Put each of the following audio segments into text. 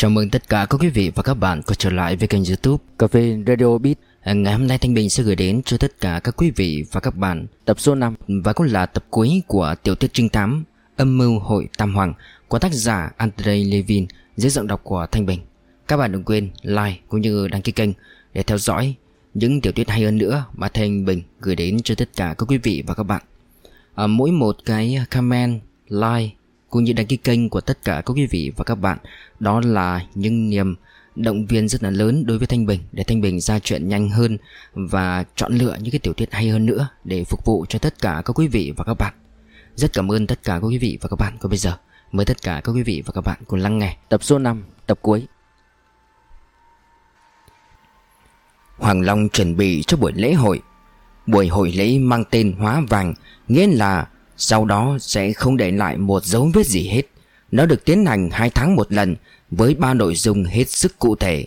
Chào mừng tất cả các quý vị và các bạn quay trở lại với kênh youtube Cà phê Radio Beat. Ngày hôm nay Thanh Bình sẽ gửi đến cho tất cả các quý vị và các bạn Tập số 5 và cũng là tập cuối của tiểu thuyết trinh thám Âm mưu hội Tam Hoàng Của tác giả Andrei Levin dưới giọng đọc của Thanh Bình. Các bạn đừng quên like cũng như đăng ký kênh Để theo dõi những tiểu thuyết hay hơn nữa mà Thanh Bình gửi đến cho tất cả các quý vị và các bạn. À, Mỗi một cái comment, like cũng như đăng ký kênh của tất cả các quý vị và các bạn. Đó là những niềm động viên rất là lớn đối với Thanh Bình Để Thanh Bình ra chuyện nhanh hơn Và chọn lựa những cái tiểu thuyết hay hơn nữa Để phục vụ cho tất cả các quý vị và các bạn. Rất cảm ơn tất cả các quý vị và các bạn Còn bây giờ. Mời tất cả các quý vị và các bạn cùng lắng nghe. Tập số 5, tập cuối. Hoàng Long chuẩn bị cho buổi lễ hội. Buổi hội lễ mang tên hóa vàng Nghĩa là sau đó sẽ không để lại một dấu vết gì hết. Nó được tiến hành 2 tháng một lần Với ba nội dung hết sức cụ thể.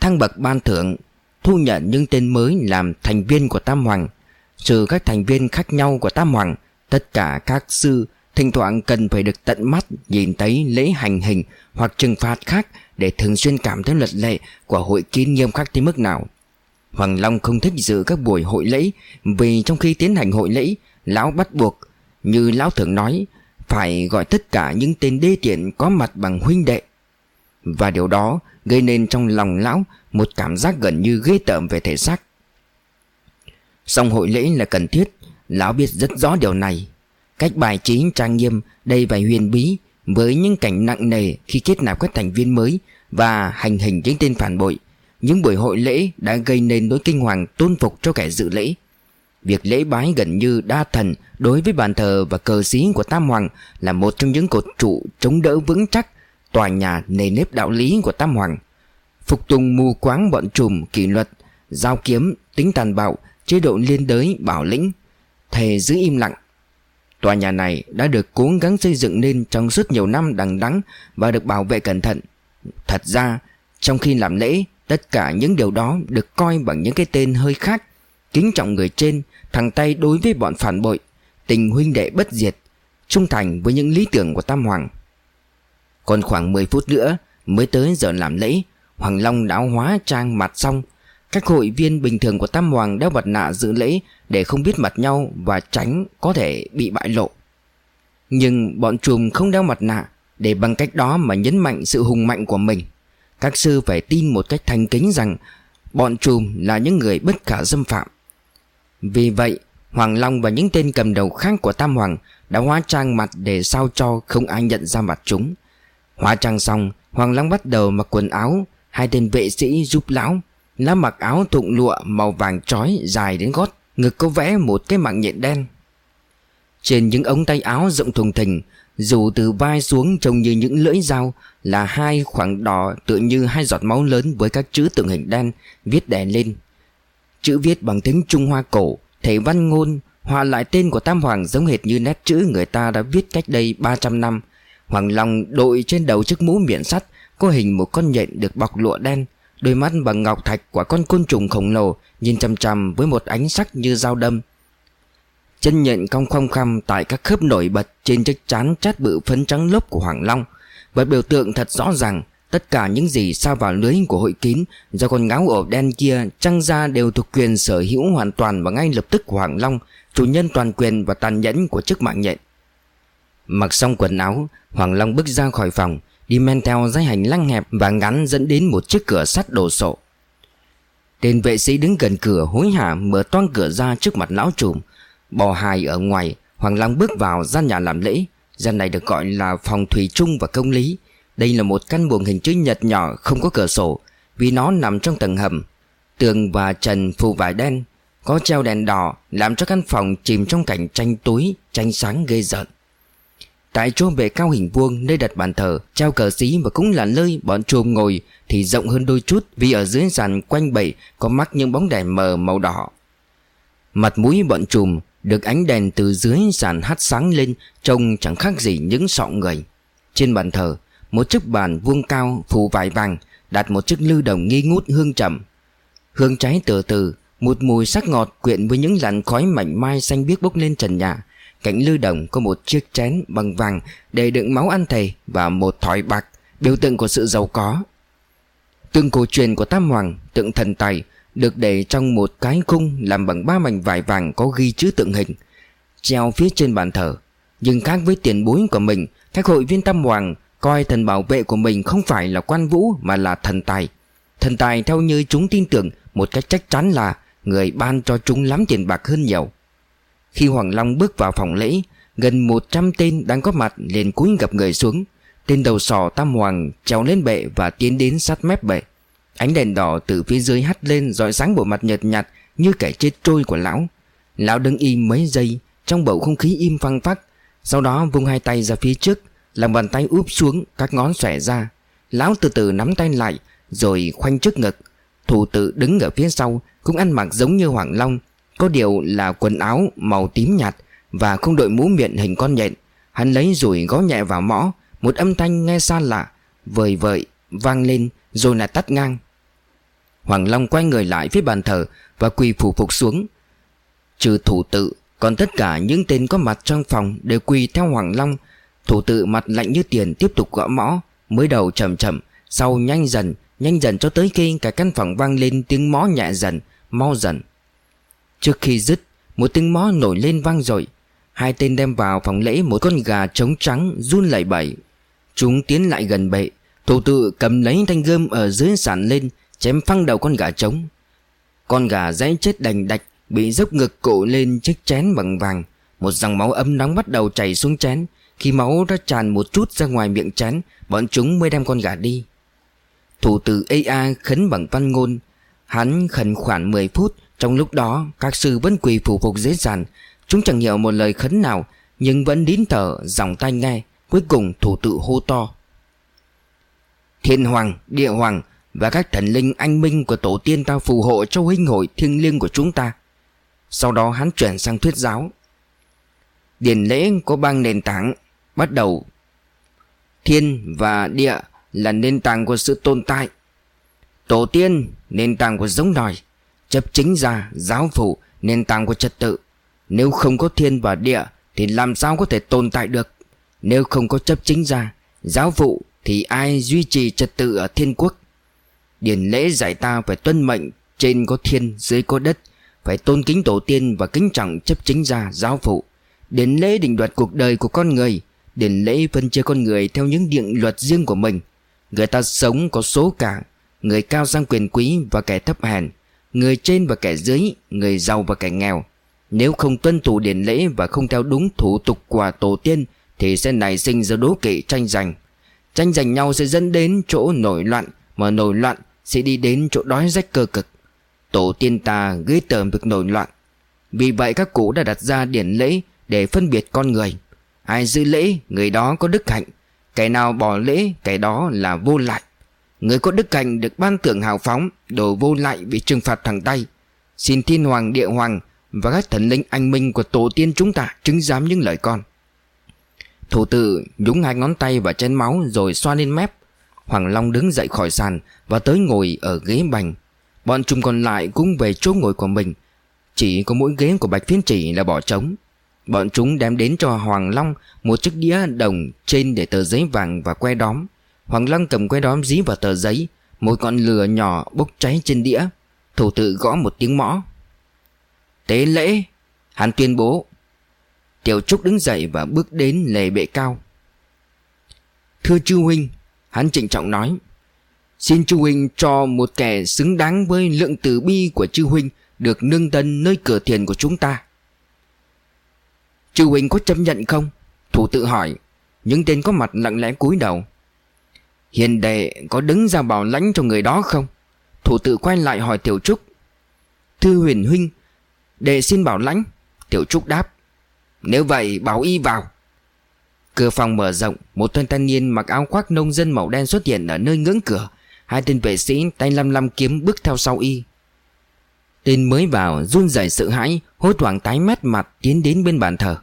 Thăng bậc ban thưởng, Thu nhận những tên mới làm thành viên của Tam Hoàng. Trừ các thành viên khác nhau của Tam Hoàng, Tất cả các sư, Thỉnh thoảng cần phải được tận mắt Nhìn thấy lễ hành hình Hoặc trừng phạt khác Để thường xuyên cảm thấy luật lệ Của hội kín nghiêm khắc tới mức nào. Hoàng Long không thích dự các buổi hội lễ Vì trong khi tiến hành hội lễ, Lão bắt buộc như lão thường nói, Phải gọi tất cả những tên đê tiện có mặt bằng huynh đệ. Và điều đó gây nên trong lòng lão Một cảm giác gần như ghê tởm về thể xác. Song hội lễ là cần thiết, Lão biết rất rõ điều này. Cách bài trí trang nghiêm, đầy và huyền bí, Với những cảnh nặng nề khi kết nạp các thành viên mới Và hành hình những tên phản bội, Những buổi hội lễ đã gây nên nỗi kinh hoàng tôn phục cho kẻ dự lễ. Việc lễ bái gần như đa thần đối với bàn thờ và cờ xí của Tam Hoàng là một trong những cột trụ chống đỡ vững chắc tòa nhà nề nếp đạo lý của Tam Hoàng. Phục tùng mù quáng bọn trùm kỷ luật, giao kiếm, tính tàn bạo, chế độ liên đới, bảo lĩnh, thề giữ im lặng. Tòa nhà này đã được cố gắng xây dựng nên trong suốt nhiều năm đằng đẵng và được bảo vệ cẩn thận. Thật ra, trong khi làm lễ, tất cả những điều đó được coi bằng những cái tên hơi khác Kính trọng người trên, Thẳng tay đối với bọn phản bội, Tình huynh đệ bất diệt, Trung thành với những lý tưởng của Tam Hoàng. Còn khoảng 10 phút nữa Mới tới giờ làm lễ, Hoàng Long đã hóa trang mặt xong. Các hội viên bình thường của Tam Hoàng đeo mặt nạ dự lễ Để không biết mặt nhau Và tránh có thể bị bại lộ. Nhưng bọn trùm không đeo mặt nạ Để bằng cách đó mà nhấn mạnh sự hùng mạnh của mình. Các sư phải tin một cách thành kính rằng Bọn trùm là những người bất khả dâm phạm vì vậy, Hoàng Long và những tên cầm đầu khác của Tam Hoàng Đã hóa trang mặt để sao cho không ai nhận ra mặt chúng. Hóa trang xong, Hoàng Long bắt đầu mặc quần áo. Hai tên vệ sĩ giúp lão Lão mặc áo thụng lụa màu vàng trói dài đến gót, Ngực có vẽ một cái mạng nhện đen. Trên những ống tay áo rộng thùng thình, Dù từ vai xuống trông như những lưỡi dao, Là hai khoảng đỏ tựa như hai giọt máu lớn Với các chữ tượng hình đen Viết đè lên. Chữ viết bằng tiếng Trung Hoa cổ Thể văn ngôn Hòa lại tên của Tam Hoàng giống hệt như nét chữ người ta đã viết cách đây 300 năm. Hoàng Long đội trên đầu chiếc mũ miệng sắt, Có hình một con nhện được bọc lụa đen. Đôi mắt bằng ngọc thạch của con côn trùng khổng lồ, Nhìn chằm chằm với một ánh sắc như dao đâm. Chân nhện cong khom khăm tại các khớp nổi bật Trên chiếc chán chát bự phấn trắng lốp của Hoàng Long. Và biểu tượng thật rõ ràng Tất cả những gì sao vào lưới của hội kín, Do con ngáo ổ đen kia Trăng ra đều thuộc quyền sở hữu hoàn toàn Và ngay lập tức của Hoàng Long, Chủ nhân toàn quyền và tàn nhẫn của chiếc mạng nhện. Mặc xong quần áo Hoàng Long bước ra khỏi phòng, Đi men theo dãy hành lang hẹp Và ngắn dẫn đến một chiếc cửa sắt đồ sộ. Tên vệ sĩ đứng gần cửa hối hả Mở toang cửa ra trước mặt lão trùm. Bò hài ở ngoài Hoàng Long bước vào gian nhà làm lễ. Gian này được gọi là phòng thủy chung và công lý đây là một căn buồng hình chữ nhật nhỏ, không có cửa sổ, Vì nó nằm trong tầng hầm. Tường và trần phủ vải đen, Có treo đèn đỏ, Làm cho căn phòng chìm trong cảnh tranh túi, Tranh sáng ghê rợn. Tại chỗ bệ cao hình vuông, nơi đặt bàn thờ, Treo cờ xí và cũng là nơi bọn trùm ngồi, Thì rộng hơn đôi chút, Vì ở dưới sàn quanh bệ Có mắc những bóng đèn mờ màu đỏ. Mặt mũi bọn trùm Được ánh đèn từ dưới sàn hắt sáng lên, Trông chẳng khác gì những sọ người. Trên bàn thờ một chiếc bàn vuông cao phủ vải vàng, Đặt một chiếc lư đồng nghi ngút hương trầm. Hương cháy từ từ, Một mùi sắc ngọt quyện với những làn khói mảnh mai xanh biếc bốc lên trần nhà. Cạnh lư đồng có một chiếc chén bằng vàng Để đựng máu ăn thầy Và một thỏi bạc, Biểu tượng của sự giàu có. Tượng cổ truyền của Tam Hoàng, Tượng thần tài, Được để trong một cái khung Làm bằng ba mảnh vải vàng có ghi chữ tượng hình, Treo phía trên bàn thờ. Nhưng khác với tiền bối của mình, Các hội viên Tam Hoàng Coi thần bảo vệ của mình không phải là quan vũ Mà là thần tài. Thần tài theo như chúng tin tưởng, Một cách chắc chắn là Người ban cho chúng lắm tiền bạc hơn nhiều. Khi Hoàng Long bước vào phòng lễ, Gần 100 tên đang có mặt liền cúi gặp người xuống. Tên đầu sò Tam Hoàng trèo lên bệ và tiến đến sát mép bệ. Ánh đèn đỏ từ phía dưới hắt lên dọi sáng bộ mặt nhợt nhạt như kẻ chết trôi của lão. Lão đứng im mấy giây, trong bầu không khí im phăng phắc, Sau đó vung hai tay ra phía trước lòng bàn tay úp xuống, các ngón xòe ra. Lão từ từ nắm tay lại, Rồi khoanh trước ngực. Thủ tự đứng ở phía sau, Cũng ăn mặc giống như Hoàng Long. Có điều là quần áo màu tím nhạt Và không đội mũ miệng hình con nhện. Hắn lấy rủi gó nhẹ vào mõ, Một âm thanh nghe xa lạ, Vời vợi, vang lên, Rồi là tắt ngang. Hoàng Long quay người lại phía bàn thờ Và quỳ phủ phục xuống. Trừ thủ tự Còn tất cả những tên có mặt trong phòng Đều quỳ theo Hoàng Long Thủ tự mặt lạnh như tiền tiếp tục gõ mõ, Mới đầu chậm chậm, Sau nhanh dần Nhanh dần cho tới khi cả căn phòng vang lên tiếng mõ nhẹ dần Mau dần. Trước khi dứt, Một tiếng mõ nổi lên vang rồi Hai tên đem vào phòng lễ một con gà trống trắng run lẩy bẩy. Chúng tiến lại gần bệ, Thủ tự cầm lấy thanh gươm ở dưới sàn lên, Chém phăng đầu con gà trống. Con gà dãy chết đành đạch, Bị dốc ngực cổ lên chiếc chén bằng vàng. Một dòng máu ấm nóng bắt đầu chảy xuống chén khi máu đã tràn một chút ra ngoài miệng chán Bọn chúng mới đem con gà đi. Thủ tử AA khấn bằng văn ngôn Hắn khẩn khoảng 10 phút. Trong lúc đó các sư vẫn quỳ phủ phục dễ dàng Chúng chẳng hiểu một lời khấn nào Nhưng vẫn đín thở dòng tay nghe Cuối cùng thủ tự hô to. Thiên hoàng, địa hoàng Và các thần linh anh minh của tổ tiên ta phù hộ cho huynh hội thiêng liêng của chúng ta. Sau đó hắn chuyển sang thuyết giáo. Điển lễ có ba nền tảng. Bắt đầu. Thiên và địa là nền tảng của sự tồn tại. Tổ tiên nền tảng của giống nòi Chấp chính gia, giáo phụ nền tảng của trật tự. Nếu không có thiên và địa Thì làm sao có thể tồn tại được? Nếu không có chấp chính gia, giáo phụ Thì ai duy trì trật tự ở thiên quốc? Điển lễ giải ta phải tuân mệnh Trên có thiên, dưới có đất Phải tôn kính tổ tiên và kính trọng chấp chính gia, giáo phụ. Điển lễ định đoạt cuộc đời của con người Điển lễ phân chia con người theo những định luật riêng của mình. Người ta sống có số cả, Người cao sang quyền quý và kẻ thấp hèn, Người trên và kẻ dưới, Người giàu và kẻ nghèo. Nếu không tuân thủ điển lễ và không theo đúng thủ tục của tổ tiên, Thì sẽ nảy sinh ra đố kỵ tranh giành. Tranh giành nhau sẽ dẫn đến chỗ nổi loạn, Mà nổi loạn sẽ đi đến chỗ đói rách cơ cực. Tổ tiên ta ghê tởm việc nổi loạn. Vì vậy các cụ đã đặt ra điển lễ để phân biệt con người. Ai giữ lễ, người đó có đức hạnh. Kẻ nào bỏ lễ, kẻ đó là vô lại. Người có đức hạnh được ban thưởng hào phóng, Đồ vô lại bị trừng phạt thẳng tay. Xin thiên hoàng, địa hoàng Và các thần linh anh minh của tổ tiên chúng ta Chứng giám những lời con. Thủ tử nhúng hai ngón tay và chén máu Rồi xoa lên mép. Hoàng Long đứng dậy khỏi sàn Và tới ngồi ở ghế bành. Bọn chúng còn lại cũng về chỗ ngồi của mình. Chỉ có mỗi ghế của Bạch Phiên Chỉ là bỏ trống. Bọn chúng đem đến cho Hoàng Long một chiếc đĩa đồng trên để tờ giấy vàng và que đóm. Hoàng Long cầm que đóm dí vào tờ giấy, một con lửa nhỏ bốc cháy trên đĩa. Thủ tự gõ một tiếng mõ. Tế lễ, hắn tuyên bố. Tiểu Trúc đứng dậy và bước đến lề bệ cao. Thưa chư huynh, hắn trịnh trọng nói. Xin chư huynh cho một kẻ xứng đáng với lượng từ bi của chư huynh được nâng tân nơi cửa thiền của chúng ta. Chư huynh có chấp nhận không? Thủ tự hỏi. Những tên có mặt lặng lẽ cúi đầu. Hiền đệ có đứng ra bảo lãnh cho người đó không? Thủ tự quay lại hỏi Tiểu Trúc. Thư huyền huynh, Đệ xin bảo lãnh. Tiểu Trúc đáp. Nếu vậy, bảo y vào. Cửa phòng mở rộng, Một tên thanh niên mặc áo khoác nông dân màu đen xuất hiện ở nơi ngưỡng cửa. Hai tên vệ sĩ tay lăm lăm kiếm bước theo sau y. Tên mới vào, run rẩy sợ hãi, Hốt hoảng tái mét mặt tiến đến bên bàn thờ.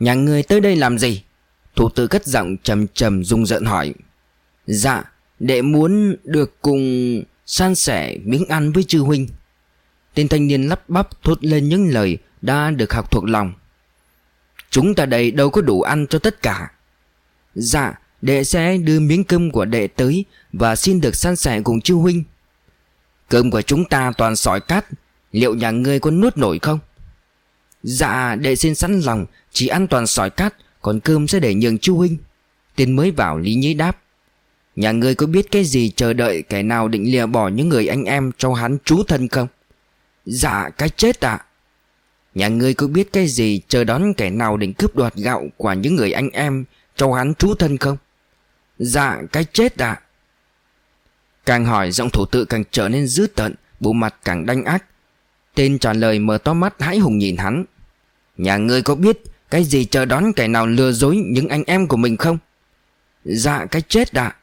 Nhà người tới đây làm gì? Thủ tử cất giọng trầm trầm rung rợn hỏi. Dạ Đệ muốn được cùng san sẻ miếng ăn với chư huynh. Tên thanh niên lắp bắp thốt lên những lời đã được học thuộc lòng. Chúng ta đây đâu có đủ ăn cho tất cả. Dạ Đệ sẽ đưa miếng cơm của đệ tới Và xin được san sẻ cùng chư huynh. Cơm của chúng ta toàn sỏi cát. Liệu nhà ngươi có nuốt nổi không? Dạ đệ xin sẵn lòng, Chỉ ăn toàn sỏi cát, Còn cơm sẽ để nhường chu huynh. Tên mới vào lý nhí đáp. Nhà ngươi có biết cái gì chờ đợi kẻ nào định lìa bỏ những người anh em cho hắn chú thân không? Dạ cái chết ạ. À. Nhà ngươi có biết cái gì chờ đón kẻ nào định cướp đoạt gạo của những người anh em cho hắn trú thân không? Dạ cái chết ạ. à. Càng hỏi giọng thủ tự càng trở nên dữ tợn, Bộ mặt càng đanh ác. Tên trả lời mở to mắt, hãi hùng nhìn hắn. Nhà ngươi có biết Cái gì chờ đón kẻ nào lừa dối Những anh em của mình không? Dạ cái chết đã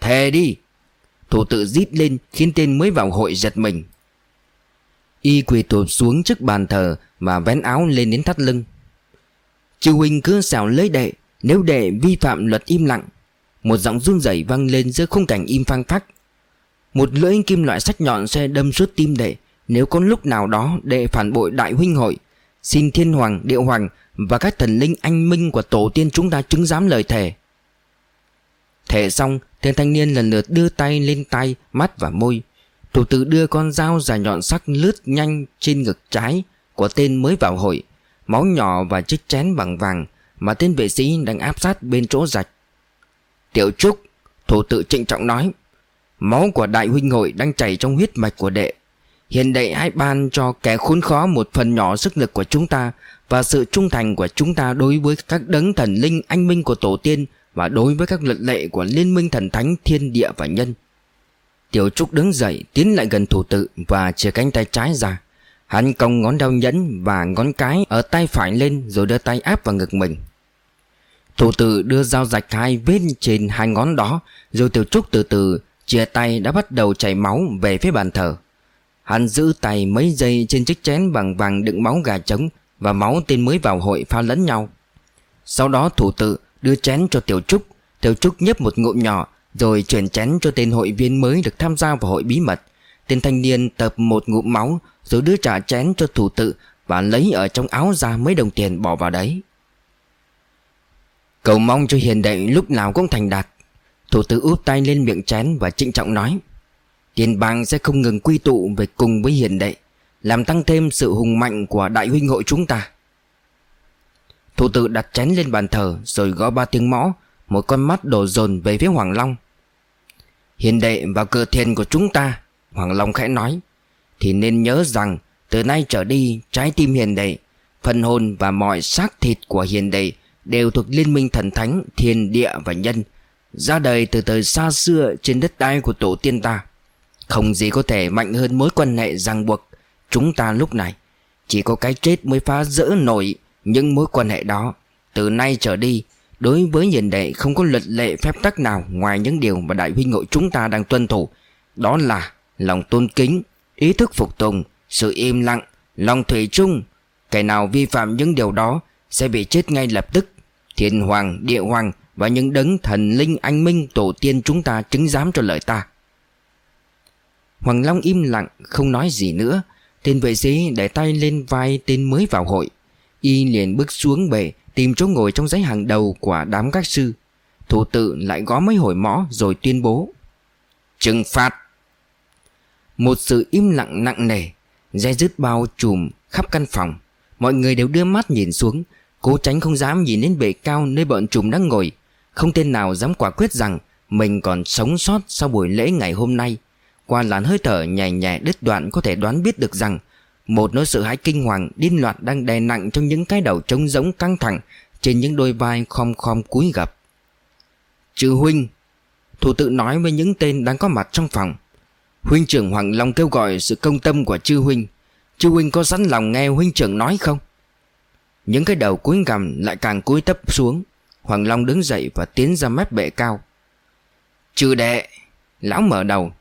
Thề đi. Thủ tự rít lên, khiến tên mới vào hội giật mình. Y quỳ tụt xuống trước bàn thờ Mà vén áo lên đến thắt lưng. Chư huynh cứ xào lấy đệ, Nếu đệ vi phạm luật im lặng một giọng run rẩy vang lên giữa khung cảnh im phăng phắc. Một lưỡi kim loại sắc nhọn sẽ đâm suốt tim đệ. Nếu có lúc nào đó đệ phản bội đại huynh hội Xin thiên hoàng, địa hoàng Và các thần linh anh minh của tổ tiên chúng ta chứng giám lời thề. Thề xong Tên thanh niên lần lượt đưa tay lên tay, mắt và môi. Thủ tử đưa con dao dài nhọn sắc lướt nhanh trên ngực trái của tên mới vào hội. Máu nhỏ và chiếc chén bằng vàng mà tên vệ sĩ đang áp sát bên chỗ rạch Tiểu Trúc, thủ tự trịnh trọng nói Máu của đại huynh hội đang chảy trong huyết mạch của đệ. Hiện đệ hãy ban cho kẻ khốn khó một phần nhỏ sức lực của chúng ta Và sự trung thành của chúng ta đối với các đấng thần linh anh minh của tổ tiên Và đối với các luật lệ của liên minh thần thánh thiên địa và nhân. Tiểu Trúc đứng dậy tiến lại gần thủ tự và chia cánh tay trái ra. Hắn cong ngón đeo nhẫn và ngón cái ở tay phải lên rồi đưa tay áp vào ngực mình. Thủ tự đưa dao rạch hai vết trên hai ngón đó, Rồi Tiểu Trúc từ từ chia tay đã bắt đầu chảy máu về phía bàn thờ. Hắn giữ tay mấy giây trên chiếc chén bằng vàng đựng máu gà trống Và máu tên mới vào hội pha lẫn nhau. Sau đó thủ tự đưa chén cho Tiểu Trúc Tiểu Trúc nhấp một ngụm nhỏ, rồi chuyển chén cho tên hội viên mới được tham gia vào hội bí mật. Tên thanh niên tập một ngụm máu, Rồi đưa trả chén cho thủ tự Và lấy ở trong áo ra mấy đồng tiền bỏ vào đấy. Cầu mong cho hiền đệ lúc nào cũng thành đạt. Thủ tướng úp tay lên miệng chén và trịnh trọng nói, Tiền bang sẽ không ngừng quy tụ về cùng với hiền đệ, Làm tăng thêm sự hùng mạnh của đại huynh hội chúng ta. Thủ tử đặt chén lên bàn thờ Rồi gõ ba tiếng mõ, một con mắt đổ dồn về phía Hoàng Long. Hiền đệ vào cơ thiền của chúng ta, Hoàng Long khẽ nói, Thì nên nhớ rằng Từ nay trở đi trái tim hiền đệ, Phần hồn và mọi xác thịt của hiền đệ Đều thuộc liên minh thần thánh Thiên địa và nhân Ra đời từ thời xa xưa Trên đất đai của tổ tiên ta. Không gì có thể mạnh hơn mối quan hệ ràng buộc Chúng ta lúc này. Chỉ có cái chết mới phá rỡ nổi Những mối quan hệ đó. Từ nay trở đi Đối với hiền đệ không có luật lệ phép tắc nào ngoài những điều mà đại huynh hội chúng ta đang tuân thủ. Đó là lòng tôn kính, ý thức phục tùng, sự im lặng, lòng thủy chung. Kẻ nào vi phạm những điều đó sẽ bị chết ngay lập tức. Thiên hoàng, địa hoàng và những đấng thần linh anh minh tổ tiên chúng ta chứng giám cho lời ta. Hoàng Long im lặng không nói gì nữa. Tên vệ sĩ để tay lên vai tên mới vào hội. Y liền bước xuống bể Tìm chỗ ngồi trong giấy hàng đầu của đám các sư. Thủ tự lại gõ mấy hồi mõ rồi tuyên bố. Trừng phạt! Một sự im lặng nặng nề dây dứt bao trùm khắp căn phòng. Mọi người đều đưa mắt nhìn xuống Cố tránh không dám nhìn đến bệ cao nơi bọn trùm đang ngồi. Không tên nào dám quả quyết rằng Mình còn sống sót sau buổi lễ ngày hôm nay. Qua làn hơi thở nhẹ nhẹ đứt đoạn có thể đoán biết được rằng một nỗi sợ hãi kinh hoàng, điên loạt đang đè nặng trong những cái đầu trống rỗng căng thẳng Trên những đôi vai khom khom cúi gập. Chư huynh, Thủ tự nói với những tên đang có mặt trong phòng. Huynh trưởng Hoàng Long kêu gọi sự công tâm của chư huynh. Chư huynh có sẵn lòng nghe huynh trưởng nói không? Những cái đầu cúi gằm lại càng cúi thấp xuống. Hoàng Long đứng dậy và tiến ra mép bệ cao. Chư đệ Lão mở đầu.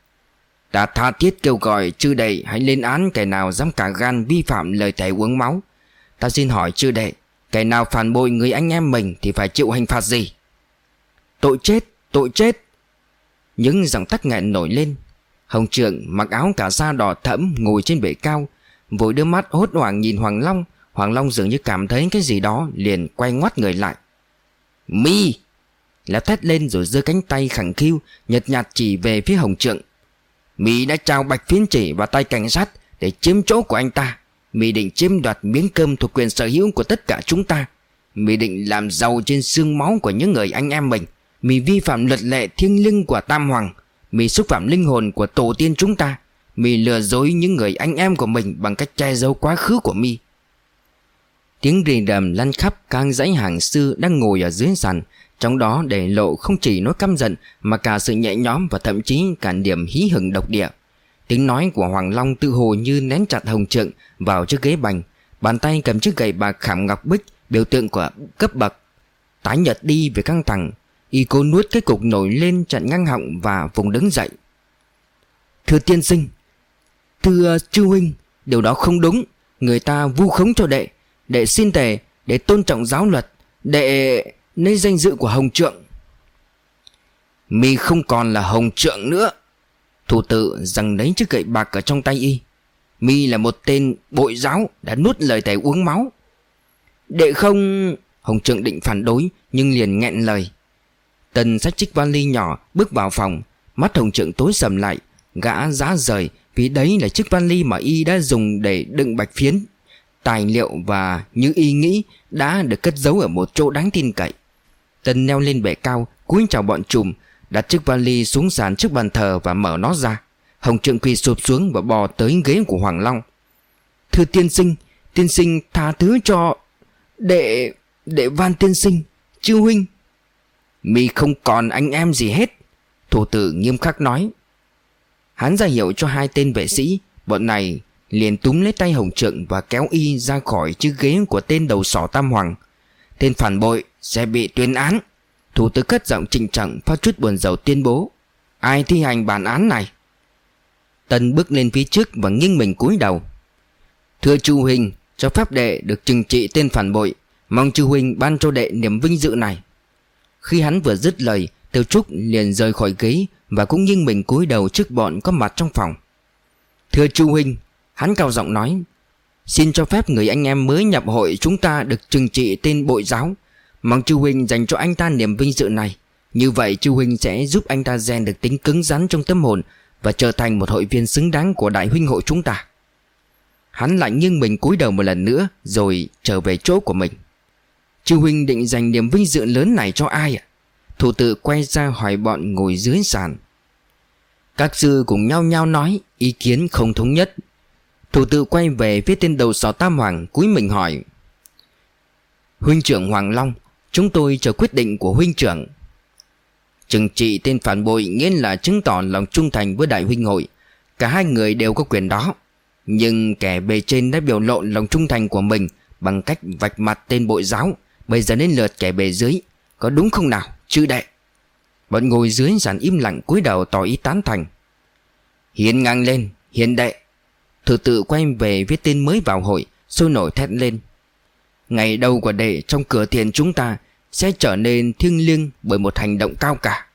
Ta tha thiết kêu gọi chư đệ hãy lên án kẻ nào dám cả gan vi phạm lời thề uống máu. Ta xin hỏi chư đệ Kẻ nào phản bội người anh em mình thì phải chịu hình phạt gì? Tội chết, tội chết. Những dòng tắc nghẹn nổi lên. Hồng trượng mặc áo cả da đỏ thẫm ngồi trên bể cao Vội đưa mắt hốt hoảng nhìn Hoàng Long. Hoàng Long dường như cảm thấy cái gì đó liền quay ngoắt người lại. Mi! Lão thét lên rồi giơ cánh tay khẳng khiu Nhật nhạt chỉ về phía hồng trượng. Mi đã trao bạch phiến chỉ vào tay cảnh sát Để chiếm chỗ của anh ta. Mi định chiếm đoạt miếng cơm thuộc quyền sở hữu của tất cả chúng ta. Mi định làm giàu trên xương máu của những người anh em mình. Mi vi phạm luật lệ thiêng liêng của Tam Hoàng. Mi xúc phạm linh hồn của tổ tiên chúng ta. Mi lừa dối những người anh em của mình Bằng cách che giấu quá khứ của Mi. Tiếng rì đầm lăn khắp các dãy hàng sư đang ngồi ở dưới sàn, Trong đó để lộ không chỉ nỗi căm giận Mà cả sự nhẹ nhõm và thậm chí cả điểm hí hửng độc địa. Tiếng nói của Hoàng Long tự hồ như nén chặt hồng trượng vào chiếc ghế bành, Bàn tay cầm chiếc gậy bạc khảm ngọc bích, Biểu tượng của cấp bậc. Tái nhật đi về căng thẳng, Y cố nuốt cái cục nổi lên chặn ngang họng và vùng đứng dậy. Thưa tiên sinh, Thưa chư huynh, Điều đó không đúng. Người ta vu khống cho đệ để xin tề, Để tôn trọng giáo luật, để lấy danh dự của Hồng Trượng. Mi không còn là Hồng Trượng nữa. Thủ tự rằng lấy chiếc gậy bạc ở trong tay y. Mi là một tên bội giáo Đã nuốt lời tề uống máu. Đệ không, Hồng Trượng định phản đối, Nhưng liền nghẹn lời. Tần sách chiếc vali nhỏ bước vào phòng, Mắt Hồng Trượng tối sầm lại, Gã giá rời Vì đấy là chiếc vali mà y đã dùng để đựng bạch phiến. Tài liệu và những ý nghĩ Đã được cất giấu ở một chỗ đáng tin cậy. Tần leo lên bệ cao, cúi chào bọn trùm Đặt chiếc vali xuống sàn trước bàn thờ và mở nó ra. Hồng Trượng quy sụp xuống và bò tới ghế của Hoàng Long. Thưa tiên sinh Tiên sinh tha thứ cho Đệ... đệ van tiên sinh, Chư huynh. Mi không còn anh em gì hết, Thủ tử nghiêm khắc nói. Hắn ra hiệu cho hai tên vệ sĩ, Bọn này liền túm lấy tay Hồng Trượng Và kéo y ra khỏi chiếc ghế của tên đầu sỏ Tam Hoàng. Tên phản bội sẽ bị tuyên án. Thủ tướng cất giọng trịnh trọng, Phát chút buồn rầu tuyên bố, Ai thi hành bản án này? Tân bước lên phía trước và nghiêng mình cúi đầu. Thưa chu huynh Cho phép đệ được trừng trị tên phản bội, Mong chu huynh ban cho đệ niềm vinh dự này. Khi hắn vừa dứt lời, Tiêu Trúc liền rời khỏi ghế Và cũng nghiêng mình cúi đầu trước bọn có mặt trong phòng. Thưa chu Huynh Hắn cao giọng nói, Xin cho phép người anh em mới nhập hội chúng ta được trừng trị tên bội giáo. Mong chu Huynh dành cho anh ta niềm vinh dự này. Như vậy chu Huynh sẽ giúp anh ta rèn được tính cứng rắn trong tâm hồn Và trở thành một hội viên xứng đáng của đại huynh hội chúng ta. Hắn lại nghiêng mình cúi đầu một lần nữa, Rồi trở về chỗ của mình. Chu Huynh định dành niềm vinh dự lớn này cho ai ạ? Thủ tự quay ra hỏi bọn ngồi dưới sàn. Các sư cùng nhau nhau nói, Ý kiến không thống nhất. Thủ tự quay về phía tên đầu sò Tam Hoàng, cúi mình hỏi. Huynh trưởng Hoàng Long, Chúng tôi chờ quyết định của huynh trưởng. Trừng trị tên phản bội Nghĩa là chứng tỏ lòng trung thành với đại huynh hội. Cả hai người đều có quyền đó. Nhưng kẻ bề trên đã biểu lộ lòng trung thành của mình Bằng cách vạch mặt tên bội giáo. Bây giờ đến lượt kẻ bề dưới. Có đúng không nào, chư đệ? Bọn ngồi dưới giàn im lặng cúi đầu tỏ ý tán thành. Hiền ngang lên Hiền đệ. Thử tự quay về viết tên mới vào hội, Sôi nổi thét lên. Ngày đầu của đệ trong cửa thiền chúng ta Sẽ trở nên thiêng liêng Bởi một hành động cao cả.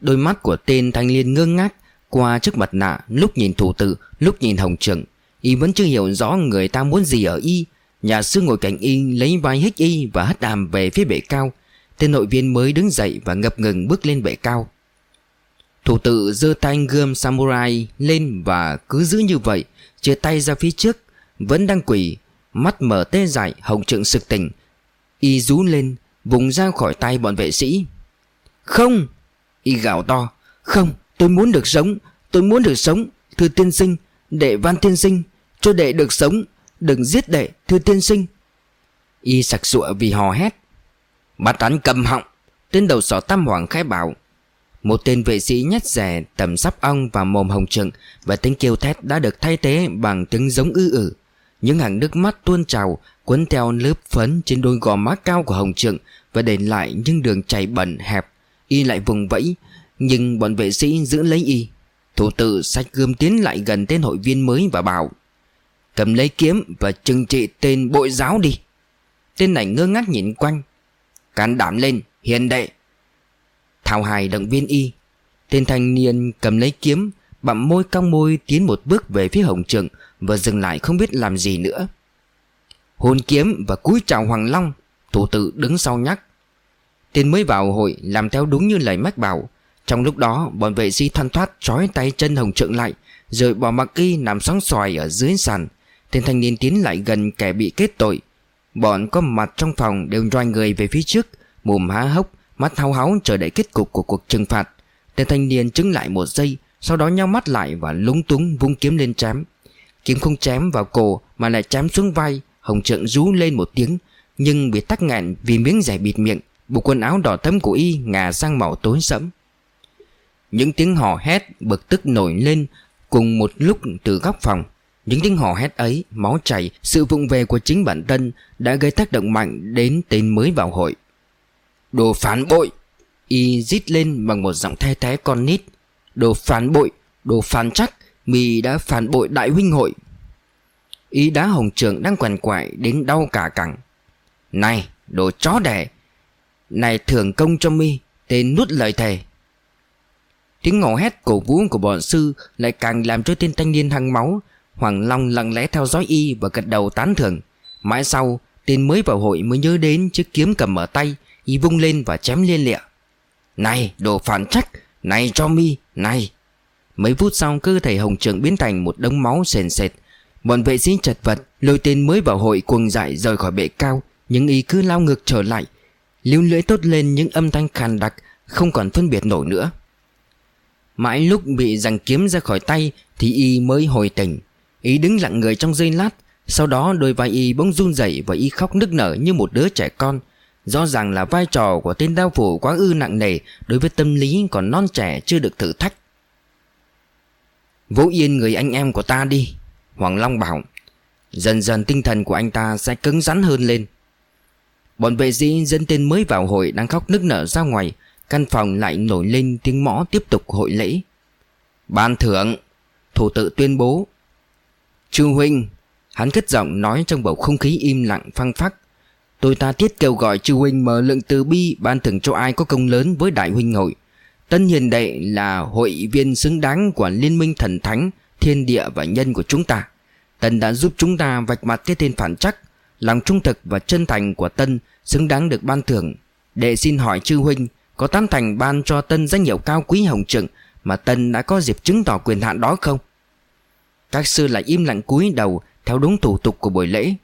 Đôi mắt của tên thanh niên ngơ ngác Qua trước mặt nạ, Lúc nhìn thủ tự Lúc nhìn hồng trưởng, Y vẫn chưa hiểu rõ người ta muốn gì ở Y. Nhà sư ngồi cạnh Y lấy vai hít Y Và hất đàm về phía bệ cao. Tên nội viên mới đứng dậy và ngập ngừng bước lên bệ cao. Thủ tự giơ tay gươm samurai lên và cứ giữ như vậy, Chia tay ra phía trước, Vẫn đang quỳ, Mắt mở tê dại, hồng trượng sực tỉnh. Y rú lên, Vùng ra khỏi tay bọn vệ sĩ. Không! Y gào to. Không, tôi muốn được sống, Tôi muốn được sống Thưa tiên sinh, Đệ văn tiên sinh, Cho đệ được sống, Đừng giết đệ Thưa tiên sinh. Y sặc sụa vì hò hét. Bắt hắn cầm họng, Tên đầu sỏ tam hoàng khai bảo một tên vệ sĩ nhét rẻ, tầm sắp ong và mồm hồng trượng Và tiếng kêu thét đã được thay thế bằng tiếng giống ư ử. Những hàng nước mắt tuôn trào Quấn theo lớp phấn trên đôi gò má cao của Hồng Trượng Và để lại những đường chảy bẩn hẹp. Y lại vùng vẫy, Nhưng bọn vệ sĩ giữ lấy Y. Thủ tự sách gươm tiến lại gần tên hội viên mới và bảo, Cầm lấy kiếm và trừng trị tên bội giáo đi. Tên này ngơ ngác nhìn quanh, Can đảm lên, hiền đệ. Thảo hài động viên y. Tên thanh niên cầm lấy kiếm, Bặm môi cong môi tiến một bước về phía hồng trượng Và dừng lại không biết làm gì nữa. Hôn kiếm và cúi chào Hoàng Long, Thủ tự đứng sau nhắc. Tên mới vào hội làm theo đúng như lời mách bảo. Trong lúc đó, bọn vệ sĩ thoăn thoát trói tay chân hồng trượng lại, Rồi bỏ mặc y nằm sóng xoài ở dưới sàn. Tên thanh niên tiến lại gần kẻ bị kết tội. Bọn có mặt trong phòng đều roi người về phía trước, Mồm há hốc Mắt hao háo chờ đợi kết cục của cuộc trừng phạt. Tên thanh niên chứng lại một giây Sau đó nhau mắt lại và lúng túng vung kiếm lên chém. Kiếm không chém vào cổ Mà lại chém xuống vai Hồng trượng rú lên một tiếng Nhưng bị tắc nghẹn vì miếng giày bịt miệng Bộ quần áo đỏ thấm của y ngả sang màu tối sẫm. Những tiếng hò hét bực tức nổi lên Cùng một lúc từ góc phòng. Những tiếng hò hét ấy, máu chảy Sự vụng về của chính bản thân Đã gây tác động mạnh đến tên mới vào hội. Đồ phản bội. Y rít lên bằng một giọng the thế con nít. Đồ phản bội, Đồ phản chắc Mì đã phản bội đại huynh hội. Y đá hồng trường đang quằn quại đến đau cả cẳng. Này, đồ chó đẻ, Này thưởng công cho mi, Tên nuốt lời thề. Tiếng ngỏ hét cổ vũ của bọn sư Lại càng làm cho tên thanh niên hăng máu. Hoàng Long lặng lẽ theo dõi y Và gật đầu tán thưởng. Mãi sau, tên mới vào hội mới nhớ đến chiếc kiếm cầm ở tay. Y vung lên và chém liên lịa. Này, đồ phản trách! Này cho mi Này! Mấy phút sau, cơ thể hồng trưởng biến thành một đống máu sền sệt. Bọn vệ sĩ chật vật, Lôi tên mới vào hội cuồng dại rời khỏi bệ cao. Nhưng y cứ lao ngược trở lại. Lưu lưỡi tốt lên, những âm thanh khàn đặc, Không còn phân biệt nổi nữa. Mãi lúc bị giằng kiếm ra khỏi tay, Thì y mới hồi tỉnh. Y đứng lặng người trong giây lát, Sau đó đôi vai y bỗng run rẩy Và y khóc nức nở như một đứa trẻ con. Rõ ràng là vai trò của tên đao phủ quá ư nặng nề, Đối với tâm lý còn non trẻ chưa được thử thách. Vỗ yên người anh em của ta đi, Hoàng Long bảo. Dần dần tinh thần của anh ta sẽ cứng rắn hơn lên. Bọn vệ sĩ dẫn tên mới vào hội đang khóc nức nở ra ngoài, Căn phòng lại nổi lên tiếng mõ tiếp tục hội lễ. Ban thưởng, Thủ tự tuyên bố. Trương Huynh, Hắn cất giọng nói trong bầu không khí im lặng phăng phắc. Tôi ta thiết kêu gọi chư Huynh mở lượng từ bi Ban thưởng cho ai có công lớn với đại huynh hội. Tân Hiền Đệ là hội viên xứng đáng của Liên minh Thần Thánh, Thiên Địa và Nhân của chúng ta. Tân đã giúp chúng ta vạch mặt cái tên phản chắc, Lòng trung thực và chân thành của Tân xứng đáng được ban thưởng. Đệ xin hỏi chư huynh, Có tán thành ban cho Tân danh hiệu cao quý hồng trừng Mà Tân đã có dịp chứng tỏ quyền hạn đó không? Các sư lại im lặng cúi đầu Theo đúng thủ tục của buổi lễ.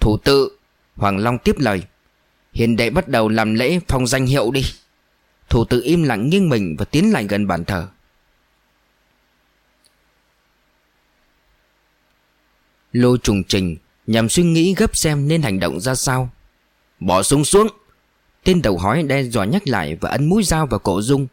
Thủ tự. Hoàng Long tiếp lời. Hiền đệ bắt đầu làm lễ phong danh hiệu đi. Thủ tự im lặng nghiêng mình và tiến lại gần bàn thờ. Lô trùng trình Nhằm suy nghĩ gấp xem nên hành động ra sao. Bỏ súng xuống. Tên đầu hói đe dọa nhắc lại Và ấn mũi dao vào cổ Dung.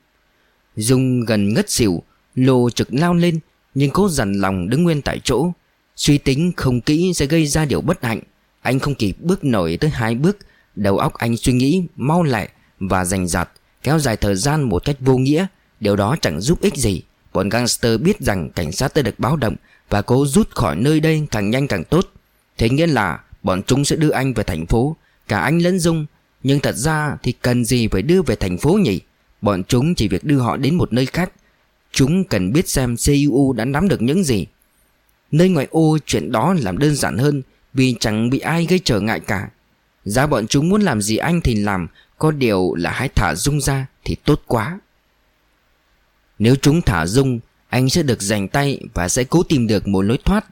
Dung gần ngất xỉu, Lô trực lao lên, Nhưng cố dằn lòng đứng nguyên tại chỗ. Suy tính không kỹ sẽ gây ra điều bất hạnh. Anh không kịp bước nổi tới hai bước, Đầu óc anh suy nghĩ, mau lẹ Và rành rặt Kéo dài thời gian một cách vô nghĩa. Điều đó chẳng giúp ích gì. Bọn gangster biết rằng cảnh sát đã được báo động Và cố rút khỏi nơi đây càng nhanh càng tốt. Thế nghĩa là bọn chúng sẽ đưa anh về thành phố, Cả anh lẫn Dung. Nhưng thật ra thì cần gì phải đưa về thành phố nhỉ? Bọn chúng chỉ việc đưa họ đến một nơi khác. Chúng cần biết xem CUU đã nắm được những gì. Nơi ngoại ô chuyện đó làm đơn giản hơn. Vì chẳng bị ai gây trở ngại cả. Giá bọn chúng muốn làm gì anh thì làm, Có điều là hãy thả Dung ra Thì tốt quá. Nếu chúng thả Dung, Anh sẽ được giành tay Và sẽ cố tìm được một lối thoát.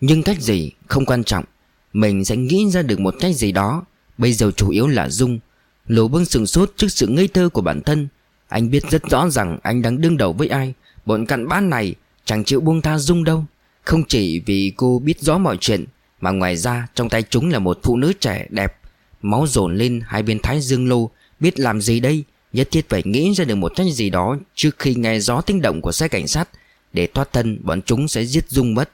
Nhưng cách gì không quan trọng. Mình sẽ nghĩ ra được một cách gì đó. Bây giờ chủ yếu là Dung. Lỗ bưng sừng sốt trước sự ngây thơ của bản thân. Anh biết rất rõ rằng anh đang đương đầu với ai. Bọn cặn bã này chẳng chịu buông tha Dung đâu. Không chỉ vì cô biết rõ mọi chuyện, Mà ngoài ra trong tay chúng là một phụ nữ trẻ đẹp. Máu dồn lên hai bên thái dương lô Biết làm gì đây? Nhất thiết phải nghĩ ra được một cách gì đó Trước khi nghe gió tiếng động của xe cảnh sát, Để thoát thân bọn chúng sẽ giết Dung mất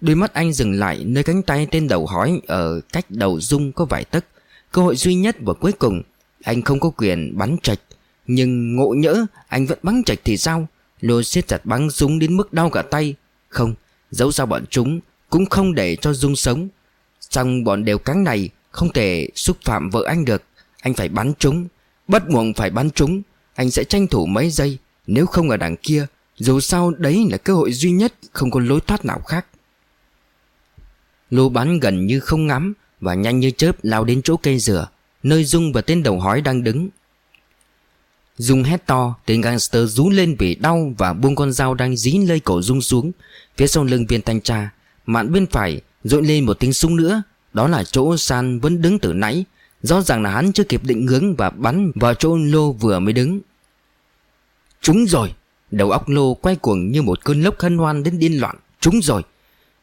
Đôi mắt anh dừng lại nơi cánh tay tên đầu hói Ở cách đầu Dung có vài tấc. Cơ hội duy nhất và cuối cùng, Anh không có quyền bắn trạch. Nhưng ngộ nhỡ, anh vẫn bắn trạch thì sao? Lô siết chặt bắn súng đến mức đau cả tay. Không? Dẫu sao bọn chúng Cũng không để cho Dung sống. Xong bọn đều cắn này, Không thể xúc phạm vợ anh được. Anh phải bắn chúng. Bất muộn phải bắn chúng. Anh sẽ tranh thủ mấy giây. Nếu không ở đằng kia, Dù sao đấy là cơ hội duy nhất, Không có lối thoát nào khác. Lô bắn gần như không ngắm Và nhanh như chớp lao đến chỗ cây dừa, Nơi Dung và tên đầu hói đang đứng. Dung hét to, Tên gangster rú lên vì đau Và buông con dao đang dí lây cổ Dung xuống. Phía sau lưng viên thanh tra, Mạn bên phải rội lên một tiếng súng nữa. Đó là chỗ San vẫn đứng từ nãy. Rõ ràng là hắn chưa kịp định hướng Và bắn vào chỗ Lô vừa mới đứng. Trúng rồi! Đầu óc Lô quay cuồng như một cơn lốc hân hoan đến điên loạn. Trúng rồi!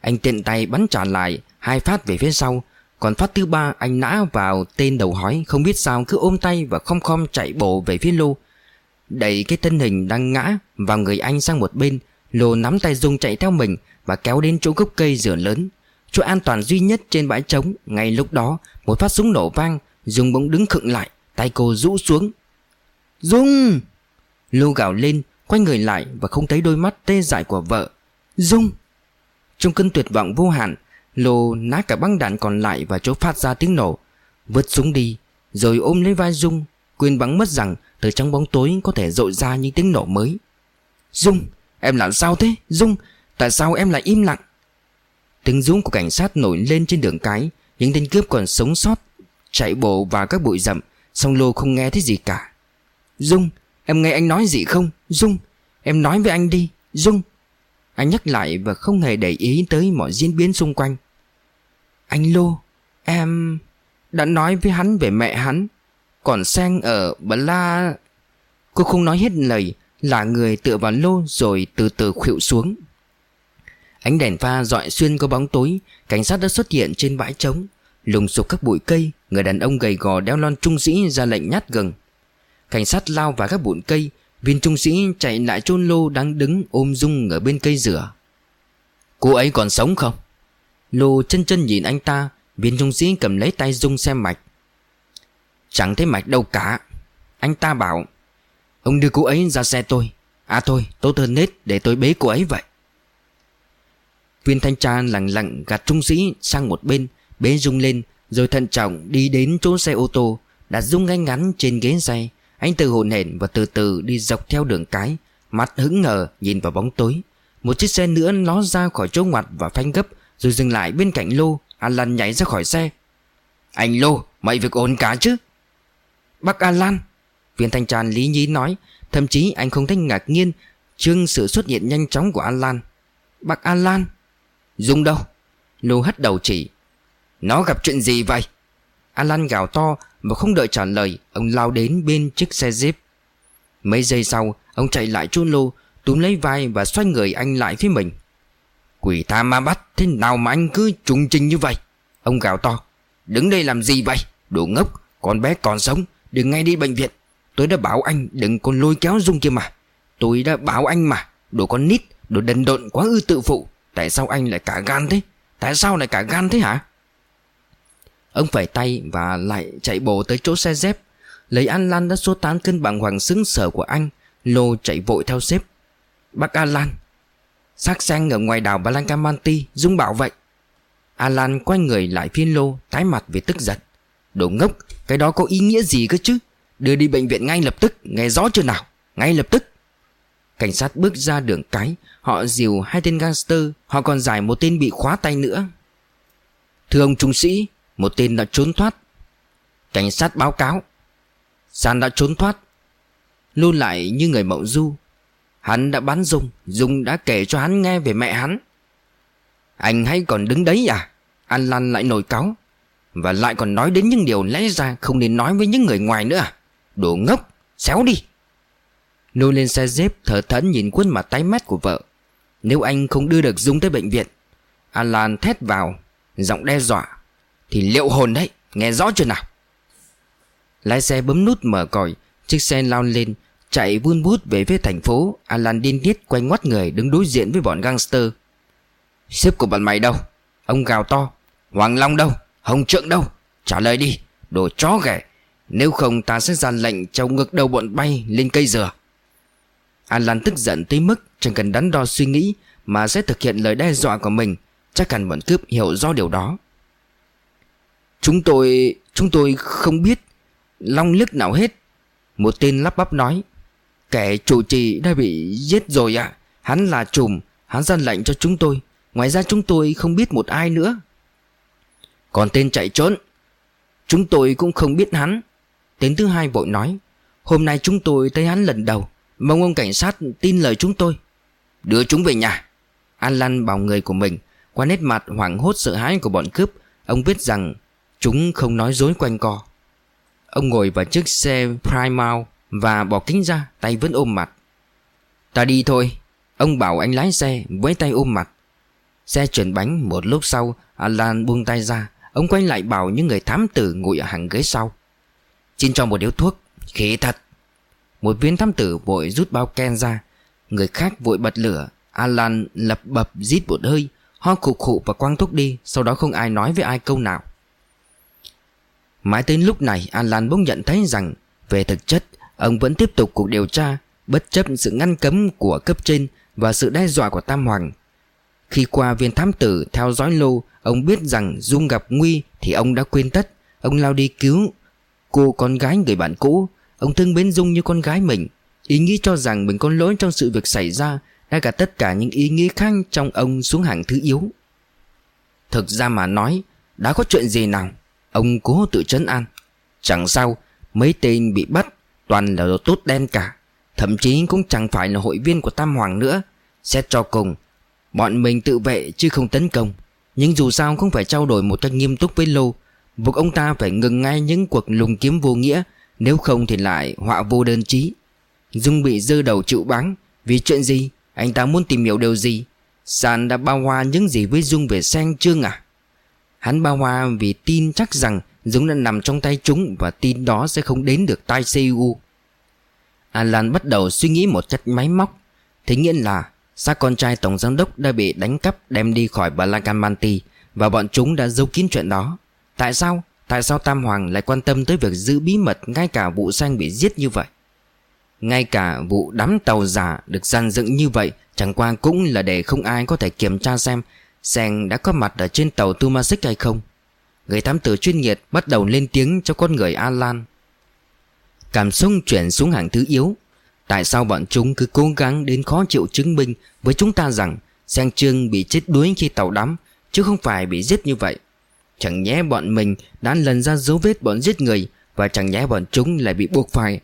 Anh tiện tay bắn trả lại Hai phát về phía sau. Còn phát thứ ba, anh nã vào tên đầu hói, Không biết sao cứ ôm tay và khom khom chạy bộ về phía Lô. Đẩy cái thân hình đang ngã Vào người anh sang một bên. Lô nắm tay Dung chạy theo mình Và kéo đến chỗ gốc cây rửa lớn. Chỗ an toàn duy nhất trên bãi trống, Ngay lúc đó, Một phát súng nổ vang, Dung bỗng đứng khựng lại, Tay cô rũ xuống. Dung! Lô gào lên, Quay người lại và không thấy đôi mắt tê dại của vợ. Dung! Trong cơn tuyệt vọng vô hạn, Lô nát cả băng đạn còn lại và chỗ phát ra tiếng nổ. Vứt súng đi, Rồi ôm lấy vai Dung, Quên bắn mất rằng từ trong bóng tối có thể rội ra những tiếng nổ mới. Dung! Em làm sao thế, Dung? Tại sao em lại im lặng? Tiếng dũng của cảnh sát nổi lên trên đường cái, Những tên cướp còn sống sót, Chạy bộ vào các bụi rậm, Song Lô không nghe thấy gì cả. Dung, Em nghe anh nói gì không? Dung, Em nói với anh đi. Dung. Anh nhắc lại và không hề để ý tới mọi diễn biến xung quanh. Anh Lô, Em Đã nói với hắn về mẹ hắn. Còn Sang ở Bà La Cô không nói hết lời. Là người tựa vào lô rồi từ từ khuỵu xuống. Ánh đèn pha dọi xuyên qua bóng tối, Cảnh sát đã xuất hiện trên bãi trống, Lùng sục các bụi cây, Người đàn ông gầy gò đeo lon trung sĩ ra lệnh nhát gừng. Cảnh sát lao vào các bụi cây, Viên trung sĩ chạy lại chôn Lô đang đứng ôm Dung ở bên cây rửa Cô ấy còn sống không? Lô chân chân nhìn anh ta, Viên trung sĩ cầm lấy tay Dung xem mạch. Chẳng thấy mạch đâu cả. Anh ta bảo Ông đưa cô ấy ra xe tôi. À thôi, tốt hơn hết để tôi bế cô ấy vậy. Viên thanh tra lặng lặng gạt trung sĩ sang một bên, Bế Dung lên, Rồi thận trọng đi đến chỗ xe ô tô, Đặt Dung ngay ngắn trên ghế xe. Anh từ hồn hển và từ từ đi dọc theo đường cái, Mắt hứng ngờ nhìn vào bóng tối. Một chiếc xe nữa ló ra khỏi chỗ ngoặt và phanh gấp, Rồi dừng lại bên cạnh Lô Alan nhảy ra khỏi xe. Anh Lô, mày việc ổn cả chứ? Bác Alan Viên thanh tràn lý nhí nói, Thậm chí anh không thấy ngạc nhiên Trưng sự xuất hiện nhanh chóng của Alan. Bác Alan? Dung đâu? Lô hất đầu chỉ. Nó gặp chuyện gì vậy? Alan gào to Và không đợi trả lời, Ông lao đến bên chiếc xe jeep. Mấy giây sau, Ông chạy lại chôn lô, Túm lấy vai và xoay người anh lại phía mình. Quỷ tha ma bắt, Thế nào mà anh cứ trùng trình như vậy? Ông gào to. Đứng đây làm gì vậy? Đồ ngốc, Con bé còn sống, Đừng ngay đi bệnh viện. Tôi đã bảo anh đừng còn lôi kéo Dung kia mà. Tôi đã bảo anh mà, Đồ con nít, Đồ đần độn quá ư tự phụ. Tại sao anh lại cả gan thế? Tại sao lại cả gan thế hả? Ông phải tay và lại chạy bộ tới chỗ xe dép. Lấy An Lan đã số tán cân bằng hoàng xứng sở của anh, Lô chạy vội theo xếp. Bác Alan Xác xanh ở ngoài đảo Balancamanti Dung bảo vậy. Alan quay người lại phiên Lô, Tái mặt vì tức giận. Đồ ngốc, Cái đó có ý nghĩa gì cơ chứ? Đưa đi bệnh viện ngay lập tức, Nghe rõ chưa nào? Ngay lập tức. Cảnh sát bước ra đường cái, Họ dìu hai tên gangster, Họ còn giải một tên bị khóa tay nữa. Thưa ông trung sĩ, Một tên đã trốn thoát. Cảnh sát báo cáo San đã trốn thoát. Lưu lại như người mộng du. Hắn đã bắn Dung Dung đã kể cho hắn nghe về mẹ hắn. Anh hay còn đứng đấy à? An Lan lại nổi cáo. Và lại còn nói đến những điều lẽ ra Không nên nói với những người ngoài nữa à? Đồ ngốc, Xéo đi. Nô lên xe dép thở thẫn nhìn khuôn mặt tái mét của vợ. Nếu anh không đưa được Dung tới bệnh viện, Alan thét vào, Giọng đe dọa. Thì liệu hồn đấy, Nghe rõ chưa nào? Lái xe bấm nút mở còi, Chiếc xe lao lên, Chạy vun bút về phía thành phố. Alan điên tiết quay ngoắt người, đứng đối diện với bọn gangster. Sếp của bọn mày đâu? Ông gào to. Hoàng Long đâu? Hồng Trượng đâu? Trả lời đi, Đồ chó ghẻ. Nếu không ta sẽ ra lệnh cho ngực đầu bọn bay lên cây dừa. Alan tức giận tới mức Chẳng cần đắn đo suy nghĩ Mà sẽ thực hiện lời đe dọa của mình, Chắc hẳn bọn cướp hiểu do điều đó. Chúng tôi Chúng tôi không biết, Long lức nào hết, Một tên lắp bắp nói. Kẻ chủ trì đã bị giết rồi ạ, Hắn là trùm, Hắn ra lệnh cho chúng tôi, Ngoài ra chúng tôi không biết một ai nữa. Còn tên chạy trốn, Chúng tôi cũng không biết hắn. Tên thứ hai vội nói, Hôm nay chúng tôi thấy hắn lần đầu, Mong ông cảnh sát tin lời chúng tôi. Đưa chúng về nhà. An bảo người của mình, Qua nét mặt hoảng hốt sợ hãi của bọn cướp, Ông biết rằng chúng không nói dối quanh co. Ông ngồi vào chiếc xe Primal Và bỏ kính ra, tay vẫn ôm mặt. Ta đi thôi, Ông bảo anh lái xe với tay ôm mặt. Xe chuyển bánh, một lúc sau Alan buông tay ra, Ông quay lại bảo những người thám tử ngồi ở hàng ghế sau. Xin cho một điếu thuốc, Khí thật. Một viên thám tử vội rút bao ken ra. Người khác vội bật lửa. Alan lập bập rít một hơi, Ho khụ khụ và quăng thuốc đi, Sau đó không ai nói với ai câu nào. Mãi đến lúc này, Alan bỗng nhận thấy rằng, Về thực chất, Ông vẫn tiếp tục cuộc điều tra, Bất chấp sự ngăn cấm của cấp trên Và sự đe dọa của Tam Hoàng. Khi qua viên thám tử theo dõi lô Ông biết rằng Dung gặp nguy Thì ông đã quên tất. Ông lao đi cứu cô con gái người bạn cũ, Ông thương mến Dung như con gái mình. Ý nghĩ cho rằng mình có lỗi trong sự việc xảy ra Đã cả tất cả những ý nghĩ khác trong ông xuống hàng thứ yếu. Thực ra mà nói, Đã có chuyện gì nào? Ông cố tự trấn an. Chẳng sao, Mấy tên bị bắt Toàn là đồ tốt đen cả. Thậm chí cũng chẳng phải là hội viên của Tam Hoàng nữa. Xét cho cùng, Bọn mình tự vệ chứ không tấn công. Nhưng dù sao cũng phải trao đổi một cách nghiêm túc với Lô Buộc ông ta phải ngừng ngay những cuộc lùng kiếm vô nghĩa, Nếu không thì lại họa vô đơn chí. Dung bị dơ đầu chịu bắn Vì chuyện gì? Anh ta muốn tìm hiểu điều gì? Sàn đã bao hoa những gì với Dung về sen chưa à? Hắn bao hoa vì tin chắc rằng Dung đã nằm trong tay chúng Và tin đó sẽ không đến được tai CU Alan bắt đầu suy nghĩ một cách máy móc. Thế nghĩa là, Xác con trai tổng giám đốc đã bị đánh cắp Đem đi khỏi Balagamanti Và bọn chúng đã giấu kín chuyện đó. Tại sao? Tại sao Tam Hoàng lại quan tâm tới việc giữ bí mật Ngay cả vụ xanh bị giết như vậy? Ngay cả vụ đắm tàu giả Được gian dựng như vậy, Chẳng qua cũng là để không ai có thể kiểm tra xem Sen đã có mặt ở trên tàu Tumasic hay không. Người thám tử chuyên nghiệp bắt đầu lên tiếng cho con người Alan. Cảm xúc chuyển xuống hàng thứ yếu. Tại sao bọn chúng cứ cố gắng đến khó chịu chứng minh với chúng ta rằng Sang Trương bị chết đuối khi tàu đắm, Chứ không phải bị giết như vậy? Chẳng nhẽ bọn mình đã lần ra dấu vết bọn giết người, Và chẳng nhẽ bọn chúng lại bị buộc phải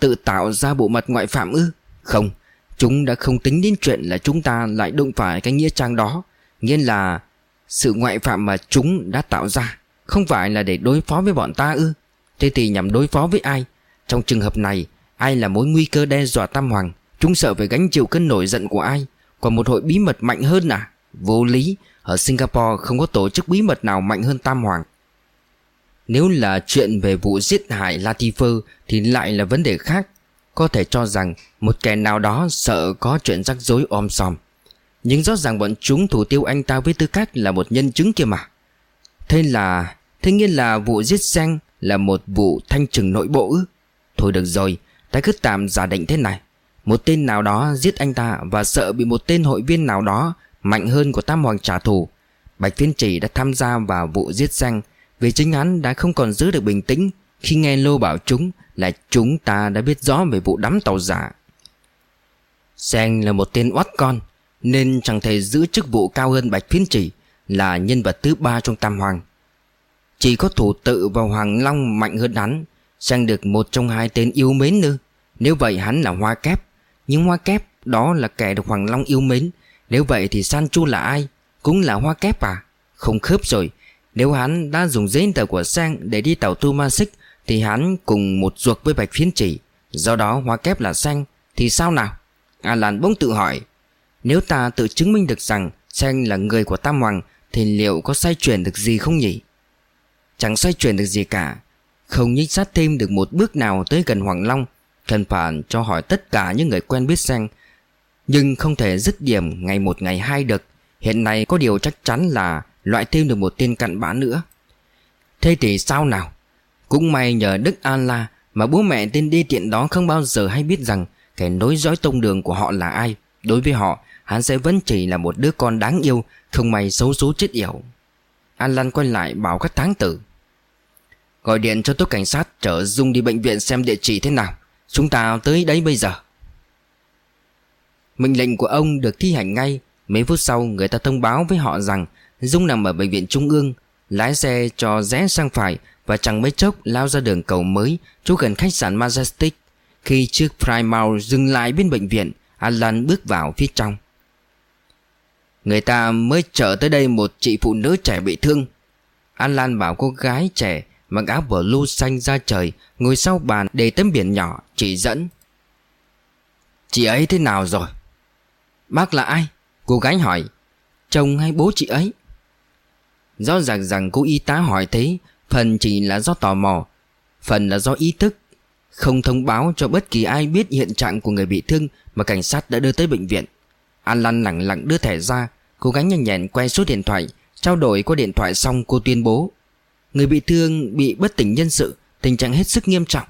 Tự tạo ra bộ mặt ngoại phạm ư? Không, Chúng đã không tính đến chuyện là chúng ta lại đụng phải cái nghĩa trang đó. Nghĩa là Sự ngoại phạm mà chúng đã tạo ra, Không phải là để đối phó với bọn ta ư? Thế thì nhằm đối phó với ai? Trong trường hợp này, Ai là mối nguy cơ đe dọa Tam Hoàng? Chúng sợ phải gánh chịu cơn nổi giận của ai? Còn một hội bí mật mạnh hơn à? Vô lý ở Singapore không có tổ chức bí mật nào mạnh hơn Tam Hoàng. Nếu là chuyện về vụ giết hại Latifer Thì lại là vấn đề khác. Có thể cho rằng Một kẻ nào đó sợ có chuyện rắc rối om sòm. Nhưng rõ ràng bọn chúng thủ tiêu anh ta với tư cách là một nhân chứng kia mà. Thế là, Thế nhiên là vụ giết sang Là một vụ thanh trừng nội bộ ư? Thôi được rồi, Ta cứ tạm giả định thế này. Một tên nào đó giết anh ta Và sợ bị một tên hội viên nào đó Mạnh hơn của Tam Hoàng trả thù. Bạch Phiên Chỉ đã tham gia vào vụ giết danh. Vì chính hắn đã không còn giữ được bình tĩnh, Khi nghe Lô bảo chúng Là chúng ta đã biết rõ về vụ đắm tàu giả. Sen là một tên oát con, Nên chẳng thể giữ chức vụ cao hơn Bạch Phiên Chỉ, Là nhân vật thứ ba trong Tam Hoàng. Chỉ có thủ tự và Hoàng Long mạnh hơn hắn Sang được một trong hai tên yêu mến nữa. Nếu vậy hắn là Hoa Kép, Nhưng Hoa Kép đó là kẻ được Hoàng Long yêu mến nếu vậy thì Sanchu là ai? Cũng là Hoa Kép à? Không khớp rồi. Nếu hắn đã dùng giấy tờ của Sang để đi tàu tu ma xích, Thì hắn cùng một ruột với Bạch Phiến Chỉ. Do đó Hoa Kép là Sang, Thì sao nào? Alan bỗng tự hỏi. Nếu ta tự chứng minh được rằng Sang là người của Tam Hoàng, Thì liệu có sai chuyển được gì không nhỉ? Chẳng sai chuyển được gì cả. Không nhích sát thêm được một bước nào tới gần Hoàng Long Cần phản cho hỏi tất cả những người quen biết sang nhưng không thể dứt điểm ngày một ngày hai được. Hiện nay có điều chắc chắn là loại thêm được một tên cặn bã nữa. Thế thì sao nào? Cũng may nhờ Đức An La Mà bố mẹ tên đi tiện đó không bao giờ hay biết rằng Kẻ nối dõi tông đường của họ là ai. Đối với họ, Hắn sẽ vẫn chỉ là một đứa con đáng yêu, Không may xấu số chết yểu. An Lan quay lại bảo các tháng tử. Gọi điện cho tốt cảnh sát, chở Dung đi bệnh viện xem địa chỉ thế nào. Chúng ta tới đấy bây giờ. Mệnh lệnh của ông được thi hành ngay. Mấy phút sau, người ta thông báo với họ rằng Dung nằm ở bệnh viện Trung ương, Lái xe cho rẽ sang phải Và chẳng mấy chốc lao ra đường cầu mới Chỗ gần khách sạn Majestic. Khi chiếc Primal dừng lại bên bệnh viện, Alan bước vào phía trong. Người ta mới chở tới đây một chị phụ nữ trẻ bị thương. Alan bảo cô gái trẻ Mặc áo blue xanh ra trời, Ngồi sau bàn để tấm biển nhỏ, Chỉ dẫn. Chị ấy thế nào rồi? Bác là ai? Cô gái hỏi. Chồng hay bố chị ấy? Rõ ràng rằng cô y tá hỏi thế Phần chỉ là do tò mò Phần là do ý thức. Không thông báo cho bất kỳ ai biết hiện trạng của người bị thương Mà cảnh sát đã đưa tới bệnh viện. Alan lặng lặng đưa thẻ ra Cô gái nhanh nhẹn quay số điện thoại Trao đổi qua điện thoại xong cô tuyên bố. Người bị thương bị bất tỉnh nhân sự Tình trạng hết sức nghiêm trọng.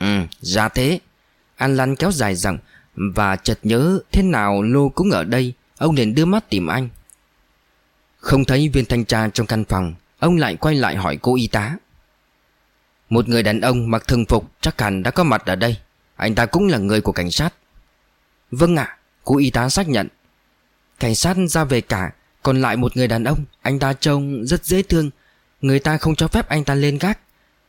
Ừ ra thế. Alan kéo dài rằng và chợt nhớ thế nào Lô cũng ở đây, Ông liền đưa mắt tìm anh. Không thấy viên thanh tra trong căn phòng, Ông lại quay lại hỏi cô y tá. Một người đàn ông mặc thường phục Chắc hẳn đã có mặt ở đây, Anh ta cũng là người của cảnh sát. Vâng ạ, Cô y tá xác nhận. Cảnh sát ra về cả, Còn lại một người đàn ông, Anh ta trông rất dễ thương. Người ta không cho phép anh ta lên gác,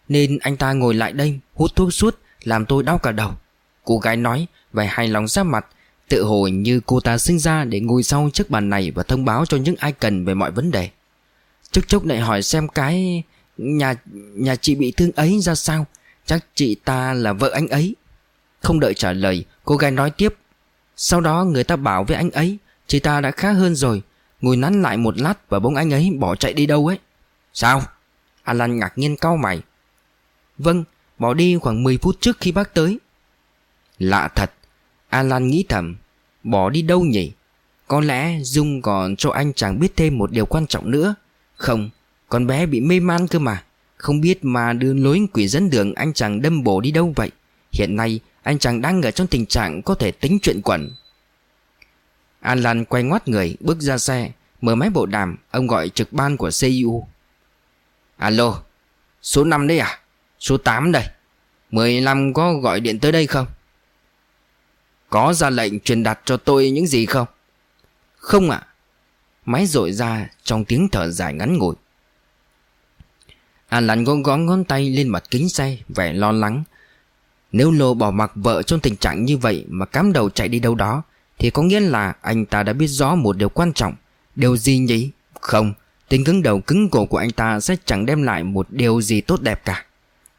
Nên anh ta ngồi lại đây, Hút thuốc suốt Làm tôi đau cả đầu. Cô gái nói Và hài lòng ra mặt. Tự hồ như cô ta sinh ra để ngồi sau chiếc bàn này Và thông báo cho những ai cần về mọi vấn đề. Chốc chốc lại hỏi xem cái Nhà nhà chị bị thương ấy ra sao. Chắc chị ta là vợ anh ấy. Không đợi trả lời, Cô gái nói tiếp. Sau đó người ta bảo với anh ấy, Chị ta đã khá hơn rồi. Ngồi nắn lại một lát và bỗng anh ấy bỏ chạy đi đâu ấy? Sao? Alan ngạc nhiên cau mày. Vâng bỏ đi khoảng 10 phút trước khi bác tới. Lạ thật, Alan nghĩ thầm, Bỏ đi đâu nhỉ? Có lẽ Dung còn cho anh chàng biết thêm một điều quan trọng nữa. Không, Con bé bị mê man cơ mà. Không biết mà đưa lối quỷ dẫn đường anh chàng đâm bổ đi đâu vậy? Hiện nay, anh chàng đang ở trong tình trạng có thể tính chuyện quẩn. Alan quay ngoắt người, bước ra xe, Mở máy bộ đàm, Ông gọi trực ban của CU Alo, Số 5 đấy à? Số 8 đây. 15 có gọi điện tới đây không? Có ra lệnh truyền đặt cho tôi những gì không? Không ạ. Máy rội ra trong tiếng thở dài ngắn ngủi. Alan gõ gõ ngón tay lên mặt kính xe, Vẻ lo lắng. Nếu Lô bỏ mặc vợ trong tình trạng như vậy Mà cám đầu chạy đi đâu đó, Thì có nghĩa là anh ta đã biết rõ một điều quan trọng. Điều gì nhỉ? Không, Tính cứng đầu cứng cổ của anh ta sẽ chẳng đem lại một điều gì tốt đẹp cả.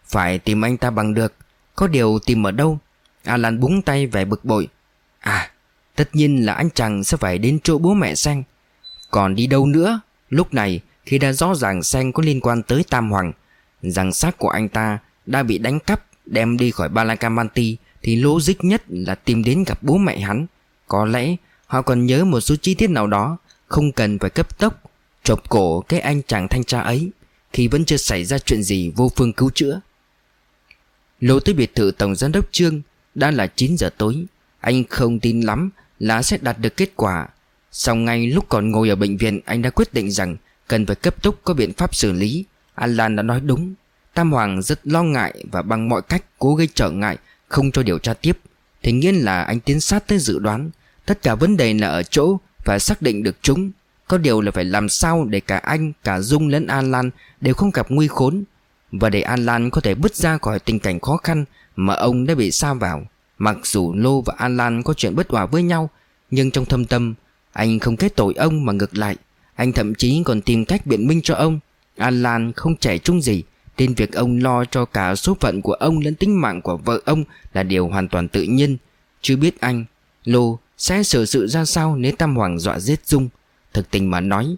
Phải tìm anh ta bằng được. Có điều tìm ở đâu? Alan búng tay vẻ bực bội. À Tất nhiên là anh chàng sẽ phải đến chỗ bố mẹ Sang Còn đi đâu nữa? Lúc này, khi đã rõ ràng Sang có liên quan tới Tam Hoàng Rằng xác của anh ta đã bị đánh cắp, Đem đi khỏi Balakamanti Thì logic nhất là tìm đến gặp bố mẹ hắn. Có lẽ, họ còn nhớ một số chi tiết nào đó, Không cần phải cấp tốc, Chộp cổ cái anh chàng thanh tra ấy, Khi vẫn chưa xảy ra chuyện gì vô phương cứu chữa. Lô tới biệt thự tổng giám đốc Trương đã là 9 giờ tối Anh không tin lắm là sẽ đạt được kết quả. Sau ngay lúc còn ngồi ở bệnh viện Anh đã quyết định rằng Cần phải cấp tốc có biện pháp xử lý. Alan đã nói đúng. Tam Hoàng rất lo ngại và bằng mọi cách cố gây trở ngại Không cho điều tra tiếp. Thế nhiên là anh tiến sát tới dự đoán. Tất cả vấn đề là ở chỗ Và xác định được chúng. Có điều là phải làm sao để cả anh, cả Dung lẫn Alan đều không gặp nguy khốn. Và để Alan có thể bứt ra khỏi tình cảnh khó khăn mà ông đã bị sa vào. Mặc dù Lô và An Lan có chuyện bất hòa với nhau Nhưng trong thâm tâm Anh không kết tội ông mà ngược lại. Anh thậm chí còn tìm cách biện minh cho ông. An Lan không trẻ trung gì Nên việc ông lo cho cả số phận của ông lẫn tính mạng của vợ ông là điều hoàn toàn tự nhiên. Chưa biết anh, Lô sẽ xử sự ra sao nếu Tam Hoàng dọa giết Dung. Thực tình mà nói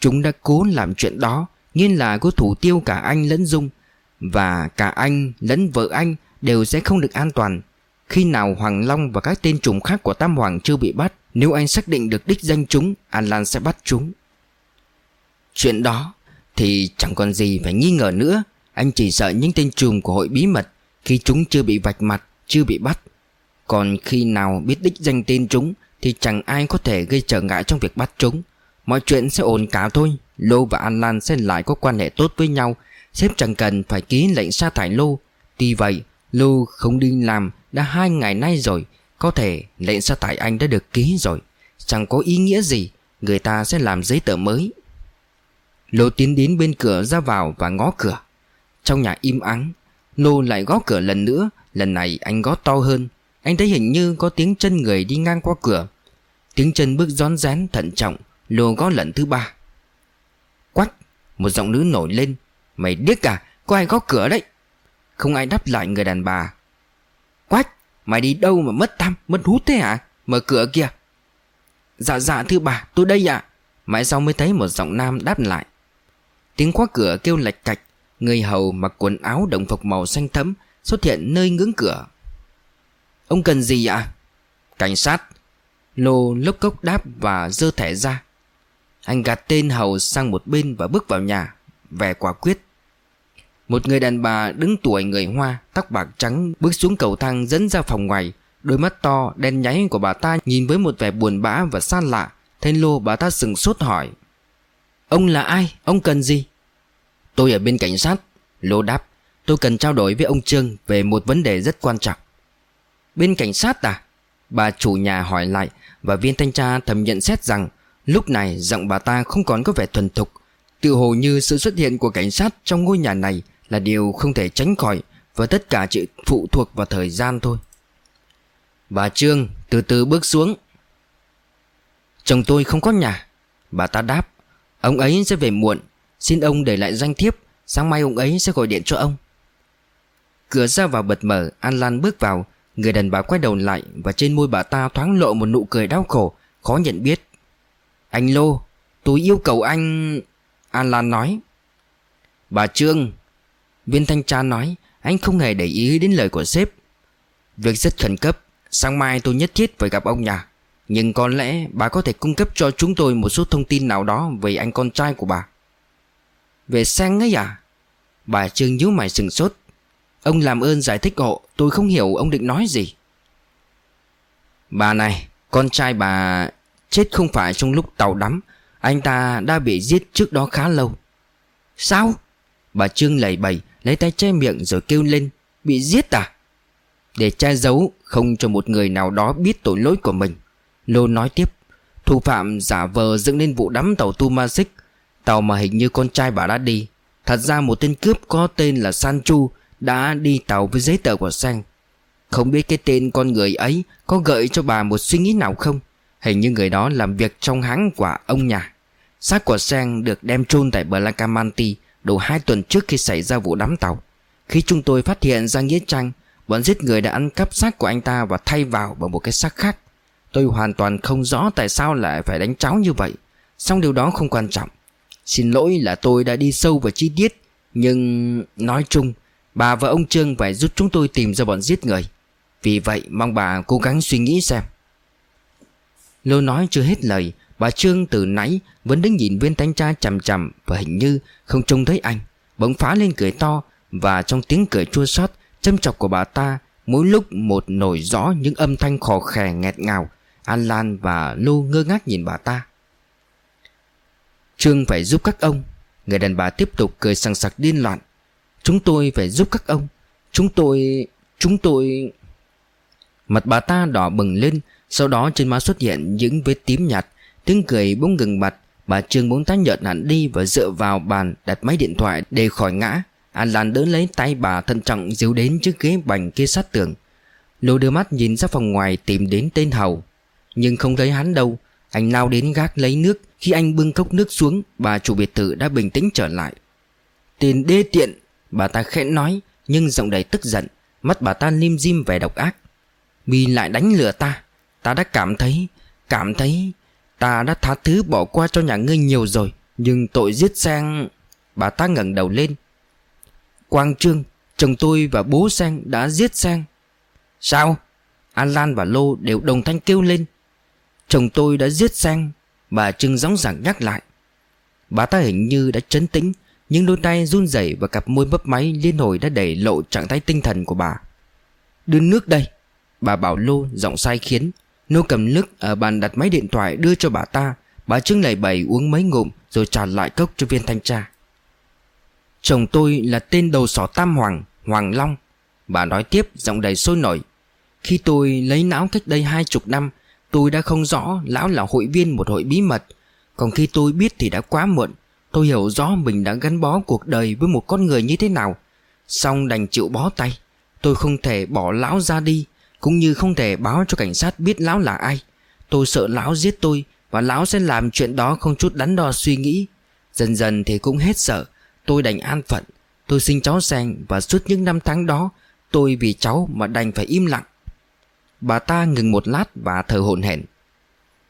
Chúng đã cố làm chuyện đó Nhiên là có thủ tiêu cả anh lẫn Dung. Và cả anh lẫn vợ anh Đều sẽ không được an toàn. Khi nào Hoàng Long và các tên trùng khác của Tam Hoàng chưa bị bắt, Nếu anh xác định được đích danh chúng, An Lan sẽ bắt chúng. Chuyện đó Thì chẳng còn gì phải nghi ngờ nữa. Anh chỉ sợ những tên trùm của hội bí mật Khi chúng chưa bị vạch mặt, Chưa bị bắt. Còn khi nào biết đích danh tên chúng Thì chẳng ai có thể gây trở ngại trong việc bắt chúng. Mọi chuyện sẽ ổn cả thôi. Lô và An Lan sẽ lại có quan hệ tốt với nhau. Sếp chẳng cần phải ký lệnh sa thải Lô. Tuy vậy Lô không đi làm đã hai ngày nay rồi, Có thể lệnh sa thải anh đã được ký rồi. Chẳng có ý nghĩa gì, Người ta sẽ làm giấy tờ mới. Lô tiến đến bên cửa ra vào và ngó cửa. Trong nhà im ắng Lô lại gõ cửa lần nữa. Lần này anh gõ to hơn. Anh thấy hình như có tiếng chân người đi ngang qua cửa. Tiếng chân bước rón rén, thận trọng. Lô gõ lần thứ ba. Quách Một giọng nữ nổi lên. Mày điếc à? Có ai gõ cửa đấy? Không ai đáp lại người đàn bà. Quách, Mày đi đâu mà mất tâm Mất hút thế hả? Mở cửa kìa. Dạ dạ thưa bà, tôi đây ạ. À. Mãi sau mới thấy một giọng nam đáp lại. Tiếng khóa cửa kêu lạch cạch, Người hầu mặc quần áo đồng phục màu xanh thẫm Xuất hiện nơi ngưỡng cửa. Ông cần gì ạ? Cảnh sát. Lô lốc cốc đáp và dơ thẻ ra. Anh gạt tên hầu sang một bên và bước vào nhà, Vẻ quả quyết. Một người đàn bà đứng tuổi người Hoa, Tóc bạc trắng, bước xuống cầu thang dẫn ra phòng ngoài Đôi mắt to, đen nháy của bà ta nhìn với một vẻ buồn bã và xa lạ Tên lô, bà ta sừng sốt hỏi, Ông là ai? Ông cần gì? Tôi ở bên cảnh sát Lô đáp, Tôi cần trao đổi với ông Trương Về một vấn đề rất quan trọng Bên cảnh sát à? Bà chủ nhà hỏi lại Và viên thanh tra thầm nhận xét rằng Lúc này giọng bà ta không còn có vẻ thuần thục Tự hồ như sự xuất hiện của cảnh sát Trong ngôi nhà này là điều không thể tránh khỏi Và tất cả chỉ phụ thuộc vào thời gian thôi. Bà Trương từ từ bước xuống. Chồng tôi không có nhà. Bà ta đáp, Ông ấy sẽ về muộn. Xin ông để lại danh thiếp. Sáng mai ông ấy sẽ gọi điện cho ông. Cửa ra vào bật mở, An Lan bước vào. Người đàn bà quay đầu lại Và trên môi bà ta thoáng lộ một nụ cười đau khổ, Khó nhận biết. Anh Lô, Tôi yêu cầu anh, An Lan nói. Bà Trương Viên thanh tra nói, Anh không hề để ý đến lời của sếp. Việc rất khẩn cấp, Sáng mai tôi nhất thiết phải gặp ông nhà. Nhưng có lẽ bà có thể cung cấp cho chúng tôi Một số thông tin nào đó Về anh con trai của bà. Về sang ấy à? Bà Trương nhíu mày sừng sốt. Ông làm ơn giải thích hộ, Tôi không hiểu ông định nói gì. Bà này, Con trai bà chết không phải trong lúc tàu đắm. Anh ta đã bị giết trước đó khá lâu. Sao? Bà Trương lầy bầy. Lấy tay che miệng rồi kêu lên, Bị giết à? Để che giấu, Không cho một người nào đó biết tội lỗi của mình, Lô nói tiếp, Thủ phạm giả vờ dựng lên vụ đắm tàu Tumasic Tàu mà hình như con trai bà đã đi. Thật ra một tên cướp có tên là Sanchu Đã đi tàu với giấy tờ của Sang Không biết cái tên con người ấy Có gợi cho bà một suy nghĩ nào không? Hình như người đó làm việc trong hãng của ông nhà. Xác của Sang được đem chôn tại Blancamanti Đủ hai tuần trước khi xảy ra vụ đắm tàu, Khi chúng tôi phát hiện ra Nghĩa Trang, Bọn giết người đã ăn cắp xác của anh ta Và thay vào bằng một cái xác khác. Tôi hoàn toàn không rõ tại sao lại phải đánh cháu như vậy. Song điều đó không quan trọng. Xin lỗi là tôi đã đi sâu vào chi tiết, Nhưng nói chung, Bà và ông Trương phải giúp chúng tôi tìm ra bọn giết người. Vì vậy, mong bà cố gắng suy nghĩ xem. Lô nói chưa hết lời Bà Trương từ nãy vẫn đứng nhìn viên thanh tra chằm chằm Và hình như không trông thấy anh. Bỗng phá lên cười to Và trong tiếng cười chua xót, Châm chọc của bà ta, Mỗi lúc một nổi rõ những âm thanh khò khè nghẹt ngào, An Lan và Lô ngơ ngác nhìn bà ta. Trương phải giúp các ông. Người đàn bà tiếp tục cười sằng sặc điên loạn. Chúng tôi phải giúp các ông. Chúng tôi... Chúng tôi... Mặt bà ta đỏ bừng lên, Sau đó trên má xuất hiện những vết tím nhạt Tiếng cười bỗng ngừng bặt. Bà Trương bỗng tái nhợt hẳn đi Và dựa vào bàn đặt máy điện thoại để khỏi ngã. An Lan đỡ lấy tay bà thận trọng díu đến chiếc ghế bành kia sát tường. Lô đưa mắt nhìn ra phòng ngoài tìm đến tên Hầu. Nhưng không thấy hắn đâu. Anh lao đến gác lấy nước. Khi anh bưng cốc nước xuống, Bà chủ biệt thự đã bình tĩnh trở lại. Tên đê tiện, Bà ta khẽ nói, Nhưng giọng đầy tức giận. Mắt bà ta lim dim vẻ độc ác. Mi lại đánh lừa ta. Ta đã cảm thấy Cảm thấy Ta đã tha thứ bỏ qua cho nhà ngươi nhiều rồi, Nhưng tội giết sang. Bà ta ngẩng đầu lên. Quang Trương, Chồng tôi và bố Sang đã giết Sang. Sao? An Lan và Lô đều đồng thanh kêu lên. Chồng tôi đã giết Sang, Bà Trương gióng giảng nhắc lại. Bà ta hình như đã chấn tĩnh, Nhưng đôi tay run rẩy và cặp môi mấp máy liên hồi đã đẩy lộ trạng thái tinh thần của bà. Đưa nước đây, Bà bảo Lô giọng sai khiến. Nô cầm nước ở bàn đặt máy điện thoại đưa cho bà ta. Bà trưng lầy bầy uống mấy ngụm Rồi trả lại cốc cho viên thanh tra. Chồng tôi là tên đầu sỏ Tam Hoàng Hoàng Long. Bà nói tiếp, giọng đầy sôi nổi. Khi tôi lấy não cách đây hai chục năm, Tôi đã không rõ lão là hội viên một hội bí mật. Còn khi tôi biết thì đã quá muộn. Tôi hiểu rõ mình đã gắn bó cuộc đời với một con người như thế nào. Xong đành chịu bó tay. Tôi không thể bỏ lão ra đi. Cũng như không thể báo cho cảnh sát biết lão là ai. Tôi sợ lão giết tôi Và lão sẽ làm chuyện đó không chút đắn đo suy nghĩ. Dần dần thì cũng hết sợ. Tôi đành an phận. Tôi sinh cháu sang và suốt những năm tháng đó, Tôi vì cháu mà đành phải im lặng. Bà ta ngừng một lát và thở hổn hển.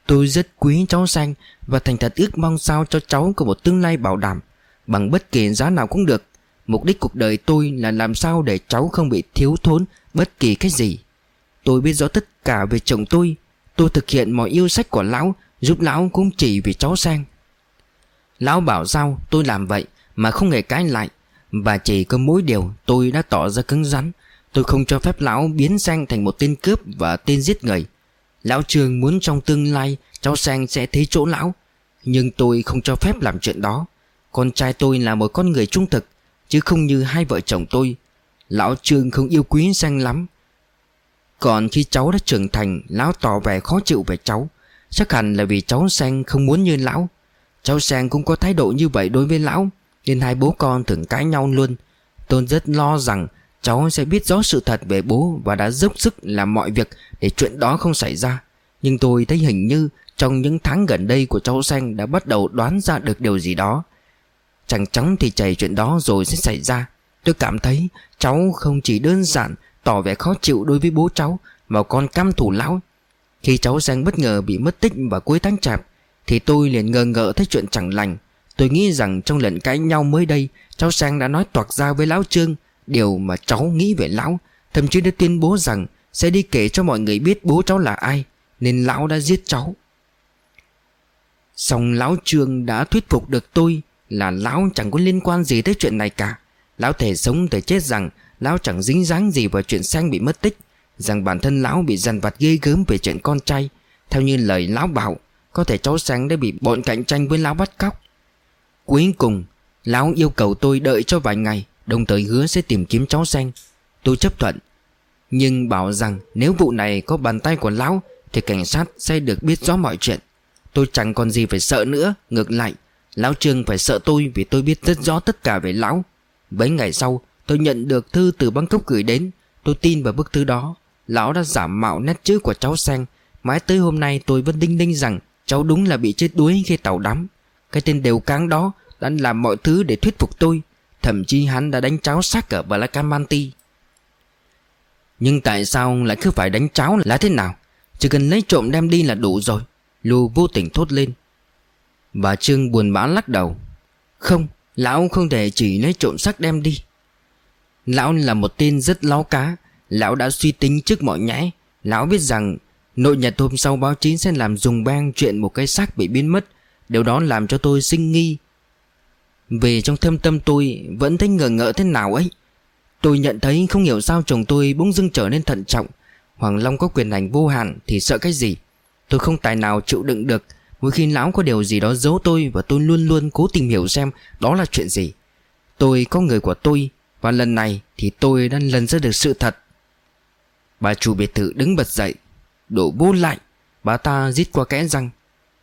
Tôi rất quý cháu xanh Và thành thật ước mong sao cho cháu có một tương lai bảo đảm, Bằng bất kỳ giá nào cũng được. Mục đích cuộc đời tôi là làm sao để cháu không bị thiếu thốn bất kỳ cái gì. Tôi biết rõ tất cả về chồng tôi. Tôi thực hiện mọi yêu sách của lão, Giúp lão cũng chỉ vì cháu sang. Lão bảo sao tôi làm vậy Mà không hề cãi lại. Và chỉ có mỗi điều tôi đã tỏ ra cứng rắn. Tôi không cho phép lão biến sang thành một tên cướp và tên giết người. Lão Trường muốn trong tương lai cháu sang sẽ thấy chỗ lão. Nhưng tôi không cho phép làm chuyện đó. Con trai tôi là một con người trung thực, Chứ không như hai vợ chồng tôi. Lão Trương không yêu quý sang lắm. Còn khi cháu đã trưởng thành, Lão tỏ vẻ khó chịu về cháu. Chắc hẳn là vì cháu sang không muốn như lão. Cháu sang cũng có thái độ như vậy đối với lão, Nên hai bố con thường cãi nhau luôn. Tôi rất lo rằng Cháu sẽ biết rõ sự thật về bố Và đã dốc sức làm mọi việc Để chuyện đó không xảy ra. Nhưng tôi thấy hình như Trong những tháng gần đây của cháu xanh Đã bắt đầu đoán ra được điều gì đó. Chẳng chóng thì chảy chuyện đó rồi sẽ xảy ra. Tôi cảm thấy cháu không chỉ đơn giản Tỏ vẻ khó chịu đối với bố cháu Mà còn căm thủ lão. Khi cháu sang bất ngờ bị mất tích vào cuối tháng chạp, Thì tôi liền ngờ ngợ thấy chuyện chẳng lành. Tôi nghĩ rằng trong lần cãi nhau mới đây, Cháu Sang đã nói toạc ra với Lão Trương Điều mà cháu nghĩ về lão. Thậm chí đã tuyên bố rằng Sẽ đi kể cho mọi người biết bố cháu là ai, Nên lão đã giết cháu. Xong lão trương đã thuyết phục được tôi Là lão chẳng có liên quan gì tới chuyện này cả. Lão thể sống thể chết rằng Lão chẳng dính dáng gì vào chuyện sang bị mất tích, Rằng bản thân lão bị dằn vặt ghê gớm về chuyện con trai. Theo như lời lão bảo, Có thể cháu sáng đã bị bọn cạnh tranh với lão bắt cóc. Cuối cùng, Lão yêu cầu tôi đợi cho vài ngày, Đồng thời hứa sẽ tìm kiếm cháu sang. Tôi chấp thuận, Nhưng bảo rằng nếu vụ này có bàn tay của lão Thì cảnh sát sẽ được biết rõ mọi chuyện. Tôi chẳng còn gì phải sợ nữa, Ngược lại, Lão Trương phải sợ tôi vì tôi biết rất rõ tất cả về lão. Mấy ngày sau tôi nhận được thư từ Bangkok gửi đến. Tôi tin vào bức thư đó. Lão đã giả mạo nét chữ của cháu sang. Mãi tới hôm nay tôi vẫn đinh ninh rằng Cháu đúng là bị chết đuối khi tàu đắm. Cái tên đều cáng đó Đã làm mọi thứ để thuyết phục tôi. Thậm chí hắn đã đánh cháu xác ở Blacamanti Nhưng tại sao lại cứ phải đánh cháu là thế nào? Chỉ cần lấy trộm đem đi là đủ rồi. Lù vô tình thốt lên. Và Trương buồn bã lắc đầu. Không, Lão không thể chỉ lấy trộm xác đem đi. Lão là một tên rất láo cá. Lão đã suy tính trước mọi nhẽ Lão biết rằng, Nội nhật hôm sau báo chí sẽ làm dùng bang chuyện một cái xác bị biến mất. Điều đó làm cho tôi sinh nghi. Về trong thâm tâm tôi, vẫn thấy ngờ ngợ thế nào ấy? Tôi nhận thấy không hiểu sao chồng tôi bỗng dưng trở nên thận trọng. Hoàng Long có quyền hành vô hạn thì sợ cái gì? Tôi không tài nào chịu đựng được. Mỗi khi lão có điều gì đó giấu tôi Và tôi luôn luôn cố tìm hiểu xem đó là chuyện gì. Tôi có người của tôi và lần này thì tôi đã lần ra được sự thật. Bà chủ biệt thự đứng bật dậy, Đổ bố lại. Bà ta rít qua kẽ răng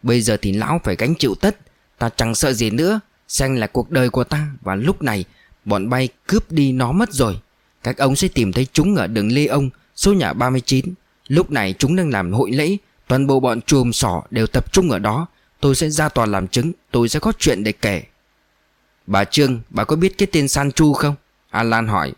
Bây giờ thì lão phải gánh chịu tất, Ta chẳng sợ gì nữa. Xanh là cuộc đời của ta, Và lúc này, bọn bay cướp đi nó mất rồi. Các ông sẽ tìm thấy chúng ở đường Lê Ông, Số nhà 39 Lúc này chúng đang làm hội lễ, Toàn bộ bọn chùm sỏ đều tập trung ở đó. Tôi sẽ ra tòa làm chứng, Tôi sẽ có chuyện để kể. Bà Trương, bà có biết cái tên San Chu không? Alan hỏi.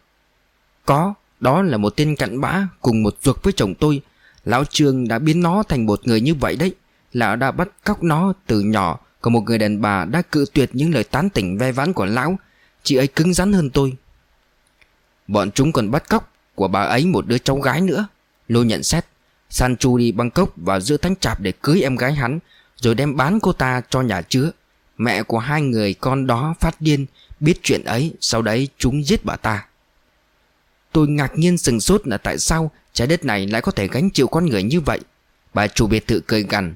Có, Đó là một tên cặn bã Cùng một ruột với chồng tôi. Lão Trương đã biến nó thành một người như vậy đấy. Lão đã bắt cóc nó từ nhỏ. Còn một người đàn bà đã cự tuyệt những lời tán tỉnh ve vãn của lão. Chị ấy cứng rắn hơn tôi. Bọn chúng còn bắt cóc của bà ấy một đứa cháu gái nữa. Lô nhận xét. Sanchu đi Bangkok vào giữa tháng chạp để cưới em gái hắn, Rồi đem bán cô ta cho nhà chứa. Mẹ của hai người con đó phát điên, Biết chuyện ấy, Sau đấy chúng giết bà ta. Tôi ngạc nhiên sừng sốt là tại sao Trái đất này lại có thể gánh chịu con người như vậy. Bà chủ biệt thự cười gằn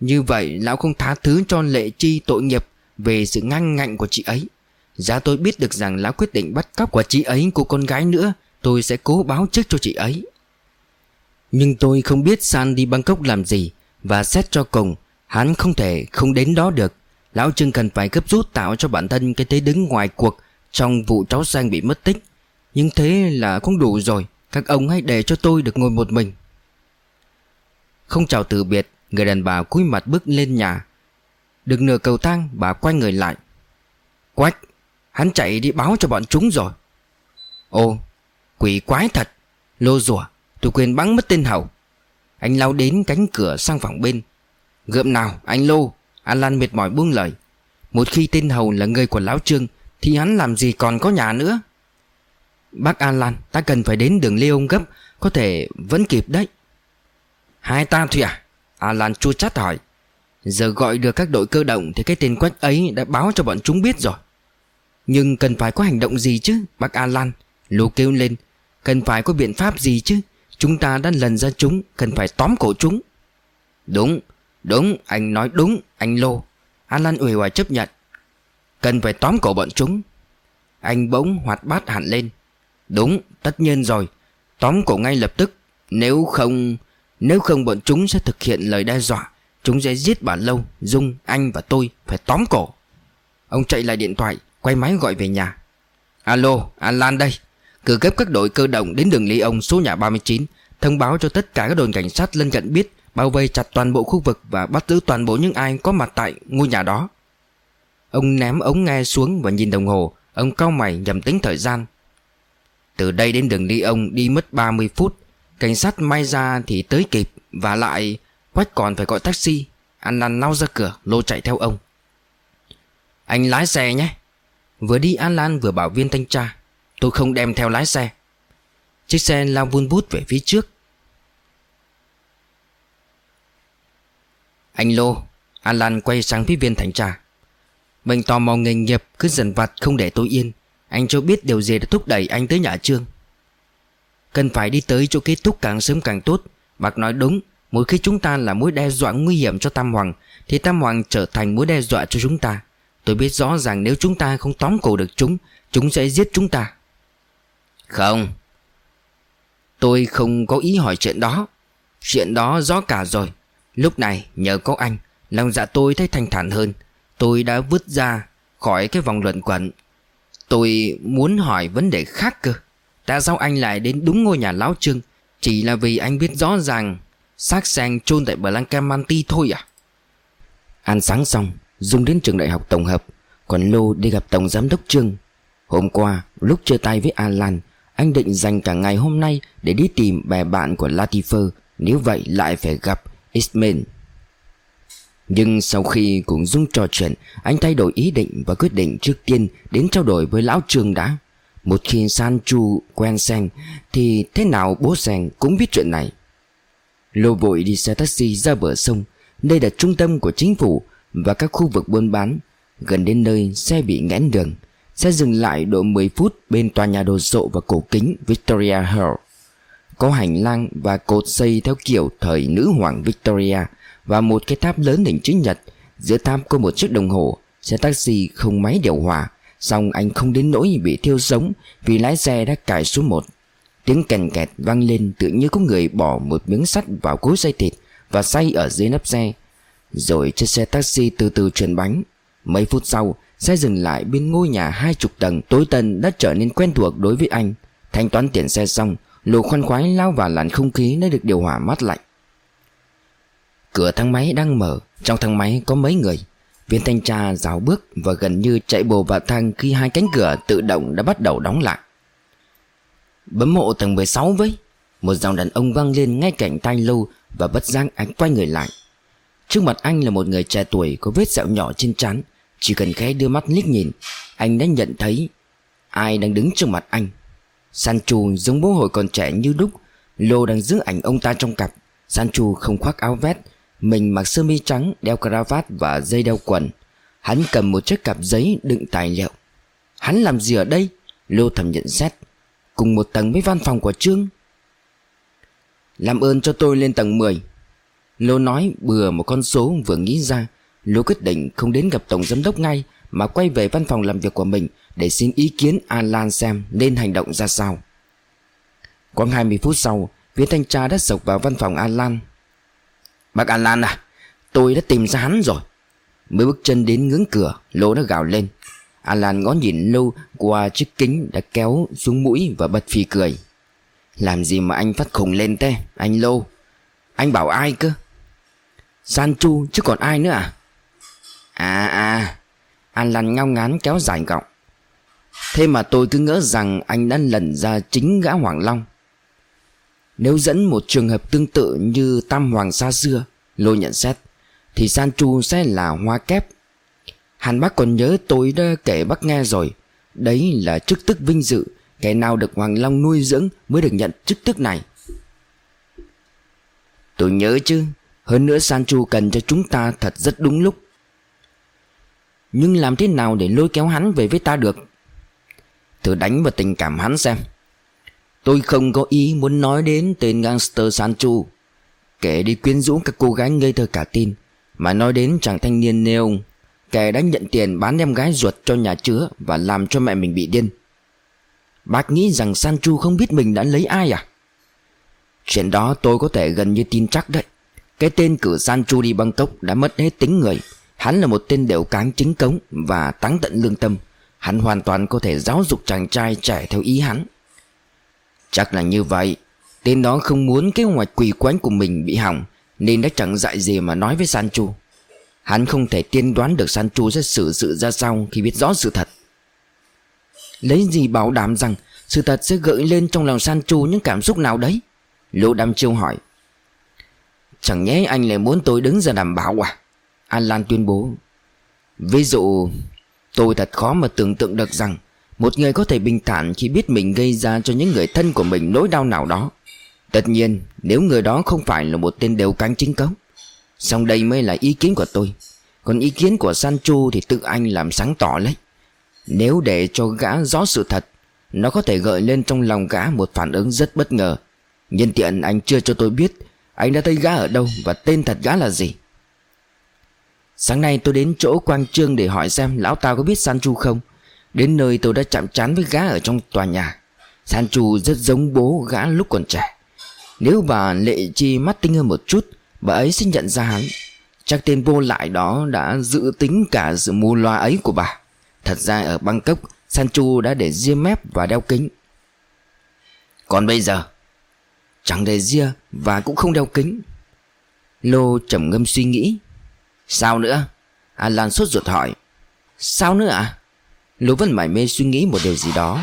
Như vậy lão không tha thứ cho lệ chi tội nghiệp Về sự ngang ngạnh của chị ấy. Giá tôi biết được rằng lão quyết định bắt cóc của chị ấy của con gái nữa, Tôi sẽ cố báo trước cho chị ấy. Nhưng tôi không biết San đi Bangkok làm gì Và xét cho cùng, Hắn không thể không đến đó được. Lão Trương cần phải gấp rút tạo cho bản thân cái thế đứng ngoài cuộc Trong vụ cháu sang bị mất tích. Nhưng thế là cũng đủ rồi, Các ông hãy để cho tôi được ngồi một mình. Không chào từ biệt, Người đàn bà cúi mặt bước lên nhà. Được nửa cầu thang, bà quay người lại. Quách, Hắn chạy đi báo cho bọn chúng rồi. Ồ, Quỷ quái thật, Lô rùa, Tôi quên bắn mất tên hầu Anh lao đến cánh cửa sang phòng bên. Gượm nào, anh Lô. Alan mệt mỏi buông lời. Một khi tên hầu là người của Lão Trương, Thì hắn làm gì còn có nhà nữa? Bác Alan, Ta cần phải đến đường Lê gấp, Có thể vẫn kịp đấy. Hai ta thôi à? Alan chua chát hỏi. Giờ gọi được các đội cơ động Thì cái tên quách ấy đã báo cho bọn chúng biết rồi. Nhưng cần phải có hành động gì chứ, Bác Alan? Lô kêu lên. Cần phải có biện pháp gì chứ? Chúng ta đã lần ra chúng, Cần phải tóm cổ chúng. Đúng Đúng, anh nói đúng, Anh Lô. Alan uể oải chấp nhận. Cần phải tóm cổ bọn chúng. Anh bỗng hoạt bát hẳn lên. Đúng, tất nhiên rồi. Tóm cổ ngay lập tức. Nếu không Nếu không bọn chúng sẽ thực hiện lời đe dọa, Chúng sẽ giết bà Lâu Dung, anh và tôi phải tóm cổ. Ông chạy lại điện thoại, Quay máy gọi về nhà. Alo, Alan đây. Cử gấp các đội cơ động đến đường Lý Ông số nhà 39 Thông báo cho tất cả các đồn cảnh sát lân cận biết Bao vây chặt toàn bộ khu vực Và bắt giữ toàn bộ những ai có mặt tại ngôi nhà đó. Ông ném ống nghe xuống và nhìn đồng hồ. Ông cau mày nhầm tính thời gian. Từ đây đến đường đi, Ông đi mất 30 phút. Cảnh sát may ra thì tới kịp Và lại Quách còn phải gọi taxi. Ăn năn lao ra cửa, lô chạy theo ông. Anh lái xe nhé. Vừa đi, An Lan vừa bảo viên thanh tra. Tôi không đem theo lái xe. Chiếc xe lao vun vút về phía trước. Anh Lô, Alan quay sang phía viên thanh tra. Mình tò mò nghề nghiệp, cứ dần vặt, không để tôi yên. Anh cho biết điều gì đã thúc đẩy anh tới nhà trương Cần phải đi tới chỗ kết thúc càng sớm càng tốt. Bác nói đúng, Mỗi khi chúng ta là mối đe dọa nguy hiểm cho Tam Hoàng, Thì Tam Hoàng trở thành mối đe dọa cho chúng ta. Tôi biết rõ ràng nếu chúng ta không tóm cổ được chúng Chúng sẽ giết chúng ta. Không. Tôi không có ý hỏi chuyện đó. Chuyện đó rõ cả rồi. Lúc này, nhờ có anh, Lòng dạ tôi thấy thanh thản hơn. Tôi đã vứt ra khỏi cái vòng luận quẩn. Tôi muốn hỏi vấn đề khác cơ. Tại sao anh lại đến đúng ngôi nhà lão trương? Chỉ là vì anh biết rõ ràng xác sang chôn tại Blancamanti thôi à? Ăn sáng xong, Dung đến trường đại học tổng hợp, Còn Lô đi gặp tổng giám đốc Trương. Hôm qua, lúc chia tay với Alan, Anh định dành cả ngày hôm nay Để đi tìm bè bạn của Latifer. Nếu vậy, lại phải gặp Eastman Nhưng sau khi cùng Dung trò chuyện, Anh thay đổi ý định và quyết định trước tiên Đến trao đổi với lão Trương đã. Một khi Sanchu quen Sen Thì thế nào bố Sen cũng biết chuyện này. Lô vội đi xe taxi ra bờ sông. Đây là trung tâm của chính phủ Và các khu vực buôn bán. Gần đến nơi, xe bị nghẽn đường. Xe dừng lại độ 10 phút Bên tòa nhà đồ sộ và cổ kính Victoria Hall. Có hành lang và cột xây theo kiểu thời nữ hoàng Victoria Và một cái tháp lớn hình chữ nhật. Giữa tháp có một chiếc đồng hồ, Xe taxi không máy điều hòa Xong anh không đến nỗi bị thiêu sống Vì lái xe đã cài số 1 Tiếng kèn kẹt vang lên tự như có người bỏ một miếng sắt vào cối xay thịt Và xay ở dưới nắp xe. Rồi chiếc xe taxi từ từ chuyển bánh. Mấy phút sau, Xe dừng lại bên ngôi nhà hai chục tầng tối tân đã trở nên quen thuộc đối với anh. Thanh toán tiền xe xong Lô khoan khoái lao vào làn không khí đã được điều hòa mát lạnh. Cửa thang máy đang mở. Trong thang máy có mấy người. Viên thanh tra rào bước và gần như chạy bồ vào thang khi hai cánh cửa tự động đã bắt đầu đóng lại. Bấm mộ tầng 16 với. Một dòng đàn ông vang lên ngay cạnh tai lâu Và bất giác anh quay người lại. Trước mặt anh là một người trẻ tuổi Có vết sẹo nhỏ trên trán. Chỉ cần khẽ đưa mắt liếc nhìn, Anh đã nhận thấy Ai đang đứng trước mặt anh. Sancho giống bố hồi còn trẻ như đúc. Lô đang giữ ảnh ông ta trong cặp. Sancho không khoác áo vest Mình mặc sơ mi trắng, Đeo cravat và dây đeo quần. Hắn cầm một chiếc cặp giấy đựng tài liệu. Hắn làm gì ở đây? Lô thầm nhận xét. Cùng một tầng với văn phòng của Trương. Làm ơn cho tôi lên tầng 10 Lô nói bừa một con số vừa nghĩ ra. Lô quyết định không đến gặp tổng giám đốc ngay. Mà quay về văn phòng làm việc của mình Để xin ý kiến Alan xem nên hành động ra sao. Khoảng 20 phút sau Viên thanh tra đã sộc vào văn phòng Alan. Bác Alan à Tôi đã tìm ra hắn rồi. Mới bước chân đến ngưỡng cửa Lô đã gào lên. Alan ngó nhìn Lô qua chiếc kính đã kéo xuống mũi và bật phì cười. Làm gì mà anh phát khùng lên thế, Anh Lô? Anh bảo ai cơ? San Chu chứ còn ai nữa à? À à Alan ngao ngán kéo dài gọng. Thế mà tôi cứ ngỡ rằng anh đã lần ra chính gã Hoàng Long. Nếu dẫn một trường hợp tương tự như Tam Hoàng xa xưa, Lô nhận xét, Thì San Chu sẽ là hoa kép. Hàn bác còn nhớ tôi đã kể bác nghe rồi. Đấy là chức tức vinh dự, Kẻ nào được Hoàng Long nuôi dưỡng Mới được nhận chức tức này. Tôi nhớ chứ, Hơn nữa San Chu cần cho chúng ta thật rất đúng lúc. Nhưng làm thế nào để lôi kéo hắn về với ta được? Thử đánh vào tình cảm hắn xem. Tôi không có ý muốn nói đến tên gangster Sancho Kẻ đi quyến rũ các cô gái ngây thơ cả tin, Mà nói đến chàng thanh niên Neon Kẻ đã nhận tiền bán em gái ruột cho nhà chứa Và làm cho mẹ mình bị điên. Bác nghĩ rằng Sancho không biết mình đã lấy ai à? Chuyện đó tôi có thể gần như tin chắc đấy. Cái tên cử Sancho đi Bangkok đã mất hết tính người. Hắn là một tên đều cáng chính cống Và táng tận lương tâm. Hắn hoàn toàn có thể giáo dục chàng trai trẻ theo ý hắn. Chắc là như vậy. Tên đó không muốn kế hoạch quỷ quánh của mình bị hỏng, Nên đã chẳng dạy gì mà nói với Sancho Hắn không thể tiên đoán được Sancho sẽ xử sự ra sao khi biết rõ sự thật. Lấy gì bảo đảm rằng sự thật sẽ gợi lên trong lòng Sancho những cảm xúc nào đấy? Lô Đam Chiêu hỏi. Chẳng nhẽ anh lại muốn tôi đứng ra đảm bảo à? Alan tuyên bố. Ví dụ, Tôi thật khó mà tưởng tượng được rằng Một người có thể bình thản khi biết mình gây ra cho những người thân của mình nỗi đau nào đó. Tất nhiên, nếu người đó không phải là một tên đều cánh chính cống Xong đây mới là ý kiến của tôi. Còn ý kiến của Sancho thì tự anh làm sáng tỏ lấy. Nếu để cho gã rõ sự thật, Nó có thể gợi lên trong lòng gã một phản ứng rất bất ngờ. Nhân tiện anh chưa cho tôi biết, Anh đã thấy gã ở đâu và tên thật gã là gì. Sáng nay tôi đến chỗ Quang Trương để hỏi xem lão ta có biết san chu không. Đến nơi tôi đã chạm trán với gã ở trong tòa nhà. San chu rất giống bố gã lúc còn trẻ. Nếu bà Lệ Chi mắt tinh hơn một chút, Bà ấy sẽ nhận ra hắn. Chắc tên vô lại đó đã dự tính cả sự mù loa ấy của bà. Thật ra ở Bangkok Sanchu đã để ria mép và đeo kính. Còn bây giờ? Chẳng để ria và cũng không đeo kính. Lô trầm ngâm suy nghĩ. Sao nữa? À, Alan sốt ruột hỏi. Sao nữa à Lô vẫn mải mê suy nghĩ một điều gì đó.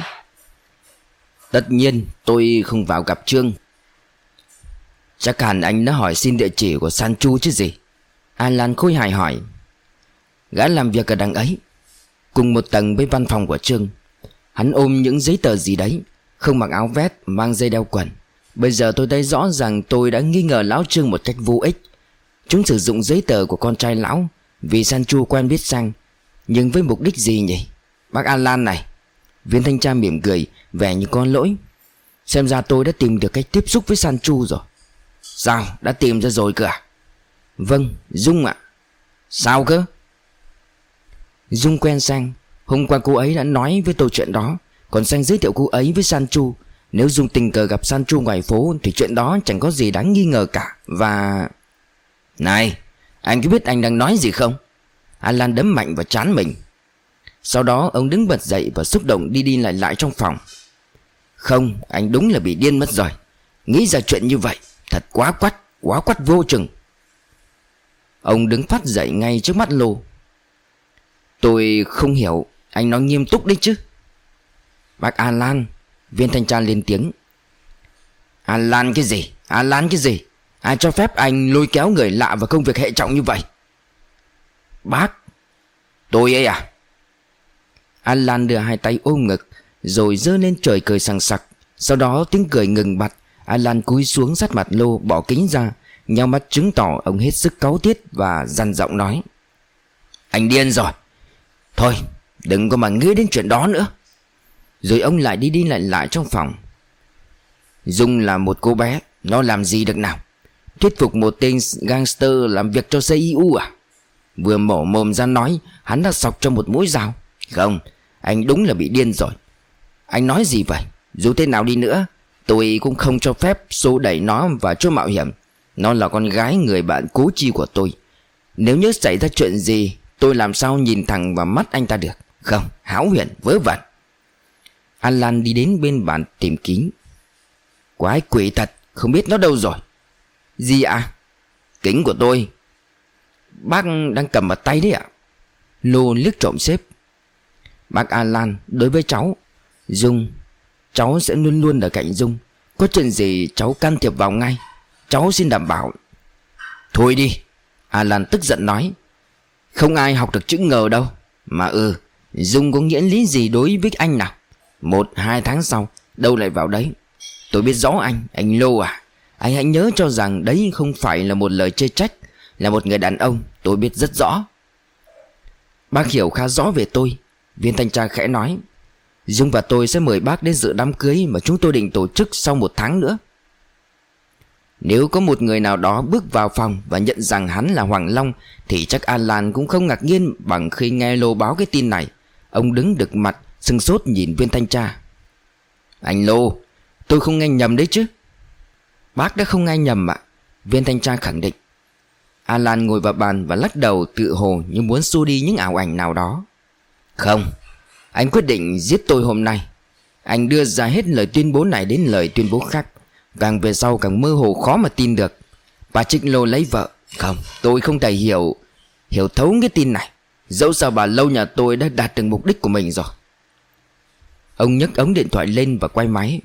Tất nhiên, tôi không vào gặp Trương. Chắc hẳn anh đã hỏi xin địa chỉ của San Chu chứ gì? À, Alan khôi hài hỏi. Gã làm việc ở đằng ấy, Cùng một tầng với văn phòng của Trương. Hắn ôm những giấy tờ gì đấy, Không mặc áo vest Mang dây đeo quần. Bây giờ tôi thấy rõ ràng tôi đã nghi ngờ Lão Trương một cách vô ích. Chúng sử dụng giấy tờ của con trai lão, Vì Sancho quen biết sang. Nhưng với mục đích gì nhỉ? Bác Alan này. Viên thanh tra mỉm cười, Vẻ như con lỗi. Xem ra tôi đã tìm được cách tiếp xúc với Sancho rồi. Sao? Đã tìm ra rồi cơ à? Vâng Dung ạ. Sao cơ? Dung quen Sang. Hôm qua cô ấy đã nói với tôi chuyện đó. Còn Sang giới thiệu cô ấy với Sancho Nếu Dung tình cờ gặp Sancho ngoài phố Thì chuyện đó chẳng có gì đáng nghi ngờ cả. Và này, Anh có biết anh đang nói gì không? Alan đấm mạnh vào chán mình. Sau đó, ông đứng bật dậy và xúc động đi đi lại lại trong phòng. Không, anh đúng là bị điên mất rồi. Nghĩ ra chuyện như vậy, Thật quá quắt Quá quắt vô chừng. Ông đứng phát dậy ngay trước mắt lô. Tôi không hiểu, Anh nói nghiêm túc đấy chứ. Bác Alan, Viên thanh tra lên tiếng. Alan cái gì? Alan cái gì? Ai cho phép anh lôi kéo người lạ vào công việc hệ trọng như vậy? Bác, Tôi ấy à? Alan đưa hai tay ôm ngực, Rồi dơ lên trời cười sằng sặc. Sau đó tiếng cười ngừng bặt, Alan cúi xuống sát mặt lô, bỏ kính ra, Nhau mắt chứng tỏ ông hết sức cáu tiết Và dằn giọng nói. Anh điên rồi. Thôi, đừng có mà nghĩ đến chuyện đó nữa. Rồi ông lại đi đi lại lại trong phòng. Dung là một cô bé, Nó làm gì được nào? Thuyết phục một tên gangster làm việc cho CIU à? Vừa mổ mồm ra nói, Hắn đã sọc cho một mũi dao. Không, Anh đúng là bị điên rồi. Anh nói gì vậy? Dù thế nào đi nữa, Tôi cũng không cho phép xô đẩy nó vào chỗ mạo hiểm. Nó là con gái người bạn cố chi của tôi. Nếu nhớ xảy ra chuyện gì, Tôi làm sao nhìn thẳng vào mắt anh ta được? Không háo huyền, vớ vẩn. Alan đi đến bên bàn tìm kính Quái quỷ thật, Không biết nó đâu rồi. Gì ạ? À? Kính của tôi. Bác đang cầm ở tay đấy ạ. Lô liếc trộm xếp. Bác Alan, đối với cháu, Dung, Cháu sẽ luôn luôn ở cạnh Dung. Có chuyện gì cháu can thiệp vào ngay. Cháu xin đảm bảo. Thôi đi. Alan tức giận nói. Không ai học được chữ ngờ đâu. Mà ừ Dung có nghĩa lý gì đối với anh nào? Một, hai tháng sau, Đâu lại vào đấy? Tôi biết rõ anh Anh Lô à. Anh hãy nhớ cho rằng đấy không phải là một lời chê trách, Là một người đàn ông, Tôi biết rất rõ. Bác hiểu khá rõ về tôi. Viên thanh tra khẽ nói, Dung và tôi sẽ mời bác đến dự đám cưới Mà chúng tôi định tổ chức sau một tháng nữa. Nếu có một người nào đó bước vào phòng Và nhận rằng hắn là Hoàng Long, Thì chắc Alan cũng không ngạc nhiên Bằng khi nghe Lô báo cái tin này. Ông đứng đực mặt Sưng sốt nhìn viên thanh tra. Anh Lô, Tôi không nghe nhầm đấy chứ. Bác đã không nghe nhầm ạ. Viên thanh tra khẳng định. Alan ngồi vào bàn và lắc đầu tự hồ như muốn xua đi những ảo ảnh nào đó. Không, Anh quyết định giết tôi hôm nay. Anh đưa ra hết lời tuyên bố này đến lời tuyên bố khác. Càng về sau càng mơ hồ khó mà tin được. Bà Trịnh Lô lấy vợ. Không, tôi không thể hiểu Hiểu thấu cái tin này. Dẫu sao bà lâu nhà tôi đã đạt được mục đích của mình rồi. Ông nhấc ống điện thoại lên và quay máy.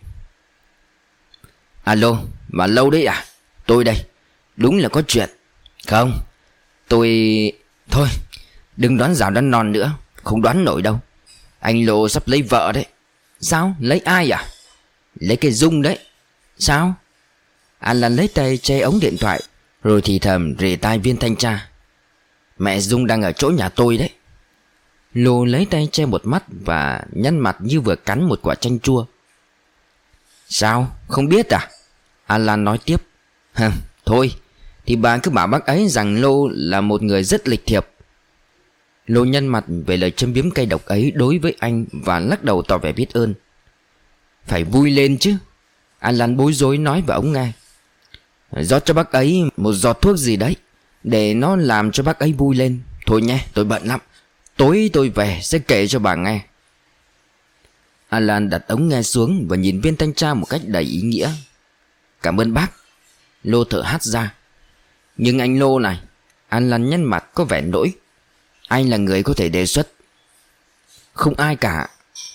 Alo mà lâu đấy à? Tôi đây. Đúng là có chuyện. Không, Tôi Thôi, Đừng đoán rào đoán non nữa. Không đoán nổi đâu. Anh Lô sắp lấy vợ đấy. Sao? Lấy ai à? Lấy cái Dung đấy. Sao? Anh là lấy tay che ống điện thoại, Rồi thì thầm rỉ tai viên thanh tra. Mẹ Dung đang ở chỗ nhà tôi đấy. Lô lấy tay che một mắt Và nhăn mặt như vừa cắn một quả chanh chua. Sao? Không biết à? Alan nói tiếp. Thôi, Thì bà cứ bảo bác ấy rằng Lô là một người rất lịch thiệp. Lô nhân mặt về lời châm biếm cay độc ấy đối với anh Và lắc đầu tỏ vẻ biết ơn. Phải vui lên chứ, Alan bối rối nói vào ống nghe. Rót cho bác ấy một giọt thuốc gì đấy, Để nó làm cho bác ấy vui lên. Thôi nhé, tôi bận lắm, Tối tôi về sẽ kể cho bà nghe. Alan đặt ống nghe xuống Và nhìn viên thanh tra một cách đầy ý nghĩa. Cảm ơn bác. Lô thở hát ra. Nhưng anh Lô này Alan nhăn mặt có vẻ nỗi. Anh là người có thể đề xuất. Không ai cả.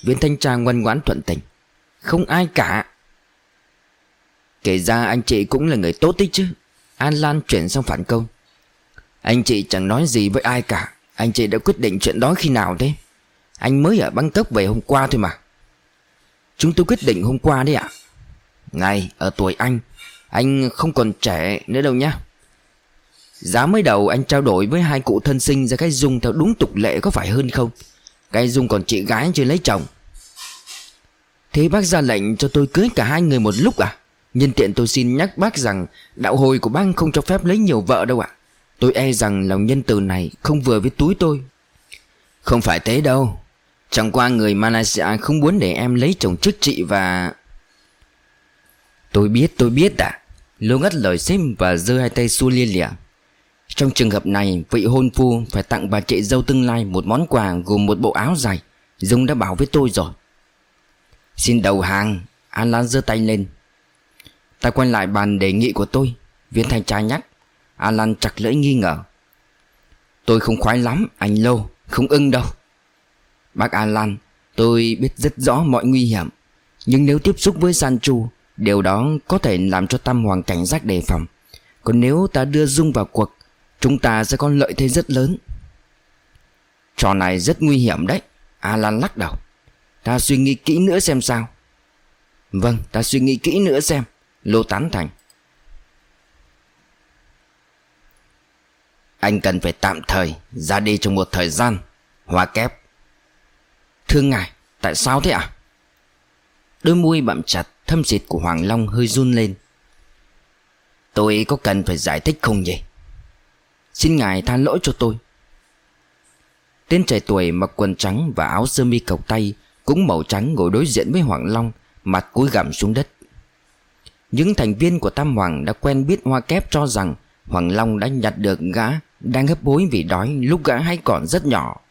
Viên thanh tra ngoan ngoãn thuận tình. Không ai cả. Kể ra anh chị cũng là người tốt đấy chứ. An Lan chuyển sang phản công Anh chị chẳng nói gì với ai cả. Anh chị đã quyết định chuyện đó khi nào thế? Anh mới ở Bangkok về hôm qua thôi mà. Chúng tôi quyết định hôm qua đấy ạ. Này, ở tuổi anh Anh không còn trẻ nữa đâu nhá. Giá mới đầu anh trao đổi với hai cụ thân sinh ra cái dung theo đúng tục lệ có phải hơn không? Cái dung còn chị gái chưa lấy chồng. Thế bác ra lệnh cho tôi cưới cả hai người một lúc à? Nhân tiện tôi xin nhắc bác rằng Đạo hồi của bác không cho phép lấy nhiều vợ đâu ạ. Tôi e rằng lòng nhân từ này không vừa với túi tôi. Không phải thế đâu. Chẳng qua người Malaysia không muốn để em lấy chồng chức trị và Tôi biết tôi biết à Lô ngắt lời xếp và giơ hai tay xua lia lịa. Trong trường hợp này, Vị hôn phu phải tặng bà chị dâu tương lai Một món quà gồm một bộ áo dài. Dung đã bảo với tôi rồi. Xin đầu hàng Alan giơ tay lên. Ta quay lại bàn đề nghị của tôi. Viên thanh tra nhắc. Alan chặt lưỡi nghi ngờ. Tôi không khoái lắm, anh Lô. Không ưng đâu. Bác Alan Tôi biết rất rõ mọi nguy hiểm. Nhưng nếu tiếp xúc với Sanchu Điều đó có thể làm cho Tam Hoàng cảnh giác đề phòng. Còn nếu ta đưa Dung vào cuộc, Chúng ta sẽ có lợi thế rất lớn. Trò này rất nguy hiểm đấy, Alan lắc đầu. Ta suy nghĩ kỹ nữa xem sao. Vâng ta suy nghĩ kỹ nữa xem. Lô tán thành. Anh cần phải tạm thời ra đi trong một thời gian. Hoa kép. Thưa ngài, Tại sao thế ạ? À? Đôi môi bặm chặt. Thâm xịt của Hoàng Long hơi run lên. Tôi có cần phải giải thích không nhỉ? Xin ngài tha lỗi cho tôi. Tên trẻ tuổi mặc quần trắng và áo sơ mi cộc tay Cũng màu trắng ngồi đối diện với Hoàng Long, Mặt cúi gằm xuống đất. Những thành viên của Tam Hoàng đã quen biết Hoa Kép cho rằng Hoàng Long đã nhặt được gã Đang hấp hối vì đói lúc gã hay còn rất nhỏ.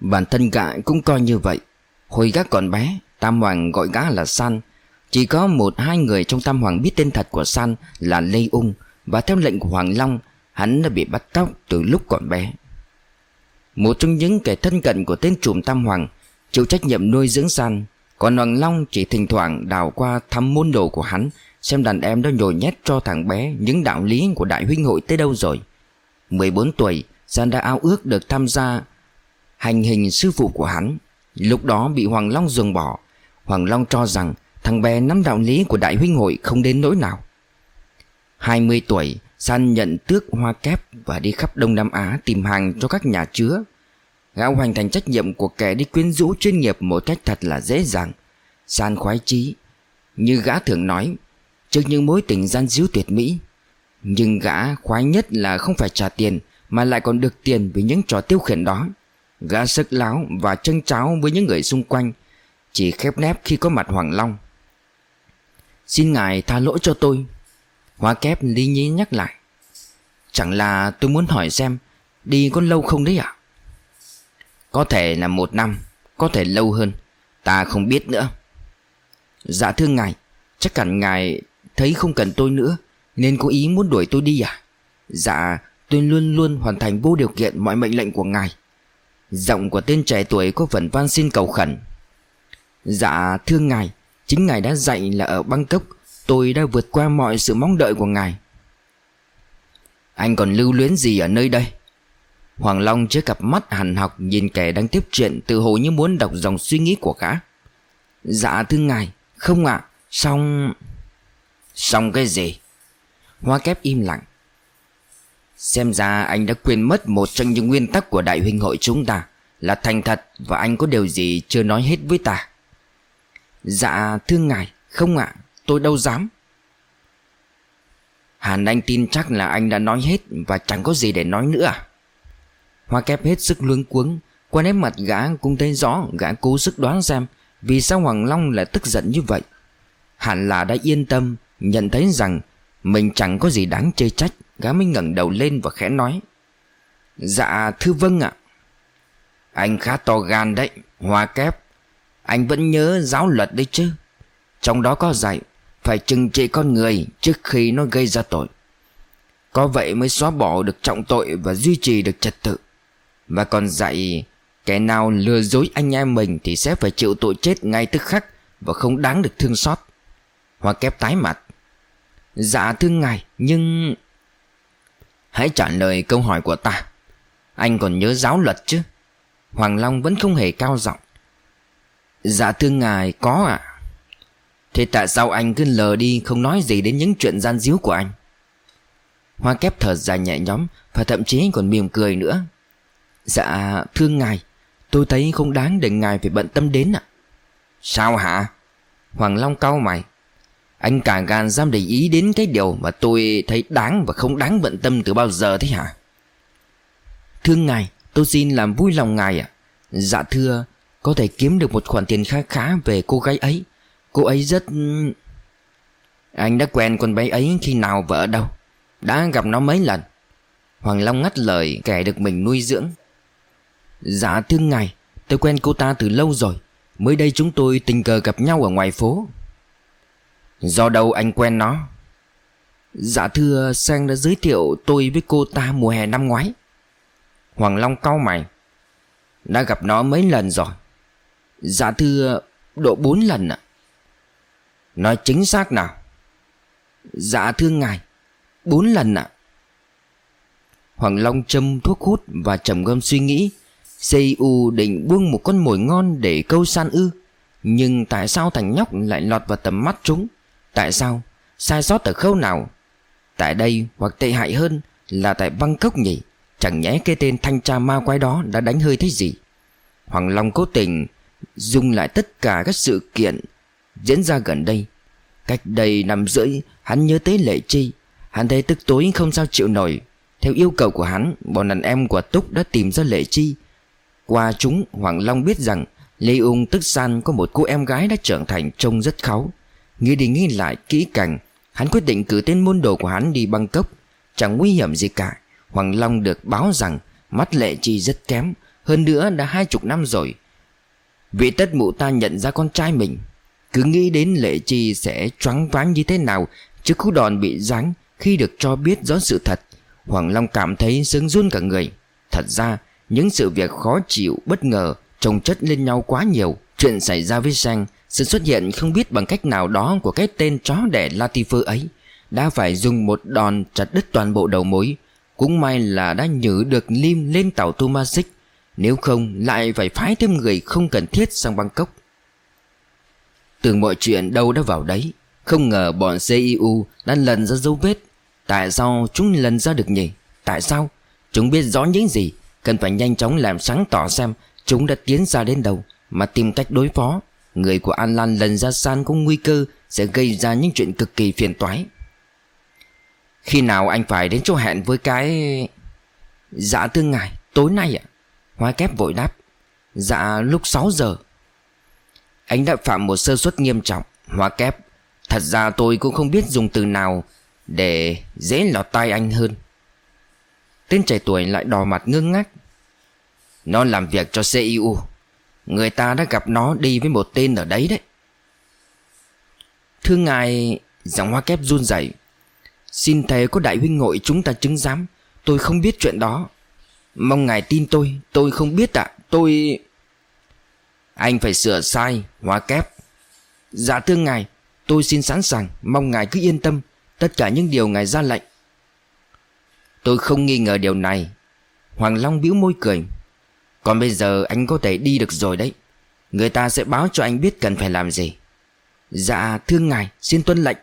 Bản thân gã cũng coi như vậy. Hồi gã còn bé Tam Hoàng gọi gã là San. Chỉ có một hai người trong Tam Hoàng biết tên thật của San là Lê Ung, Và theo lệnh của Hoàng Long, Hắn đã bị bắt cóc từ lúc còn bé. Một trong những kẻ thân cận của tên trùm Tam Hoàng Chịu trách nhiệm nuôi dưỡng San, Còn Hoàng Long chỉ thỉnh thoảng đào qua thăm môn đồ của hắn, Xem đàn em đã nhồi nhét cho thằng bé Những đạo lý của đại huynh hội tới đâu rồi. 14 tuổi, San đã ao ước được tham gia Hành hình sư phụ của hắn. Lúc đó bị Hoàng Long dường bỏ Hoàng Long cho rằng Thằng bé nắm đạo lý của đại huynh hội không đến nỗi nào. 20 tuổi San nhận tước hoa kép Và đi khắp Đông Nam Á tìm hàng cho các nhà chứa. Gã hoàn thành trách nhiệm của kẻ đi quyến rũ chuyên nghiệp một cách thật là dễ dàng. San khoái chí, Như gã thường nói, Trước những mối tình gian díu tuyệt mỹ, Nhưng gã khoái nhất là không phải trả tiền Mà lại còn được tiền vì những trò tiêu khiển đó. Gã sức láo và chân cháo với những người xung quanh chỉ khép nép khi có mặt Hoàng Long. Xin ngài tha lỗi cho tôi. Hoa kép lý nhí nhắc lại. Chẳng là tôi muốn hỏi xem, Đi có lâu không đấy ạ? Có thể là một năm, Có thể lâu hơn, Ta không biết nữa. Dạ thưa ngài, Chắc hẳn ngài thấy không cần tôi nữa, Nên có ý muốn đuổi tôi đi à? Dạ tôi luôn luôn hoàn thành vô điều kiện mọi mệnh lệnh của ngài. Giọng của tên trẻ tuổi có phần van xin cầu khẩn. Dạ thưa ngài Chính ngài đã dạy là ở Bangkok. Tôi đã vượt qua mọi sự mong đợi của ngài. Anh còn lưu luyến gì ở nơi đây? Hoàng Long chứa cặp mắt hằn học Nhìn kẻ đang tiếp chuyện Tự hồ như muốn đọc dòng suy nghĩ của gã. Dạ thưa ngài Không ạ. À, Xong Xong cái gì? Hoa kép im lặng. Xem ra anh đã quên mất một trong những nguyên tắc của đại huynh hội chúng ta Là thành thật và anh có điều gì chưa nói hết với ta. Dạ thưa ngài, Không ạ, tôi đâu dám. Hàn anh tin chắc là anh đã nói hết Và chẳng có gì để nói nữa à? Hoa kép hết sức luống cuống Qua nét mặt gã cũng thấy rõ, Gã cố sức đoán xem Vì sao Hoàng Long lại tức giận như vậy. Hẳn là đã yên tâm, Nhận thấy rằng Mình chẳng có gì đáng chê trách, Gã mới ngẩng đầu lên và khẽ nói. Dạ thưa vâng ạ. Anh khá to gan đấy, Hoa kép. Anh vẫn nhớ giáo luật đấy chứ? Trong đó có dạy, Phải trừng trị con người trước khi nó gây ra tội. Có vậy mới xóa bỏ được trọng tội Và duy trì được trật tự. Và còn dạy, Kẻ nào lừa dối anh em mình Thì sẽ phải chịu tội chết ngay tức khắc Và không đáng được thương xót. Hoa kép tái mặt. Dạ thưa ngài, nhưng Hãy trả lời câu hỏi của ta. Anh còn nhớ giáo luật chứ? Hoàng Long vẫn không hề cao giọng. Dạ thưa ngài có ạ à? Thế tại sao anh cứ lờ đi Không nói gì đến những chuyện gian díu của anh Hoa kép thở dài nhẹ nhõm Và thậm chí còn mỉm cười nữa Dạ thưa ngài Tôi thấy không đáng để ngài phải bận tâm đến ạ Sao hả Hoàng Long cau mày anh cả gan dám để ý đến cái điều mà tôi thấy đáng và không đáng bận tâm từ bao giờ thế hả? Thưa ngài, tôi xin làm vui lòng ngài ạ. Dạ thưa, có thể kiếm được một khoản tiền khá khá về cô gái ấy. Cô ấy rất... Ừ, anh đã quen con bé ấy khi nào vợ đâu? Đã gặp nó mấy lần? Hoàng Long ngắt lời kẻ được mình nuôi dưỡng. Dạ thưa ngài, tôi quen cô ta từ lâu rồi. Mới đây chúng tôi tình cờ gặp nhau ở ngoài phố. Do đâu anh quen nó Dạ thưa Sang đã giới thiệu tôi với cô ta mùa hè năm ngoái Hoàng Long cau mày Đã gặp nó mấy lần rồi Dạ thưa Độ 4 lần ạ Nói chính xác nào Dạ thưa ngài 4 lần ạ Hoàng Long châm thuốc hút và trầm ngâm suy nghĩ CU định buông một con mồi ngon để câu san ư Nhưng tại sao thằng nhóc lại lọt vào tầm mắt chúng Tại sao? Sai sót ở khâu nào? Tại đây hoặc tệ hại hơn là tại Bangkok nhỉ? Chẳng nhẽ cái tên thanh tra ma quái đó đã đánh hơi thế gì? Hoàng Long cố tình dùng lại tất cả các sự kiện diễn ra gần đây. Cách đây năm rưỡi, hắn nhớ tới Lệ Chi. Hắn thấy tức tối không sao chịu nổi. Theo yêu cầu của hắn, bọn đàn em của Túc đã tìm ra Lệ Chi. Qua chúng, Hoàng Long biết rằng Lê Ung tức san có một cô em gái đã trưởng thành trông rất kháu. Nghĩ đi nghĩ lại kỹ càng Hắn quyết định cử tên môn đồ của hắn đi Bangkok Chẳng nguy hiểm gì cả Hoàng Long được báo rằng Mắt Lệ Chi rất kém Hơn nữa đã hai chục năm rồi Vị tất mụ ta nhận ra con trai mình. Cứ nghĩ đến Lệ Chi sẽ choáng váng như thế nào Trước cú đòn bị giáng Khi được cho biết rõ sự thật. Hoàng Long cảm thấy sướng run cả người. Thật ra, những sự việc khó chịu, bất ngờ Trồng chất lên nhau quá nhiều. Chuyện xảy ra với Sang Sự xuất hiện không biết bằng cách nào đó Của cái tên chó đẻ Latifer ấy. Đã phải dùng một đòn chặt đứt toàn bộ đầu mối. Cũng may là đã nhử được Lim lên tàu Tomasic nếu không, lại phải phái thêm người không cần thiết sang Bangkok. Tưởng mọi chuyện đâu đã vào đấy, Không ngờ bọn CIU đã lần ra dấu vết. Tại sao chúng lần ra được nhỉ? Tại sao? Chúng biết rõ những gì? Cần phải nhanh chóng làm sáng tỏ xem Chúng đã tiến ra đến đâu Mà tìm cách đối phó. Người của An Lan lần ra san có nguy cơ Sẽ gây ra những chuyện cực kỳ phiền toái. Khi nào anh phải đến chỗ hẹn với cái Dạ thưa ngài, Tối nay ạ? Hoa kép vội đáp Dạ lúc 6 giờ. Anh đã phạm một sơ suất nghiêm trọng Hoa kép. Thật ra tôi cũng không biết dùng từ nào Để dễ lọt tai anh hơn. Tên trẻ tuổi lại đỏ mặt ngưng ngác. Nó làm việc cho CIU Người ta đã gặp nó đi với một tên ở đấy đấy. Thưa ngài, Giọng hoa kép run rẩy. Xin thầy có đại huynh ngội chúng ta chứng giám, Tôi không biết chuyện đó. Mong ngài tin tôi Tôi không biết ạ. Tôi Anh phải sửa sai, hóa kép. Dạ thưa ngài, Tôi xin sẵn sàng, Mong ngài cứ yên tâm. Tất cả những điều ngài ra lệnh. Tôi không nghi ngờ điều này. Hoàng Long bĩu môi cười. Còn bây giờ anh có thể đi được rồi đấy. Người ta sẽ báo cho anh biết cần phải làm gì. Dạ thưa ngài, Xin tuân lệnh.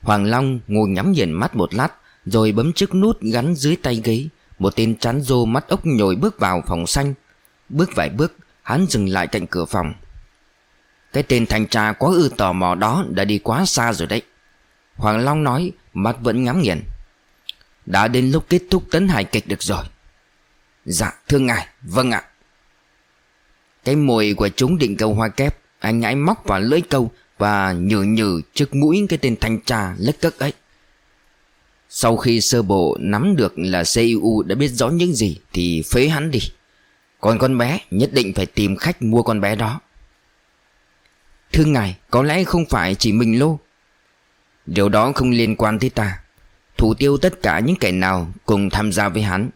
Hoàng Long ngồi nhắm nhìn mắt một lát, Rồi bấm chiếc nút gắn dưới tay ghế. Một tên chán rô mắt ốc nhồi bước vào phòng xanh. Bước vài bước, Hắn dừng lại cạnh cửa phòng. Cái tên thanh tra quá ư tò mò đó Đã đi quá xa rồi đấy. Hoàng Long nói, Mắt vẫn ngắm nghiền. Đã đến lúc kết thúc tấn hài kịch được rồi. Dạ thưa ngài Vâng ạ. Cái mùi của chúng định câu hoa kép, Anh nhãi móc vào lưỡi câu Và nhử nhử trước mũi cái tên thanh tra lất cất ấy. Sau khi sơ bộ nắm được là CIU đã biết rõ những gì Thì phế hắn đi. Còn con bé nhất định phải tìm khách mua con bé đó. Thưa ngài, Có lẽ không phải chỉ mình lô. Điều đó không liên quan tới ta. Thủ tiêu tất cả những kẻ nào cùng tham gia với hắn.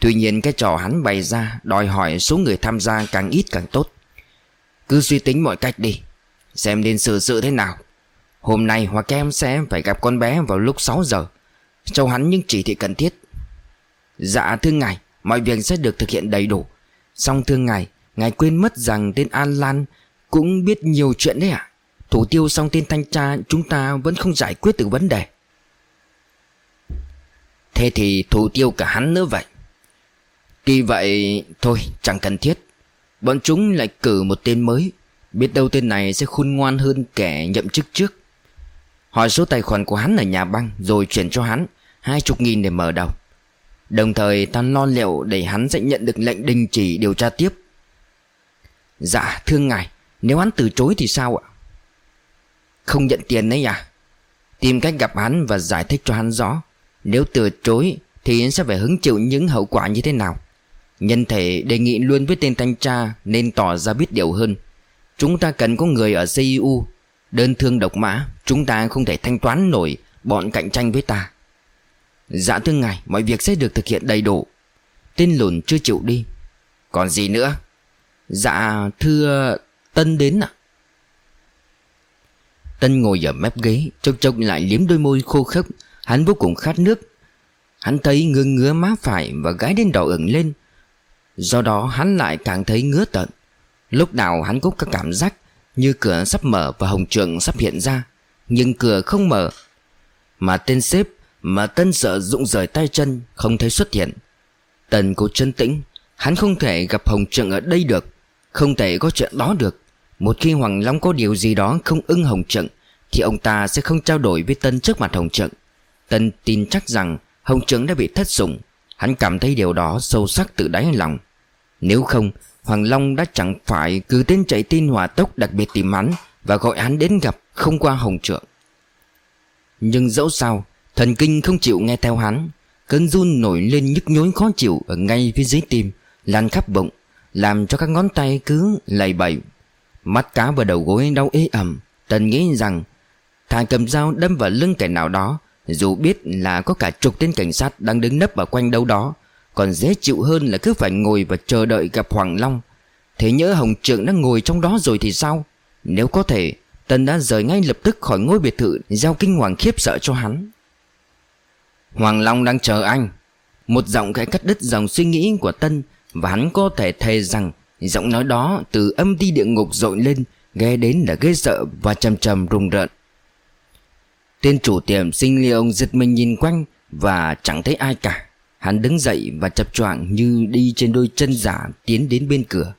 Tuy nhiên cái trò hắn bày ra Đòi hỏi số người tham gia càng ít càng tốt. Cứ suy tính mọi cách đi, Xem nên xử sự thế nào. Hôm nay Hoa Kem sẽ phải gặp con bé vào lúc 6 giờ. Cho hắn những chỉ thị cần thiết. Dạ thưa ngài, Mọi việc sẽ được thực hiện đầy đủ. Xong thưa ngài Ngài quên mất rằng tên An Lan Cũng biết nhiều chuyện đấy ạ. Thủ tiêu xong tên thanh tra Chúng ta vẫn không giải quyết được vấn đề. Thế thì thủ tiêu cả hắn nữa vậy? Tuy vậy, Thôi, chẳng cần thiết. Bọn chúng lại cử một tên mới. Biết đâu tên này sẽ khôn ngoan hơn kẻ nhậm chức trước. Hỏi số tài khoản của hắn ở nhà băng Rồi chuyển cho hắn, Hai chục nghìn để mở đầu. Đồng thời, ta lo liệu để hắn sẽ nhận được lệnh đình chỉ điều tra tiếp. Dạ thưa ngài, Nếu hắn từ chối thì sao ạ? Không nhận tiền đấy à? Tìm cách gặp hắn và giải thích cho hắn rõ. Nếu từ chối Thì hắn sẽ phải hứng chịu những hậu quả như thế nào? Nhân thể đề nghị luôn với tên thanh tra Nên tỏ ra biết điều hơn. Chúng ta cần có người ở CEU Đơn thương độc mã, Chúng ta không thể thanh toán nổi Bọn cạnh tranh với ta. Dạ thưa ngài, Mọi việc sẽ được thực hiện đầy đủ. Tên lùn chưa chịu đi. Còn gì nữa? Dạ thưa Tân đến ạ. Tân ngồi ở mép ghế, Chốc chốc lại liếm đôi môi khô khốc. Hắn vô cùng khát nước. Hắn thấy ngứa ngứa má phải và gái đến đỏ ửng lên. Do đó hắn lại càng thấy ngứa tận Lúc nào hắn cũng có cảm giác như cửa sắp mở và hồng trường sắp hiện ra, Nhưng cửa không mở. Mà tên sếp, Mà tân sợ rụng rời tay chân, Không thấy xuất hiện. Tần cố chân tĩnh, Hắn không thể gặp hồng Trượng ở đây được, Không thể có chuyện đó được. Một khi Hoàng Long có điều gì đó không ưng hồng trận Thì ông ta sẽ không trao đổi với Tân trước mặt hồng trận Tân tin chắc rằng Hồng Trượng đã bị thất sủng, Hắn cảm thấy điều đó sâu sắc từ đáy lòng. Nếu không Hoàng Long đã chẳng phải cứ tên chạy tin hỏa tốc đặc biệt tìm hắn Và gọi hắn đến gặp không qua Hồng Trưởng Nhưng dẫu sao, Thần kinh không chịu nghe theo hắn, Cơn run nổi lên nhức nhối khó chịu Ở ngay phía dưới tim, Lan khắp bụng, Làm cho các ngón tay cứ lầy bẩy. Mắt cá vào đầu gối đau ế ẩm, Tần nghĩ rằng Thà cầm dao đâm vào lưng kẻ nào đó, Dù biết là có cả chục tên cảnh sát Đang đứng nấp ở quanh đâu đó còn dễ chịu hơn là cứ phải ngồi và chờ đợi gặp Hoàng Long. Thế nhớ Hồng Trượng đang ngồi trong đó rồi thì sao? Nếu có thể, tân đã rời ngay lập tức khỏi ngôi biệt thự Giao kinh hoàng khiếp sợ cho hắn. Hoàng Long đang chờ anh. Một giọng gãy cắt đứt dòng suy nghĩ của Tân, Và hắn có thể thề rằng Giọng nói đó từ âm ti địa ngục dội lên, Nghe đến là ghê sợ và trầm trầm rùng rợn. Tên chủ tiệm sinh ly ông giật mình nhìn quanh, Và chẳng thấy ai cả. Hắn đứng dậy và chập choạng như đi trên đôi chân giả tiến đến bên cửa.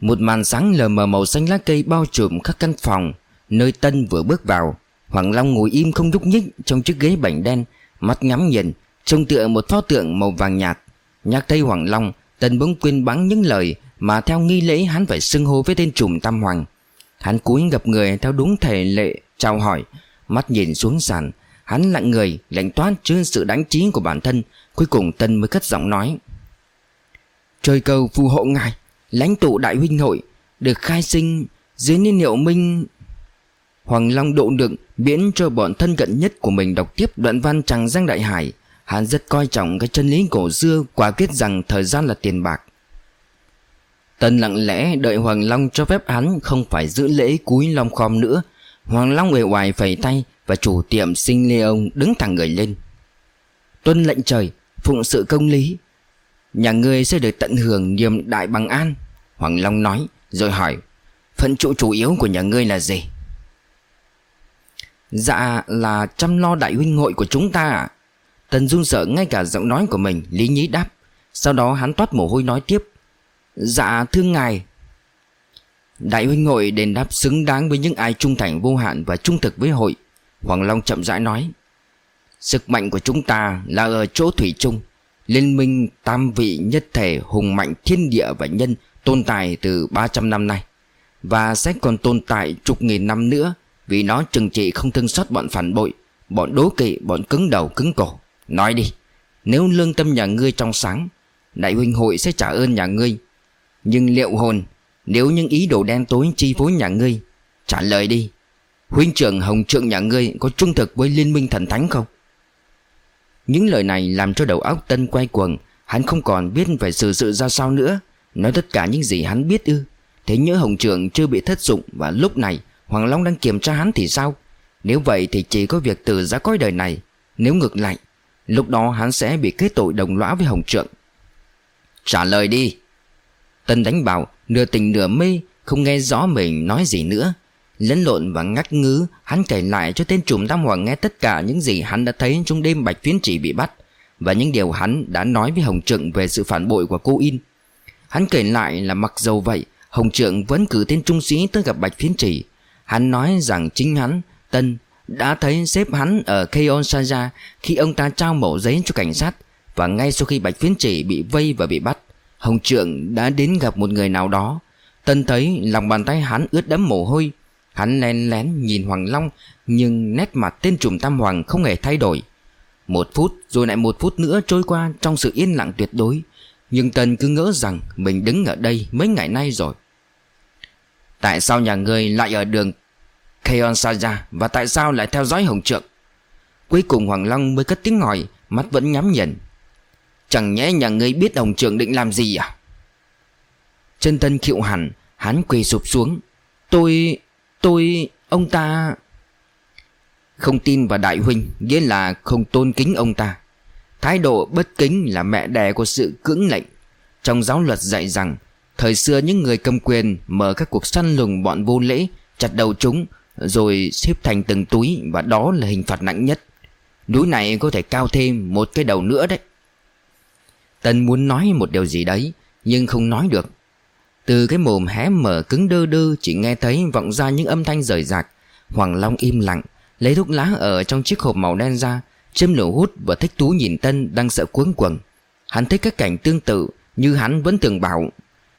Một màn sáng lờ mờ màu xanh lá cây bao trùm các căn phòng, Nơi Tân vừa bước vào. Hoàng Long ngồi im không nhúc nhích trong chiếc ghế bảnh đen, Mắt ngắm nhìn, Trông tựa một pho tượng màu vàng nhạt. Nhắc thấy Hoàng Long, Tân bỗng quên bắn những lời Mà theo nghi lễ hắn phải xưng hô với tên trùm Tam Hoàng. Hắn cúi gặp người theo đúng thể lệ, chào hỏi, Mắt nhìn xuống sàn Hắn lặng người lạnh toát trước sự đánh trí của bản thân, Cuối cùng Tân mới cất giọng nói. Trời cầu phù hộ ngài, Lãnh tụ đại huynh hội, Được khai sinh dưới niên hiệu minh. Hoàng Long độ được miễn cho bọn thân cận nhất của mình đọc tiếp đoạn văn Tràng Giang Đại Hải. Hắn rất coi trọng cái chân lý cổ xưa, quả quyết rằng thời gian là tiền bạc. Tân lặng lẽ đợi Hoàng Long cho phép hắn không phải giữ lễ cúi long khom nữa Hoàng Long uể ngoài, phẩy tay và chủ tiệm sinh lê ông đứng thẳng người lên. Tuân lệnh trời, phụng sự công lý. Nhà ngươi sẽ được tận hưởng niềm đại bằng an Hoàng Long nói rồi hỏi Phận trụ chủ yếu của nhà ngươi là gì? Dạ là chăm lo đại huynh hội của chúng ta ạ. Tần Dung sợ ngay cả giọng nói của mình Lý nhí đáp. Sau đó hắn toát mồ hôi nói tiếp Dạ thưa ngài Đại huynh hội đền đáp xứng đáng với những ai trung thành vô hạn và trung thực với hội. Hoàng Long chậm rãi nói Sức mạnh của chúng ta là ở chỗ thủy chung. Liên minh tam vị nhất thể hùng mạnh thiên địa và nhân tồn tại từ 300 năm nay. Và sẽ còn tồn tại chục nghìn năm nữa Vì nó trừng trị không thương xót bọn phản bội Bọn đố kỵ, bọn cứng đầu cứng cổ. Nói đi Nếu lương tâm nhà ngươi trong sáng Đại huynh hội sẽ trả ơn nhà ngươi. Nhưng liệu hồn nếu những ý đồ đen tối chi phối nhà ngươi, Trả lời đi. Huynh trưởng, hồng trượng nhà ngươi Có trung thực với liên minh thần thánh không? Những lời này làm cho đầu óc Tân quay cuồng. Hắn không còn biết phải xử sự ra sao nữa. Nói tất cả những gì hắn biết ư? Thế nhớ hồng trượng chưa bị thất dụng Và lúc này Hoàng Long đang kiểm tra hắn thì sao? Nếu vậy thì chỉ có việc từ ra cõi đời này. Nếu ngược lại, Lúc đó hắn sẽ bị kết tội đồng lõa với Hồng Trượng. Trả lời đi. Tân đánh bảo Nửa tình nửa mê Không nghe rõ mình nói gì nữa. Lẫn lộn và ngắt ngứ Hắn kể lại cho tên trùm Tam Hoàng nghe tất cả những gì hắn đã thấy trong đêm Bạch Phiến Chỉ bị bắt Và những điều hắn đã nói với Hồng Trượng về sự phản bội của cô In. Hắn kể lại là mặc dầu vậy Hồng Trượng vẫn cử tên trung sĩ tới gặp Bạch Phiến Chỉ. Hắn nói rằng chính hắn Tân đã thấy xếp hắn ở Keon Saja khi ông ta trao mẫu giấy cho cảnh sát và ngay sau khi Bạch Phiến Chỉ bị vây và bị bắt, Hồng Trượng đã đến gặp một người nào đó. Tân thấy lòng bàn tay hắn ướt đẫm mồ hôi. Hắn lén lén nhìn Hoàng Long, nhưng nét mặt tên trùm Tam Hoàng không hề thay đổi. Một phút rồi lại một phút nữa trôi qua trong sự yên lặng tuyệt đối. Nhưng Tân cứ ngỡ rằng mình đứng ở đây mấy ngày nay rồi. Tại sao nhà ngươi lại ở đường Keon Saja và tại sao lại theo dõi Hồng Trượng Cuối cùng Hoàng Long mới cất tiếng hỏi, Mắt vẫn nhắm nhìn Chẳng nhẽ nhà ngươi biết đồng trưởng định làm gì à? Chân tân khịu hẳn Hắn quỳ sụp xuống. Tôi... tôi... ông ta... Không tin vào đại huynh, Nghĩa là không tôn kính ông ta. Thái độ bất kính là mẹ đẻ của sự cưỡng lệnh. Trong giáo luật dạy rằng, Thời xưa những người cầm quyền Mở các cuộc săn lùng bọn vô lễ, Chặt đầu chúng, rồi xếp thành từng túi Và đó là hình phạt nặng nhất. Núi này có thể cao thêm một cái đầu nữa đấy. Tân muốn nói một điều gì đấy, Nhưng không nói được. Từ cái mồm hé mở cứng đơ đơ, Chỉ nghe thấy vọng ra những âm thanh rời rạc. Hoàng Long im lặng, Lấy thuốc lá ở trong chiếc hộp màu đen ra, Châm lửa hút và thích thú nhìn Tân đang sợ cuống quần Hắn thấy các cảnh tương tự Như hắn vẫn tưởng bảo,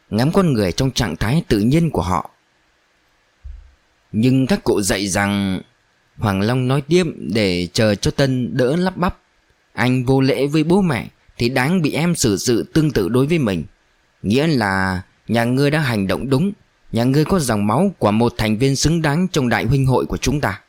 Ngắm con người trong trạng thái tự nhiên của họ. Nhưng các cụ dạy rằng, Hoàng Long nói tiếp để chờ cho Tân đỡ lắp bắp. Anh vô lễ với bố mẹ. Thì đáng bị em xử sự tương tự đối với mình. Nghĩa là Nhà ngươi đã hành động đúng, Nhà ngươi có dòng máu của một thành viên xứng đáng Trong đại huynh hội của chúng ta.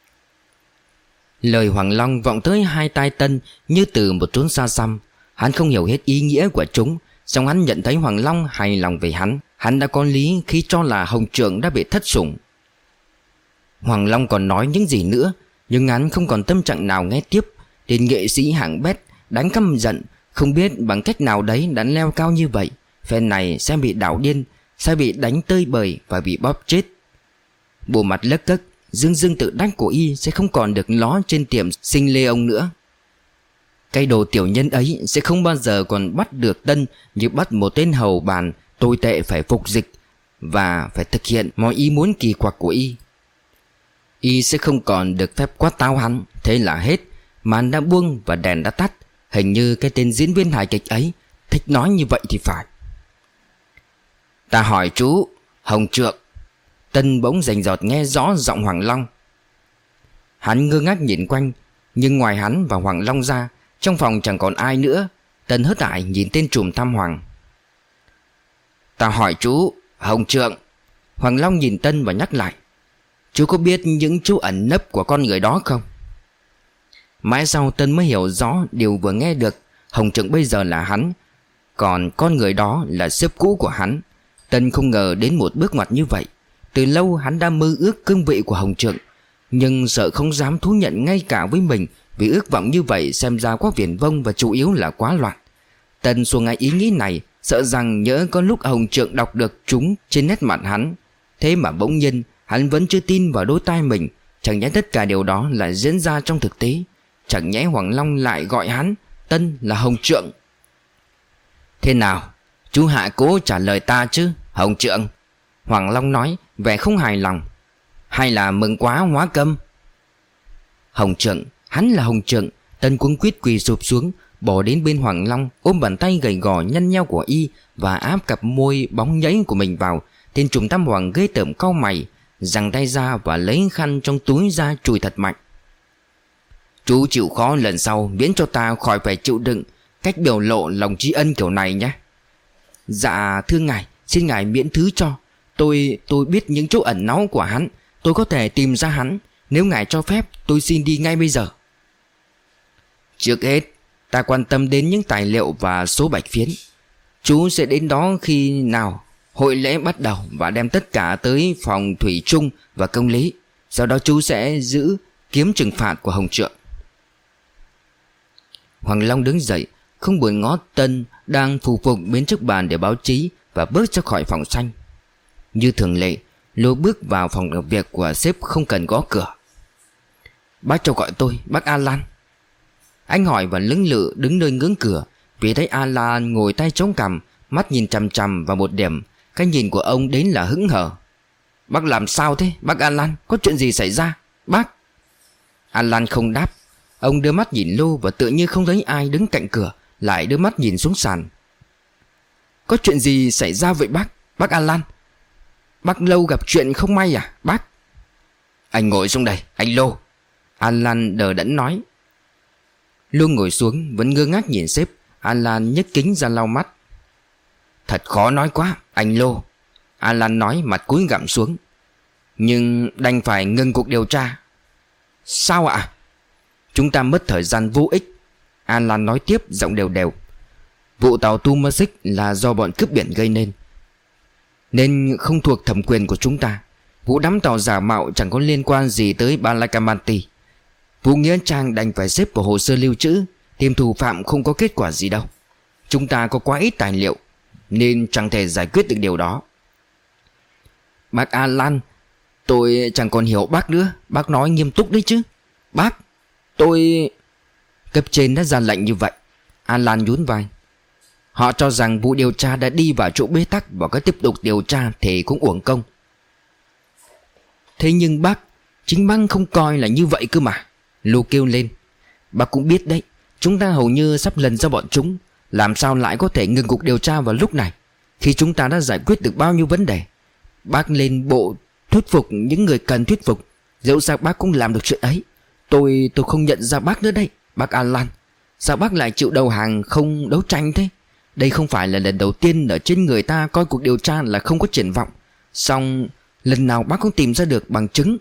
Lời Hoàng Long vọng tới hai tai Tân Như từ một chốn xa xăm. Hắn không hiểu hết ý nghĩa của chúng Xong hắn nhận thấy Hoàng Long hài lòng về hắn. Hắn đã có lý khi cho là Hồng Trưởng đã bị thất sủng. Hoàng Long còn nói những gì nữa, Nhưng hắn không còn tâm trạng nào nghe tiếp. Tên nghệ sĩ hạng bét, đánh căm giận không biết bằng cách nào đấy đã leo cao như vậy, Phen này sẽ bị đảo điên, Sẽ bị đánh tơi bời và bị bóp chết. Bộ mặt lất cất Dương Dương tự đắc của y sẽ không còn được ló trên tiệm sinh lê ông nữa. Cây đồ tiểu nhân ấy sẽ không bao giờ còn bắt được Tân Như bắt một tên hầu bàn tồi tệ phải phục dịch Và phải thực hiện mọi ý muốn kỳ quặc của y. Y sẽ không còn được phép quát tao hắn, Thế là hết. Màn đã buông và đèn đã tắt. Hình như cái tên diễn viên hài kịch ấy Thích nói như vậy thì phải. Ta hỏi chú, Hồng Trượng. Tân bỗng rành giọt nghe rõ giọng Hoàng Long. Hắn ngơ ngác nhìn quanh, Nhưng ngoài hắn và Hoàng Long ra, Trong phòng chẳng còn ai nữa. Tân hớt lại nhìn tên trùm tam Hoàng. Ta hỏi chú, Hồng Trượng. Hoàng Long nhìn Tân và nhắc lại. Chú có biết những chú ẩn nấp của con người đó không? Mãi sau Tân mới hiểu rõ điều vừa nghe được, Hồng Trượng bây giờ là hắn. Còn con người đó là sếp cũ của hắn. Tân không ngờ đến một bước ngoặt như vậy. Từ lâu hắn đã mơ ước cương vị của Hồng Trượng, Nhưng sợ không dám thú nhận ngay cả với mình Vì ước vọng như vậy xem ra quá viển vông và chủ yếu là quá loạn. Tân xuông ngay ý nghĩ này, Sợ rằng nhớ có lúc Hồng Trượng đọc được chúng trên nét mặt hắn. Thế mà bỗng nhiên, hắn vẫn chưa tin vào đôi tai mình. Chẳng nhẽ tất cả điều đó lại diễn ra trong thực tế. Chẳng nhẽ Hoàng Long lại gọi hắn, Tân là Hồng Trượng. Thế nào? Chú Hạ cố trả lời ta chứ, Hồng Trượng? Hoàng Long nói, vẻ không hài lòng. Hay là mừng quá, hóa câm? Hồng Trượng, Hắn là Hồng Trượng. Tân cuống quyết quỳ sụp xuống, Bỏ đến bên Hoàng Long, Ôm bàn tay gầy gò nhăn nhau của y Và áp cặp môi bóng nhảy của mình vào. Tên trùm tam hoàng gây tởm cau mày, Giằng tay ra và lấy khăn trong túi ra chùi thật mạnh. Chú chịu khó lần sau miễn cho ta khỏi phải chịu đựng, Cách biểu lộ lòng tri ân kiểu này nhé. Dạ thưa ngài, Xin ngài miễn thứ cho. Tôi tôi biết những chỗ ẩn náu của hắn, Tôi có thể tìm ra hắn. Nếu ngài cho phép, tôi xin đi ngay bây giờ. Trước hết, Ta quan tâm đến những tài liệu và số bạch phiến. Chú sẽ đến đó khi nào? Hội lễ bắt đầu Và đem tất cả tới phòng thủy trung và công lý. Sau đó chú sẽ giữ kiếm trừng phạt của Hồng Trượng. Hoàng Long đứng dậy, Không buồn ngó Tân Đang phù phục bên trước bàn để báo chí Và bước ra khỏi phòng xanh. Như thường lệ, Lô bước vào phòng làm việc của sếp không cần gõ cửa. Bác cho gọi tôi, Bác Alan. Anh hỏi và lững lự đứng nơi ngưỡng cửa. Vì thấy Alan ngồi tay chống cằm, Mắt nhìn chằm chằm vào một điểm, Cái nhìn của ông đến là hững hờ. Bác làm sao thế, bác Alan? Có chuyện gì xảy ra? Bác? Alan không đáp. Ông đưa mắt nhìn Lô và tự như không thấy ai đứng cạnh cửa, Lại đưa mắt nhìn xuống sàn. Có chuyện gì xảy ra vậy bác? Bác Alan? Bác Lâu gặp chuyện không may à bác? Anh ngồi xuống đây, anh Lô. Alan đờ đẫn nói. Lô ngồi xuống, vẫn ngơ ngác nhìn sếp. Alan nhấc kính ra lau mắt. Thật khó nói quá, Anh Lô. Alan nói, mặt cúi gặm xuống. Nhưng đành phải ngừng cuộc điều tra. Sao ạ? Chúng ta mất thời gian vô ích. Alan nói tiếp, giọng đều đều. Vụ tàu Tumasic là do bọn cướp biển gây nên. Nên không thuộc thẩm quyền của chúng ta. Vụ đắm tàu giả mạo chẳng có liên quan gì tới Balakamanti Vụ Nghĩa Trang đành phải xếp vào hồ sơ lưu trữ. Tìm thủ phạm không có kết quả gì đâu. Chúng ta có quá ít tài liệu, Nên chẳng thể giải quyết được điều đó. Bác Alan, Tôi chẳng còn hiểu bác nữa. Bác nói nghiêm túc đấy chứ. Bác. Tôi... Cấp trên đã ra lệnh như vậy. Alan nhún vai. Họ cho rằng vụ điều tra đã đi vào chỗ bế tắc Và có tiếp tục điều tra thì cũng uổng công. Thế nhưng bác, Chính bác không coi là như vậy cơ mà. Lô kêu lên. Bác cũng biết đấy, Chúng ta hầu như sắp lần ra bọn chúng. Làm sao lại có thể ngừng cuộc điều tra vào lúc này? Khi chúng ta đã giải quyết được bao nhiêu vấn đề, Bác lên bộ thuyết phục những người cần thuyết phục. Dẫu sao bác cũng làm được chuyện ấy. Tôi tôi không nhận ra bác nữa đây Bác Alan. Sao bác lại chịu đầu hàng không đấu tranh thế? Đây không phải là lần đầu tiên Ở trên người ta coi cuộc điều tra là không có triển vọng. Xong lần nào bác cũng tìm ra được bằng chứng.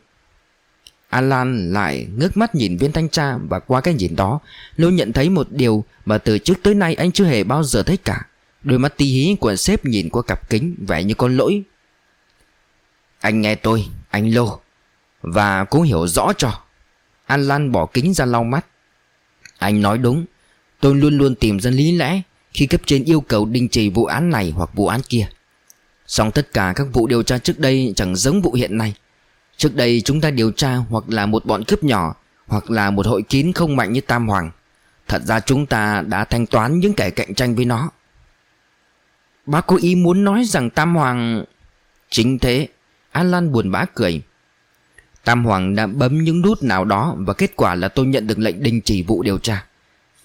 Alan lại ngước mắt nhìn viên thanh tra Và qua cái nhìn đó Lô nhận thấy một điều mà từ trước tới nay anh chưa hề bao giờ thấy cả. Đôi mắt tí hí của sếp nhìn qua cặp kính Vẻ như con lỗi. Anh nghe tôi, anh Lô Và cũng hiểu rõ cho. An Lan bỏ kính ra lau mắt. Anh nói đúng, Tôi luôn luôn tìm ra lý lẽ Khi cấp trên yêu cầu đình chỉ vụ án này hoặc vụ án kia. Song tất cả các vụ điều tra trước đây chẳng giống vụ hiện nay. Trước đây chúng ta điều tra hoặc là một bọn cướp nhỏ, Hoặc là một hội kín không mạnh như Tam Hoàng. Thật ra chúng ta đã thanh toán những kẻ cạnh tranh với nó. Bác cố ý muốn nói rằng Tam Hoàng Chính thế, An Lan buồn bã cười. Tam Hoàng đã bấm những nút nào đó Và kết quả là tôi nhận được lệnh đình chỉ vụ điều tra.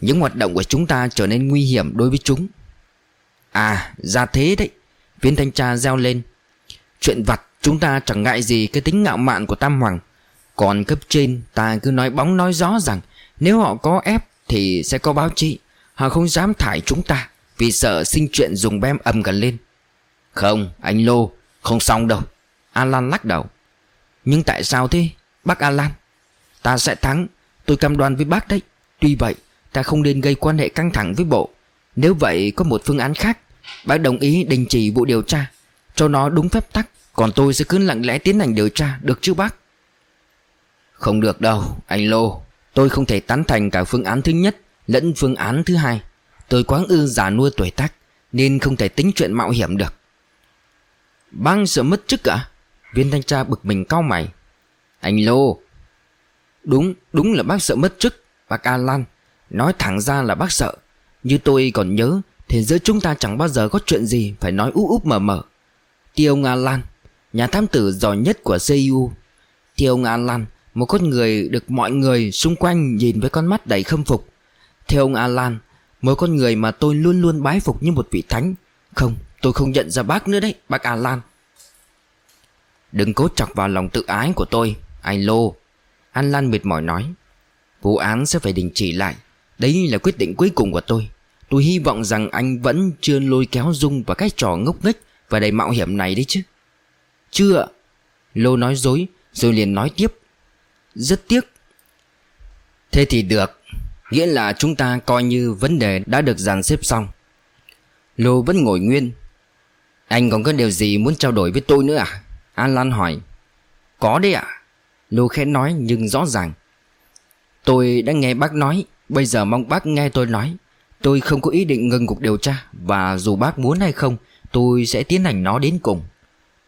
Những hoạt động của chúng ta trở nên nguy hiểm đối với chúng. À ra thế đấy. Viên thanh tra reo lên. Chuyện vặt, chúng ta chẳng ngại gì cái tính ngạo mạn của Tam Hoàng. Còn cấp trên, ta cứ nói bóng nói gió rằng Nếu họ có ép thì sẽ có báo chí. Họ không dám thải chúng ta Vì sợ sinh chuyện dùng bem ầm gần lên. Không, anh Lô, Không xong đâu. Alan lắc đầu. Nhưng tại sao thế, Bác Alan? Ta sẽ thắng. Tôi cam đoan với bác đấy. Tuy vậy, ta không nên gây quan hệ căng thẳng với bộ. Nếu vậy, có một phương án khác. Bác đồng ý đình chỉ vụ điều tra. Cho nó đúng phép tắc. Còn tôi sẽ cứ lặng lẽ tiến hành điều tra. Được chứ, bác? Không được đâu, anh Lô. Tôi không thể tán thành cả phương án thứ nhất Lẫn phương án thứ hai. Tôi quá ư già nuôi tuổi tác, Nên không thể tính chuyện mạo hiểm được. Bác sợ mất chức à Viên thanh tra bực mình cao mày. Anh Lô. Đúng, đúng là bác sợ mất chức Bác Alan Nói thẳng ra là bác sợ. Như tôi còn nhớ Thì giữa chúng ta chẳng bao giờ có chuyện gì Phải nói úp úp mở mở. Tiêu Nga Lan Nhà thám tử giỏi nhất của CU Tiêu Nga Lan Một con người được mọi người xung quanh nhìn với con mắt đầy khâm phục. Theo ông Alan Một con người mà tôi luôn luôn bái phục như một vị thánh. Không tôi không nhận ra bác nữa đấy Bác Alan Đừng cố chọc vào lòng tự ái của tôi. Anh Lô? Alan mệt mỏi nói. Vụ án sẽ phải đình chỉ lại. Đấy là quyết định cuối cùng của tôi. Tôi hy vọng rằng anh vẫn chưa lôi kéo Dung vào cái trò ngốc nghếch Và đầy mạo hiểm này đấy chứ. Chưa. Lô nói dối, Rồi liền nói tiếp. Rất tiếc. Thế thì được. Nghĩa là chúng ta coi như vấn đề đã được dàn xếp xong. Lô vẫn ngồi nguyên. Anh còn có điều gì muốn trao đổi với tôi nữa à? Alan hỏi, Có đấy ạ. À? Lô khẽ nói, nhưng rõ ràng, Tôi đã nghe bác nói, Bây giờ mong bác nghe tôi nói. Tôi không có ý định ngừng cuộc điều tra, Và dù bác muốn hay không, Tôi sẽ tiến hành nó đến cùng.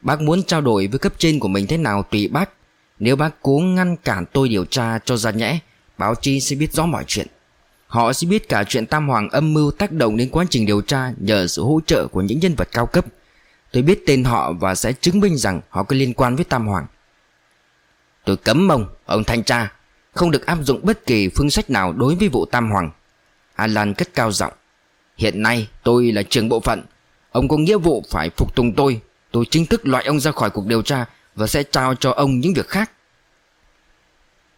Bác muốn trao đổi với cấp trên của mình thế nào tùy bác. Nếu bác cố ngăn cản tôi điều tra cho ra nhẽ, Báo chí sẽ biết rõ mọi chuyện. Họ sẽ biết cả chuyện Tam Hoàng âm mưu tác động đến quá trình điều tra Nhờ sự hỗ trợ của những nhân vật cao cấp. Tôi biết tên họ và sẽ chứng minh rằng họ có liên quan với Tam Hoàng. Tôi cấm ông, ông thanh tra Không được áp dụng bất kỳ phương sách nào đối với vụ Tam Hoàng. Alan cất cao giọng Hiện nay tôi là trưởng bộ phận Ông có nghĩa vụ phải phục tùng tôi. Tôi chính thức loại ông ra khỏi cuộc điều tra Và sẽ trao cho ông những việc khác.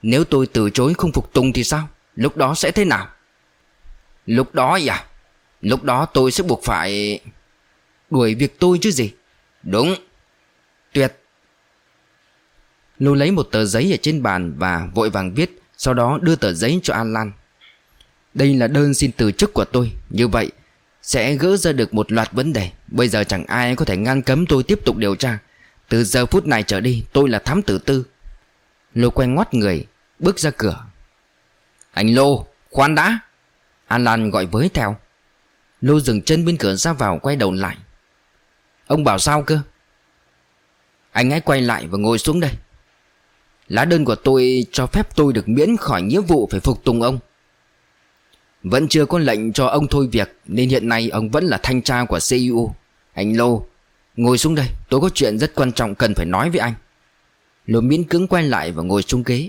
Nếu tôi từ chối không phục tùng thì sao? Lúc đó sẽ thế nào? Lúc đó à? Lúc đó tôi sẽ buộc phải Đuổi việc tôi chứ gì? Đúng. Tuyệt. Lô lấy một tờ giấy ở trên bàn Và vội vàng viết Sau đó đưa tờ giấy cho An Lan Đây là đơn xin từ chức của tôi. Như vậy Sẽ gỡ ra được một loạt vấn đề. Bây giờ chẳng ai có thể ngăn cấm tôi tiếp tục điều tra. Từ giờ phút này trở đi Tôi là thám tử tư. Lô quay ngoắt người Bước ra cửa. Anh Lô khoan đã. An Lan gọi với theo. Lô dừng chân bên cửa ra vào quay đầu lại Ông bảo sao cơ? Anh hãy quay lại và ngồi xuống đây. Lá đơn của tôi cho phép tôi được miễn khỏi nghĩa vụ phải phục tùng ông. Vẫn chưa có lệnh cho ông thôi việc, Nên hiện nay ông vẫn là thanh tra của CIU Anh Lô, Ngồi xuống đây. Tôi có chuyện rất quan trọng cần phải nói với anh. Lô miễn cứng quay lại và ngồi xuống ghế.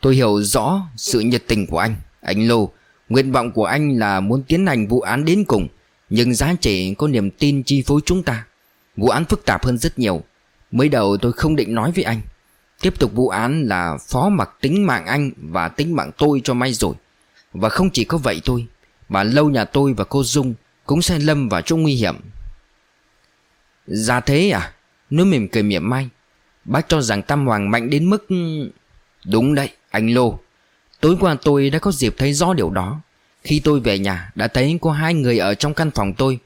Tôi hiểu rõ sự nhiệt tình của anh. Anh Lô, Nguyện vọng của anh là muốn tiến hành vụ án đến cùng. Nhưng giá trị có niềm tin chi phối chúng ta. Vụ án phức tạp hơn rất nhiều. Mới đầu tôi không định nói với anh. Tiếp tục vụ án là phó mặc tính mạng anh Và tính mạng tôi cho may rồi. Và không chỉ có vậy thôi Bà Lâu nhà tôi và cô Dung Cũng sẽ lâm vào chỗ nguy hiểm. Ra thế à? Nếu mỉm cười miệng mai. Bác cho rằng Tam Hoàng mạnh đến mức Đúng đấy, anh Lô. Tối qua tôi đã có dịp thấy rõ điều đó. Khi tôi về nhà, đã thấy có hai người ở trong căn phòng tôi.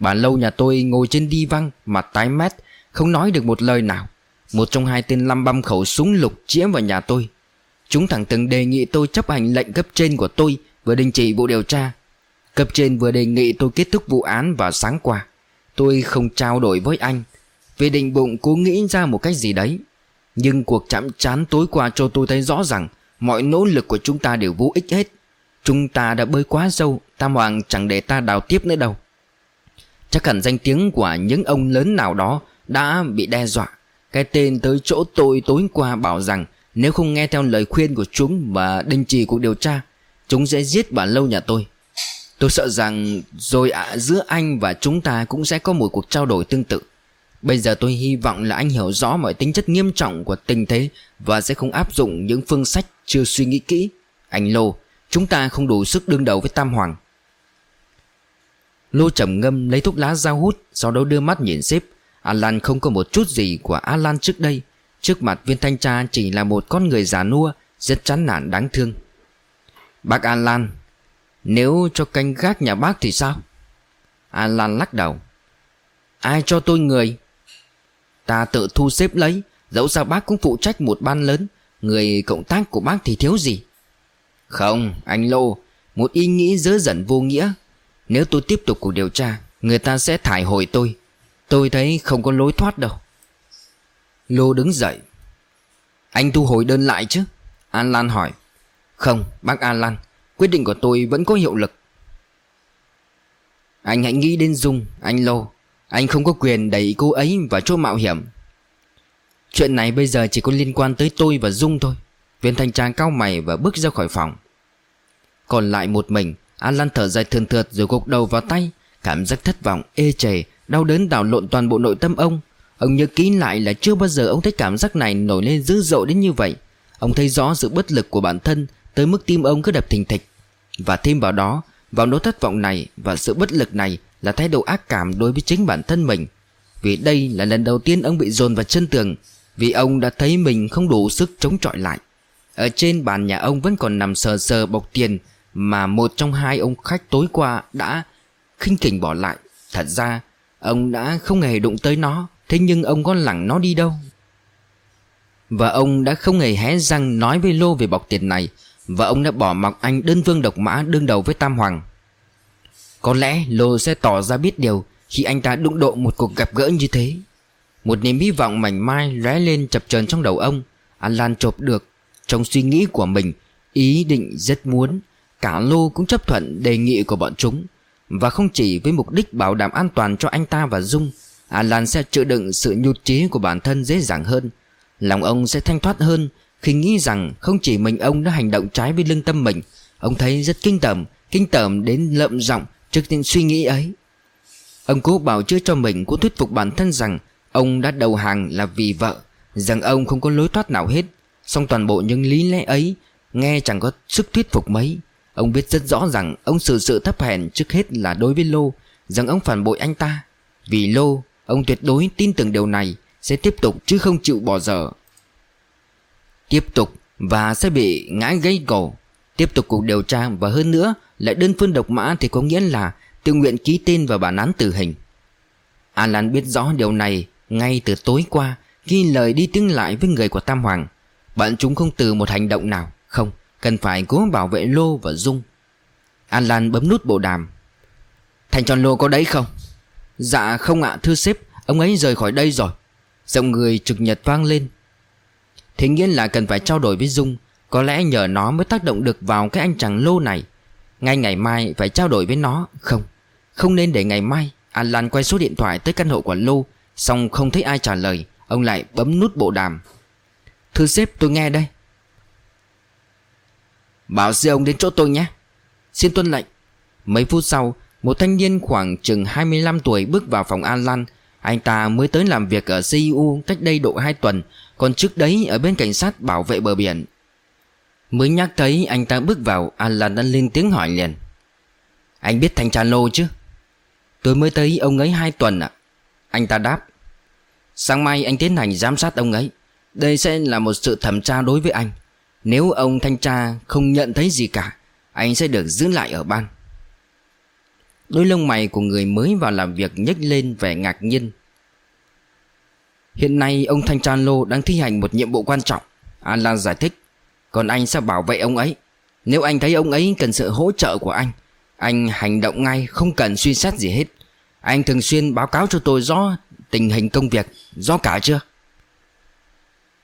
Bà Lâu nhà tôi ngồi trên đi văng Mặt tái mét, Không nói được một lời nào. Một trong hai tên lăm băm khẩu súng lục chĩa vào nhà tôi. Chúng thẳng từng đề nghị tôi chấp hành lệnh cấp trên của tôi, Vừa đình chỉ vụ điều tra. Cấp trên vừa đề nghị tôi kết thúc vụ án vào sáng qua. Tôi không trao đổi với anh. Vì định bụng cố nghĩ ra một cách gì đấy. Nhưng cuộc chạm chán tối qua cho tôi thấy rõ rằng Mọi nỗ lực của chúng ta đều vô ích hết. Chúng ta đã bơi quá sâu Tam Hoàng chẳng để ta đào tiếp nữa đâu. Chắc hẳn danh tiếng của những ông lớn nào đó Đã bị đe dọa. Cái tên tới chỗ tôi tối qua bảo rằng Nếu không nghe theo lời khuyên của chúng Và đình chỉ cuộc điều tra Chúng sẽ giết bà lâu nhà tôi. Tôi sợ rằng rồi ạ giữa anh và chúng ta cũng sẽ có một cuộc trao đổi tương tự. Bây giờ tôi hy vọng là anh hiểu rõ mọi tính chất nghiêm trọng của tình thế Và sẽ không áp dụng những phương sách chưa suy nghĩ kỹ. Anh Lô, chúng ta không đủ sức đương đầu với Tam Hoàng. Lô trầm ngâm lấy thuốc lá ra hút, Sau đó đưa mắt nhìn xếp Alan không có một chút gì của Alan trước đây. Trước mặt viên thanh tra chỉ là một con người già nua, Rất chán nản đáng thương. Bác Alan, Nếu cho canh gác nhà bác thì sao? Alan lắc đầu. Ai cho tôi người? Ta tự thu xếp lấy, Dẫu sao bác cũng phụ trách một ban lớn. Người cộng tác của bác thì thiếu gì? Không, anh Lô, Một ý nghĩ dớ dẫn vô nghĩa. Nếu tôi tiếp tục cuộc điều tra, Người ta sẽ thải hồi tôi. Tôi thấy không có lối thoát đâu. Lô đứng dậy. Anh thu hồi đơn lại chứ? An Lan hỏi. Không, bác An Lan Quyết định của tôi vẫn có hiệu lực. Anh hãy nghĩ đến Dung, Anh Lô. Anh không có quyền đẩy cô ấy vào chỗ mạo hiểm. Chuyện này bây giờ chỉ có liên quan tới tôi và Dung thôi. Viên thanh tra cao mày và bước ra khỏi phòng. Còn lại một mình Alan thở dài thườn thượt rồi gục đầu vào tay Cảm giác thất vọng, ê chề Đau đớn đảo lộn toàn bộ nội tâm ông. Ông nhớ kỹ lại là chưa bao giờ ông thấy cảm giác này nổi lên dữ dội đến như vậy. Ông thấy rõ sự bất lực của bản thân Tới mức tim ông cứ đập thình thịch. Và thêm vào đó Vào nỗi thất vọng này và sự bất lực này Là thái độ ác cảm đối với chính bản thân mình. Vì đây là lần đầu tiên ông bị dồn vào chân tường Vì ông đã thấy mình không đủ sức chống chọi lại. Ở trên bàn nhà ông vẫn còn nằm sờ sờ bọc tiền Mà một trong hai ông khách tối qua đã khinh khỉnh bỏ lại. Thật ra, ông đã không hề đụng tới nó, Thế nhưng ông có lẳng nó đi đâu? Và ông đã không hề hé răng nói với Lô về bọc tiền này, Và ông đã bỏ mặc anh đơn vương độc mã đương đầu với Tam Hoàng. Có lẽ Lô sẽ tỏ ra biết điều Khi anh ta đụng độ một cuộc gặp gỡ như thế. Một niềm hy vọng mảnh mai lóe lên chập chờn trong đầu ông, Alan chộp được trong suy nghĩ của mình, Ý định rất muốn, Cả Lô cũng chấp thuận đề nghị của bọn chúng. Và không chỉ với mục đích bảo đảm an toàn cho anh ta và Dung, Alan sẽ chịu đựng sự nhụt chí của bản thân dễ dàng hơn. Lòng ông sẽ thanh thoát hơn Khi nghĩ rằng không chỉ mình ông đã hành động trái với lương tâm mình, Ông thấy rất kinh tởm Kinh tởm đến lợm giọng trước những suy nghĩ ấy. Ông cố bảo chữa cho mình Cũng thuyết phục bản thân rằng Ông đã đầu hàng là vì vợ, Rằng ông không có lối thoát nào hết. Song toàn bộ những lý lẽ ấy, Nghe chẳng có sức thuyết phục mấy. Ông biết rất rõ rằng Ông xử sự thấp hèn trước hết là đối với Lô, Rằng ông phản bội anh ta. Vì Lô, Ông tuyệt đối tin tưởng điều này, Sẽ tiếp tục chứ không chịu bỏ dở. Tiếp tục Và sẽ bị ngã gây cổ. Tiếp tục cuộc điều tra và hơn nữa, Lại đơn phương độc mã thì có nghĩa là Tự nguyện ký tên vào bản án tử hình. Alan biết rõ điều này Ngay từ tối qua, Khi lời đi tiếng lại với người của Tam Hoàng. Bạn chúng không từ một hành động nào. Không, Cần phải cố bảo vệ Lô và Dung. Alan bấm nút bộ đàm. Thành tròn Lô có đấy không? Dạ không ạ, thưa sếp. Ông ấy rời khỏi đây rồi. Giọng người trực nhật vang lên. Thế nghĩa là cần phải trao đổi với Dung. Có lẽ nhờ nó mới tác động được vào cái anh chàng lô này. Ngay ngày mai phải trao đổi với nó. Không Không nên để ngày mai Alan quay số điện thoại tới căn hộ của Lô, Xong không thấy ai trả lời. Ông lại bấm nút bộ đàm. Thưa sếp tôi nghe đây. Bảo sư ông đến chỗ tôi nhé. Xin tuân lệnh. Mấy phút sau, một thanh niên khoảng chừng 25 tuổi bước vào phòng An Lan. Anh ta mới tới làm việc ở CEU cách đây độ 2 tuần, Còn trước đấy ở bên cảnh sát bảo vệ bờ biển. Mới nhắc thấy anh ta bước vào Alan đã lên tiếng hỏi liền. Anh biết thanh tra lô chứ? Tôi mới thấy ông ấy hai tuần ạ. Anh ta đáp. Sáng mai anh tiến hành giám sát ông ấy. Đây sẽ là một sự thẩm tra đối với anh. Nếu ông thanh tra không nhận thấy gì cả, Anh sẽ được giữ lại ở ban. Đôi lông mày của người mới vào làm việc nhếch lên vẻ ngạc nhiên. Hiện nay ông Thanh tra Lô đang thi hành một nhiệm vụ quan trọng Alan giải thích. Còn anh sẽ bảo vệ ông ấy. Nếu anh thấy ông ấy cần sự hỗ trợ của anh Anh hành động ngay, không cần suy xét gì hết. Anh thường xuyên báo cáo cho tôi rõ tình hình công việc. Rõ cả chưa?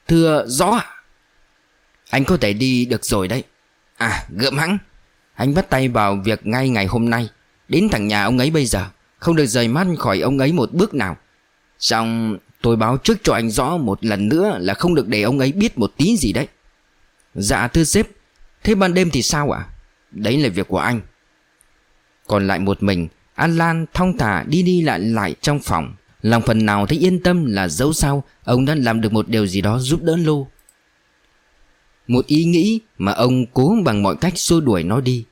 Thưa rõ ạ. Anh có thể đi được rồi đấy. À gượm hãng Anh bắt tay vào việc ngay ngày hôm nay. Đến thẳng nhà ông ấy bây giờ. Không được rời mắt khỏi ông ấy một bước nào. Xong, tôi báo trước cho anh rõ một lần nữa Là không được để ông ấy biết một tí gì đấy. Dạ thưa sếp. Thế ban đêm thì sao ạ? Đấy là việc của anh. Còn lại một mình, An Lan thong thả đi đi lại lại trong phòng. Lòng phần nào thấy yên tâm là dẫu sao, Ông đã làm được một điều gì đó giúp đỡ Lô. Một ý nghĩ mà ông cố bằng mọi cách xua đuổi nó đi,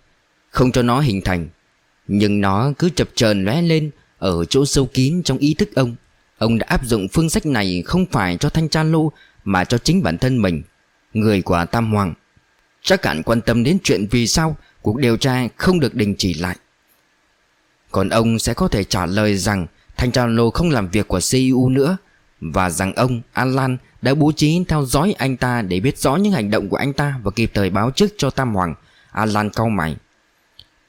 Không cho nó hình thành. Nhưng nó cứ chập chờn lóe lên Ở chỗ sâu kín trong ý thức ông. Ông đã áp dụng phương sách này không phải cho thanh tra Lô, Mà cho chính bản thân mình, Người của Tam Hoàng. Chắc hẳn quan tâm đến chuyện vì sao Cuộc điều tra không được đình chỉ lại. Còn ông sẽ có thể trả lời rằng Thanh tra Lô không làm việc của CEU nữa. Và rằng ông, Alan đã bố trí theo dõi anh ta Để biết rõ những hành động của anh ta Và kịp thời báo trước cho Tam Hoàng. Alan cau mày.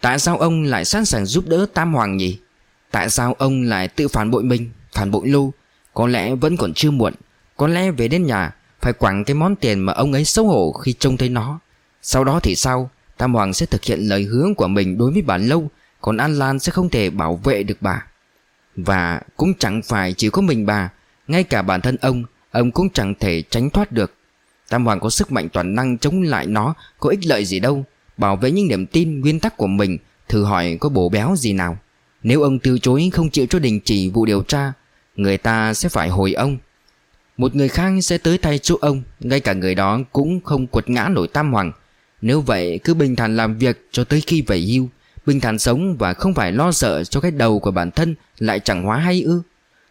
Tại sao ông lại sẵn sàng giúp đỡ Tam Hoàng nhỉ? Tại sao ông lại tự phản bội mình Phản bội Lô? Có lẽ vẫn còn chưa muộn. Có lẽ về đến nhà Phải quẳng cái món tiền mà ông ấy xấu hổ khi trông thấy nó. Sau đó thì sao? Tam Hoàng sẽ thực hiện lời hứa của mình đối với bà Lâu Còn An Lan sẽ không thể bảo vệ được bà. Và cũng chẳng phải chỉ có mình bà, Ngay cả bản thân ông Ông cũng chẳng thể tránh thoát được. Tam Hoàng có sức mạnh toàn năng chống lại nó, Có ích lợi gì đâu. Bảo vệ những niềm tin, nguyên tắc của mình, Thử hỏi có bổ béo gì nào. Nếu ông từ chối không chịu cho đình chỉ vụ điều tra, Người ta sẽ phải hồi ông. Một người khác sẽ tới thay chỗ ông, Ngay cả người đó cũng không quật ngã nổi tam hoàng. Nếu vậy, cứ bình thản làm việc cho tới khi về hưu Bình thản sống và không phải lo sợ cho cái đầu của bản thân lại chẳng hóa hay ư?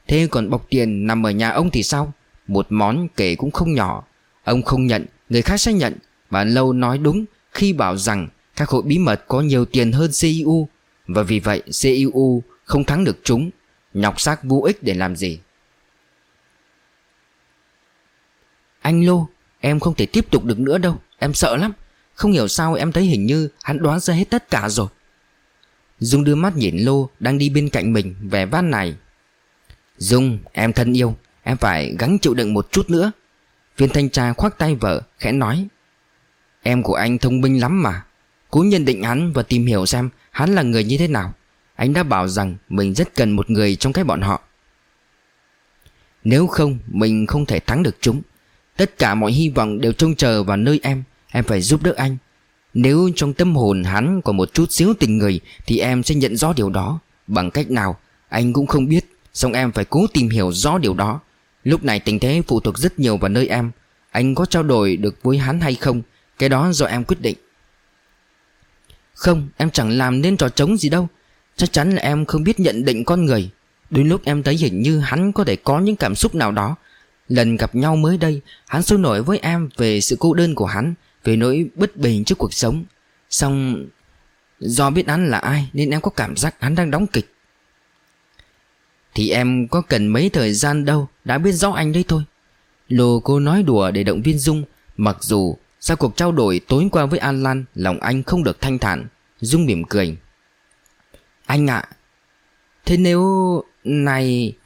Thế còn bọc tiền nằm ở nhà ông thì sao? Một món kể cũng không nhỏ. Ông không nhận, Người khác sẽ nhận. Bà Lâu nói đúng Khi bảo rằng Các hội bí mật có nhiều tiền hơn CEU Và vì vậy CEU không thắng được chúng. Nhọc xác vô ích để làm gì? Anh Lô, Em không thể tiếp tục được nữa đâu. Em sợ lắm. Không hiểu sao em thấy hình như hắn đoán ra hết tất cả rồi. Dung đưa mắt nhìn Lô Đang đi bên cạnh mình, vẻ van này Dung, em thân yêu, Em phải gắng chịu đựng một chút nữa. Viên thanh tra khoác tay vợ, Khẽ nói. Em của anh thông minh lắm mà. Cố nhận định hắn và tìm hiểu xem Hắn là người như thế nào. Anh đã bảo rằng mình rất cần một người trong cái bọn họ. Nếu không, mình không thể thắng được chúng. Tất cả mọi hy vọng đều trông chờ vào nơi em. Em phải giúp đỡ anh. Nếu trong tâm hồn hắn có một chút xíu tình người, Thì em sẽ nhận rõ điều đó. Bằng cách nào? Anh cũng không biết. Xong em phải cố tìm hiểu rõ điều đó. Lúc này tình thế phụ thuộc rất nhiều vào nơi em. Anh có trao đổi được với hắn hay không? Cái đó do em quyết định. Không, em chẳng làm nên trò trống gì đâu. Chắc chắn là em không biết nhận định con người. Đôi lúc em thấy hình như hắn có thể có những cảm xúc nào đó. Lần gặp nhau mới đây, Hắn sôi nổi với em về sự cô đơn của hắn. Về nỗi bất bình trước cuộc sống. Xong, Do biết hắn là ai, Nên em có cảm giác hắn đang đóng kịch. Thì em có cần mấy thời gian đâu, Đã biết rõ anh đấy thôi. Lô cô nói đùa để động viên Dung, Mặc dù sau cuộc trao đổi tối qua với An Lan Lòng anh không được thanh thản. Dung mỉm cười. Anh ạ, Thế nếu... Này...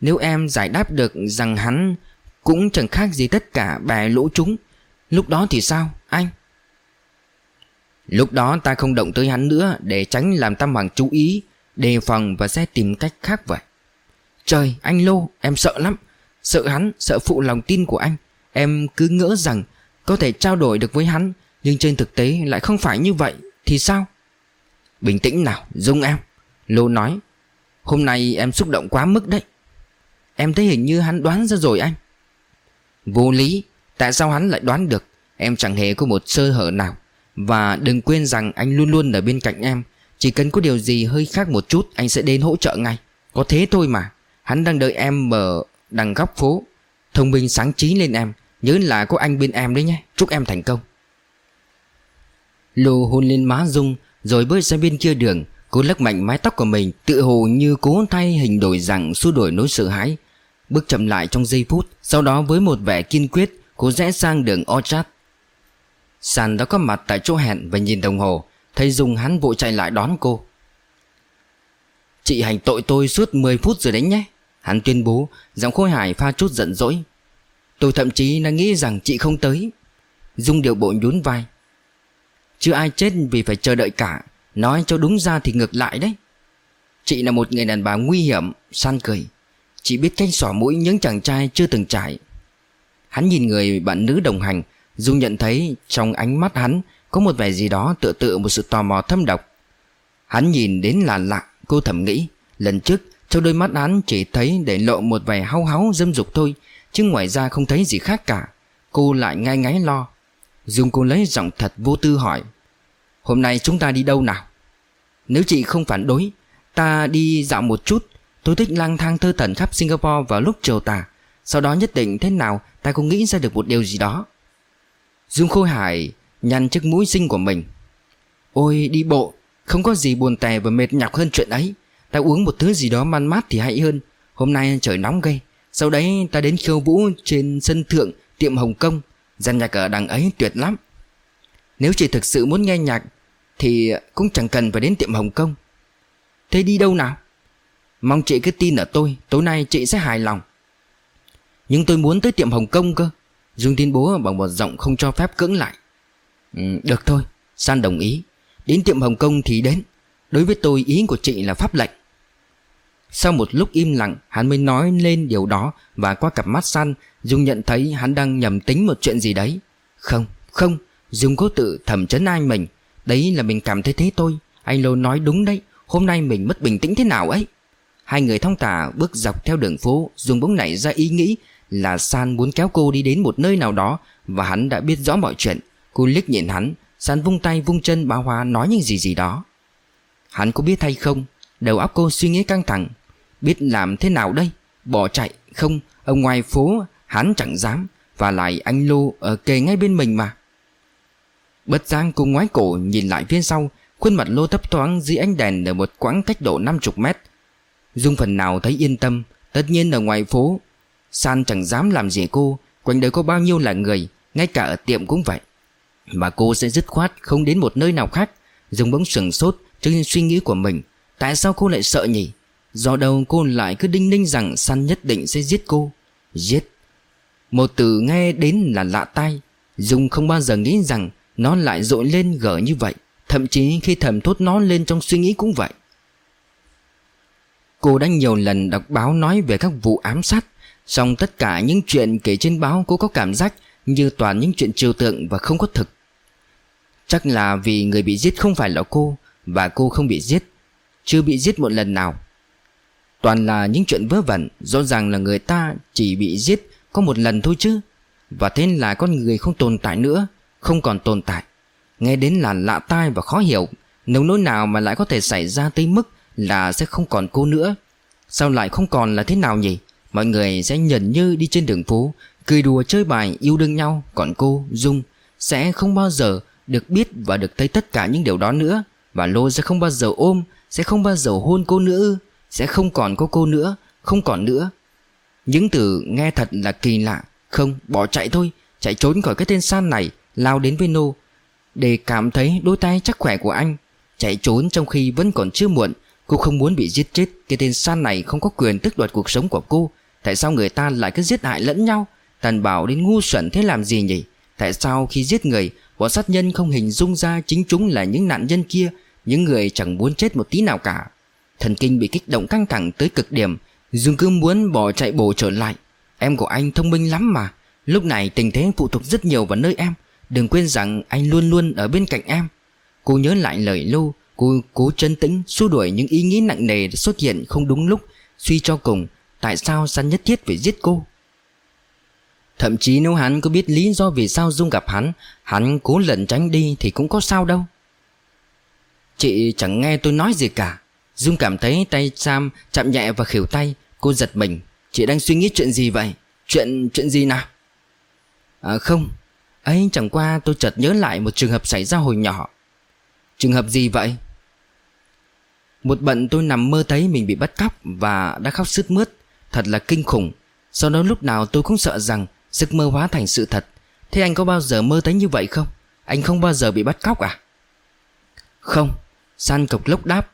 Nếu em giải đáp được rằng hắn Cũng chẳng khác gì tất cả bè lũ chúng Lúc đó thì sao, anh? Lúc đó ta không động tới hắn nữa Để tránh làm Tam Hoàng chú ý, Đề phòng và sẽ tìm cách khác vậy. Trời, anh Lô, Em sợ lắm. Sợ hắn, Sợ phụ lòng tin của anh. Em cứ ngỡ rằng Có thể trao đổi được với hắn, Nhưng trên thực tế lại không phải như vậy, Thì sao? Bình tĩnh nào, Dung em. Lô nói, Hôm nay em xúc động quá mức đấy. Em thấy hình như hắn đoán ra rồi anh. Vô lý Tại sao hắn lại đoán được Em chẳng hề có một sơ hở nào? Và đừng quên rằng anh luôn luôn ở bên cạnh em. Chỉ cần có điều gì hơi khác một chút, Anh sẽ đến hỗ trợ ngay. Có thế thôi mà. Hắn đang đợi em mở đằng góc phố. Thông minh sáng trí lên em. Nhớ là có anh bên em đấy nhé. Chúc em thành công. Lô hôn lên má Dung Rồi bước sang bên kia đường. Cô lắc mạnh mái tóc của mình, Tự hồ như cố thay hình đổi dạng xua đổi nỗi sợ hãi. Bước chậm lại trong giây phút, Sau đó với một vẻ kiên quyết Cô rẽ sang đường Orchard. Sàn đã có mặt tại chỗ hẹn và nhìn đồng hồ, Thấy Dung hắn vội chạy lại đón cô. Chị hành tội tôi suốt 10 phút rồi đấy nhé, Hắn tuyên bố, Giọng khôi hải pha chút giận dỗi. Tôi thậm chí đã nghĩ rằng chị không tới. Dung điệu bộ nhún vai. Chưa ai chết vì phải chờ đợi cả, Nói cho đúng ra thì ngược lại đấy. Chị là một người đàn bà nguy hiểm San cười. Chị biết cách xỏ mũi những chàng trai chưa từng trải. Hắn nhìn người bạn nữ đồng hành Dung nhận thấy trong ánh mắt hắn Có một vẻ gì đó tựa tự một sự tò mò thâm độc. Hắn nhìn đến là lạ, Cô thầm nghĩ, Lần trước trong đôi mắt hắn chỉ thấy để lộ một vẻ hao háo dâm dục thôi, Chứ ngoài ra không thấy gì khác cả. Cô lại ngay ngáy lo. Dung cô lấy giọng thật vô tư hỏi, Hôm nay chúng ta đi đâu nào? Nếu chị không phản đối, Ta đi dạo một chút. Tôi thích lang thang thơ thần khắp Singapore vào lúc chiều tà. Sau đó nhất định thế nào Ta cũng nghĩ ra được một điều gì đó. Dung Khôi Hải nhăn chiếc mũi xinh của mình. Ôi, đi bộ, Không có gì buồn tè và mệt nhọc hơn chuyện ấy. Ta uống một thứ gì đó man mát thì hay hơn. Hôm nay trời nóng gây Sau đấy ta đến khiêu vũ trên sân thượng Tiệm Hồng Kông. Dàn nhạc ở đằng ấy tuyệt lắm. Nếu chị thực sự muốn nghe nhạc, Thì cũng chẳng cần phải đến tiệm Hồng Kông. Thế đi đâu nào? Mong chị cứ tin ở tôi, Tối nay chị sẽ hài lòng. Nhưng tôi muốn tới tiệm Hồng Kông cơ. Dương tuyên bố bằng một giọng không cho phép cưỡng lại. Ừ, Được thôi San đồng ý. Đến tiệm Hồng Kông thì đến. Đối với tôi ý của chị là pháp lệnh. Sau một lúc im lặng Hắn mới nói lên điều đó Và qua cặp mắt San Dung nhận thấy hắn đang nhầm tính một chuyện gì đấy. Không, không Dung cố tự thầm chấn an mình. Đấy là mình cảm thấy thế thôi. Anh Lô nói đúng đấy Hôm nay mình mất bình tĩnh thế nào ấy? Hai người thong tả bước dọc theo đường phố Dung bỗng nảy ra ý nghĩ là San muốn kéo cô đi đến một nơi nào đó Và hắn đã biết rõ mọi chuyện. Cô liếc nhìn hắn, San vung tay vung chân bá Hoa nói những gì gì đó. Hắn có biết hay không? Đầu óc cô suy nghĩ căng thẳng. Biết làm thế nào đây? Bỏ chạy? Không, Ở ngoài phố hắn chẳng dám. Và lại anh Lô ở kề ngay bên mình mà. Bất giang cô ngoái cổ nhìn lại phía sau, Khuôn mặt Lô thấp thoáng dưới ánh đèn Ở một quãng cách độ 50 mét. Dung phần nào thấy yên tâm, Tất nhiên ở ngoài phố San chẳng dám làm gì cô, Quanh đời có bao nhiêu là người, Ngay cả ở tiệm cũng vậy. Mà cô sẽ dứt khoát không đến một nơi nào khác Dung bỗng sừng sốt Trước suy nghĩ của mình. Tại sao cô lại sợ nhỉ? Do đâu cô lại cứ đinh ninh rằng San nhất định sẽ giết cô? Giết. Một từ nghe đến là lạ tai. Dung không bao giờ nghĩ rằng Nó lại dội lên gở như vậy. Thậm chí khi thầm thốt nó lên trong suy nghĩ cũng vậy. Cô đã nhiều lần đọc báo nói về các vụ ám sát song tất cả những chuyện kể trên báo cô có cảm giác Như toàn những chuyện trừu tượng và không có thực. Chắc là vì người bị giết không phải là cô, Và cô không bị giết, Chưa bị giết một lần nào. Toàn là những chuyện vớ vẩn, Rõ ràng là người ta chỉ bị giết Có một lần thôi chứ. Và thế là con người không tồn tại nữa, Không còn tồn tại. Nghe đến là lạ tai và khó hiểu Nếu nỗi nào mà lại có thể xảy ra tới mức Là sẽ không còn cô nữa. Sao lại không còn là thế nào nhỉ? Mọi người sẽ nhận như đi trên đường phố Cười đùa chơi bài yêu đương nhau. Còn cô, Dung Sẽ không bao giờ được biết và được thấy tất cả những điều đó nữa. Và Lô sẽ không bao giờ ôm Sẽ không bao giờ hôn cô nữa. Sẽ không còn có cô nữa Không còn nữa. Những từ nghe thật là kỳ lạ. Không, bỏ chạy thôi. Chạy trốn khỏi cái tên San này Lao đến với Nô. Để cảm thấy đôi tay chắc khỏe của anh. Chạy trốn trong khi vẫn còn chưa muộn. Cô không muốn bị giết chết. Cái tên San này không có quyền tước đoạt cuộc sống của cô. Tại sao người ta lại cứ giết hại lẫn nhau? Tàn bảo đến ngu xuẩn thế làm gì nhỉ? Tại sao khi giết người Bọn sát nhân không hình dung ra chính chúng là những nạn nhân kia, Những người chẳng muốn chết một tí nào cả? Thần kinh bị kích động căng thẳng tới cực điểm, Dương cứ muốn bỏ chạy bổ trở lại. Em của anh thông minh lắm mà. Lúc này tình thế phụ thuộc rất nhiều vào nơi em. Đừng quên rằng anh luôn luôn ở bên cạnh em. Cô nhớ lại lời lưu Cô cố chân tĩnh, xua đuổi những ý nghĩ nặng nề xuất hiện không đúng lúc, Suy cho cùng. Tại sao săn nhất thiết phải giết cô? Thậm chí nếu hắn có biết lý do vì sao Dung gặp hắn Hắn cố lẩn tránh đi thì cũng có sao đâu. Chị chẳng nghe tôi nói gì cả. Dung cảm thấy tay Sam chạm nhẹ vào khỉu tay, Cô giật mình. Chị đang suy nghĩ chuyện gì vậy? Chuyện chuyện gì nào? À không. Ấy, chẳng qua tôi chợt nhớ lại một trường hợp xảy ra hồi nhỏ. Trường hợp gì vậy? Một bận tôi nằm mơ thấy mình bị bắt cóc Và đã khóc sướt mướt. Thật là kinh khủng. Sau đó lúc nào tôi cũng sợ rằng Giấc mơ hóa thành sự thật. Thế anh có bao giờ mơ thấy như vậy không? Anh không bao giờ bị bắt cóc à? Không, San cộc lốc đáp.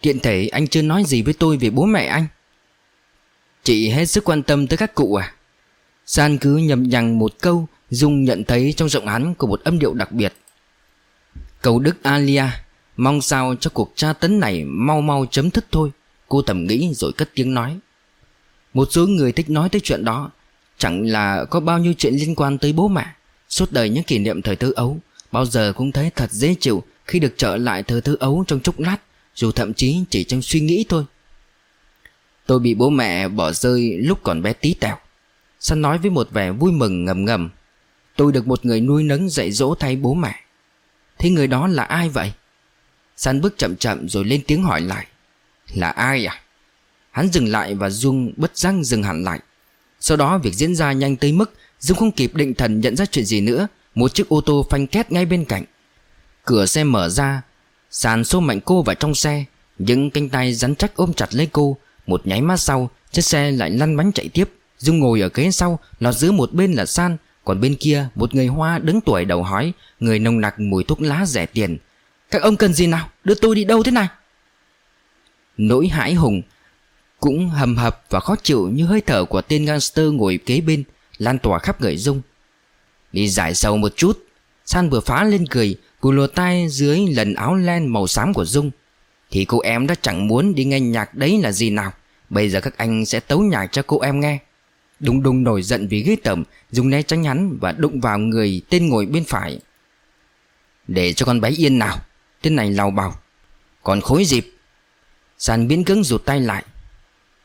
Tiện thể, anh chưa nói gì với tôi về bố mẹ anh. Chị hết sức quan tâm tới các cụ à? San cứ nhầm nhằng một câu, Dung nhận thấy trong giọng hắn của một âm điệu đặc biệt. Cầu Đức Alia, Mong sao cho cuộc tra tấn này mau mau chấm dứt thôi. Cô thầm nghĩ rồi cất tiếng nói. Một số người thích nói tới chuyện đó, Chẳng là có bao nhiêu chuyện liên quan tới bố mẹ. Suốt đời những kỷ niệm thời thơ ấu, Bao giờ cũng thấy thật dễ chịu Khi được trở lại thời thơ ấu trong chốc lát, Dù thậm chí chỉ trong suy nghĩ thôi. Tôi bị bố mẹ bỏ rơi lúc còn bé tí tẹo. Săn nói với một vẻ vui mừng ngầm ngầm. Tôi được một người nuôi nấng dạy dỗ thay bố mẹ. Thế người đó là ai vậy? Săn bước chậm chậm rồi lên tiếng hỏi lại. Là ai à? Hắn dừng lại và Dung bất giác dừng hẳn lại. Sau đó việc diễn ra nhanh tới mức Dung không kịp định thần nhận ra chuyện gì nữa, Một chiếc ô tô phanh két ngay bên cạnh. Cửa xe mở ra, Sàn xô mạnh cô vào trong xe, Những cánh tay rắn chắc ôm chặt lấy cô. Một nháy mắt sau, Chiếc xe lại lăn bánh chạy tiếp. Dung ngồi ở ghế sau, Lọt giữa một bên là San, Còn bên kia một người Hoa đứng tuổi đầu hói, Người nồng nặc mùi thuốc lá rẻ tiền. Các ông cần gì nào? Đưa tôi đi đâu thế này? Nỗi hãi hùng, Cũng hầm hập và khó chịu như hơi thở của tên gangster ngồi kế bên, Lan tỏa khắp người Dung. Đi giải sầu một chút, San vừa phá lên cười Cô lùa tay dưới lần áo len màu xám của Dung. Thì cô em đã chẳng muốn đi nghe nhạc đấy là gì nào, Bây giờ các anh sẽ tấu nhạc cho cô em nghe. Đùng đùng nổi giận vì ghê tởm Dùng né tránh hắn và đụng vào người tên ngồi bên phải. Để cho con bé yên nào, Tên này lào bảo. Còn khối dịp Sàn biến cứng rụt tay lại.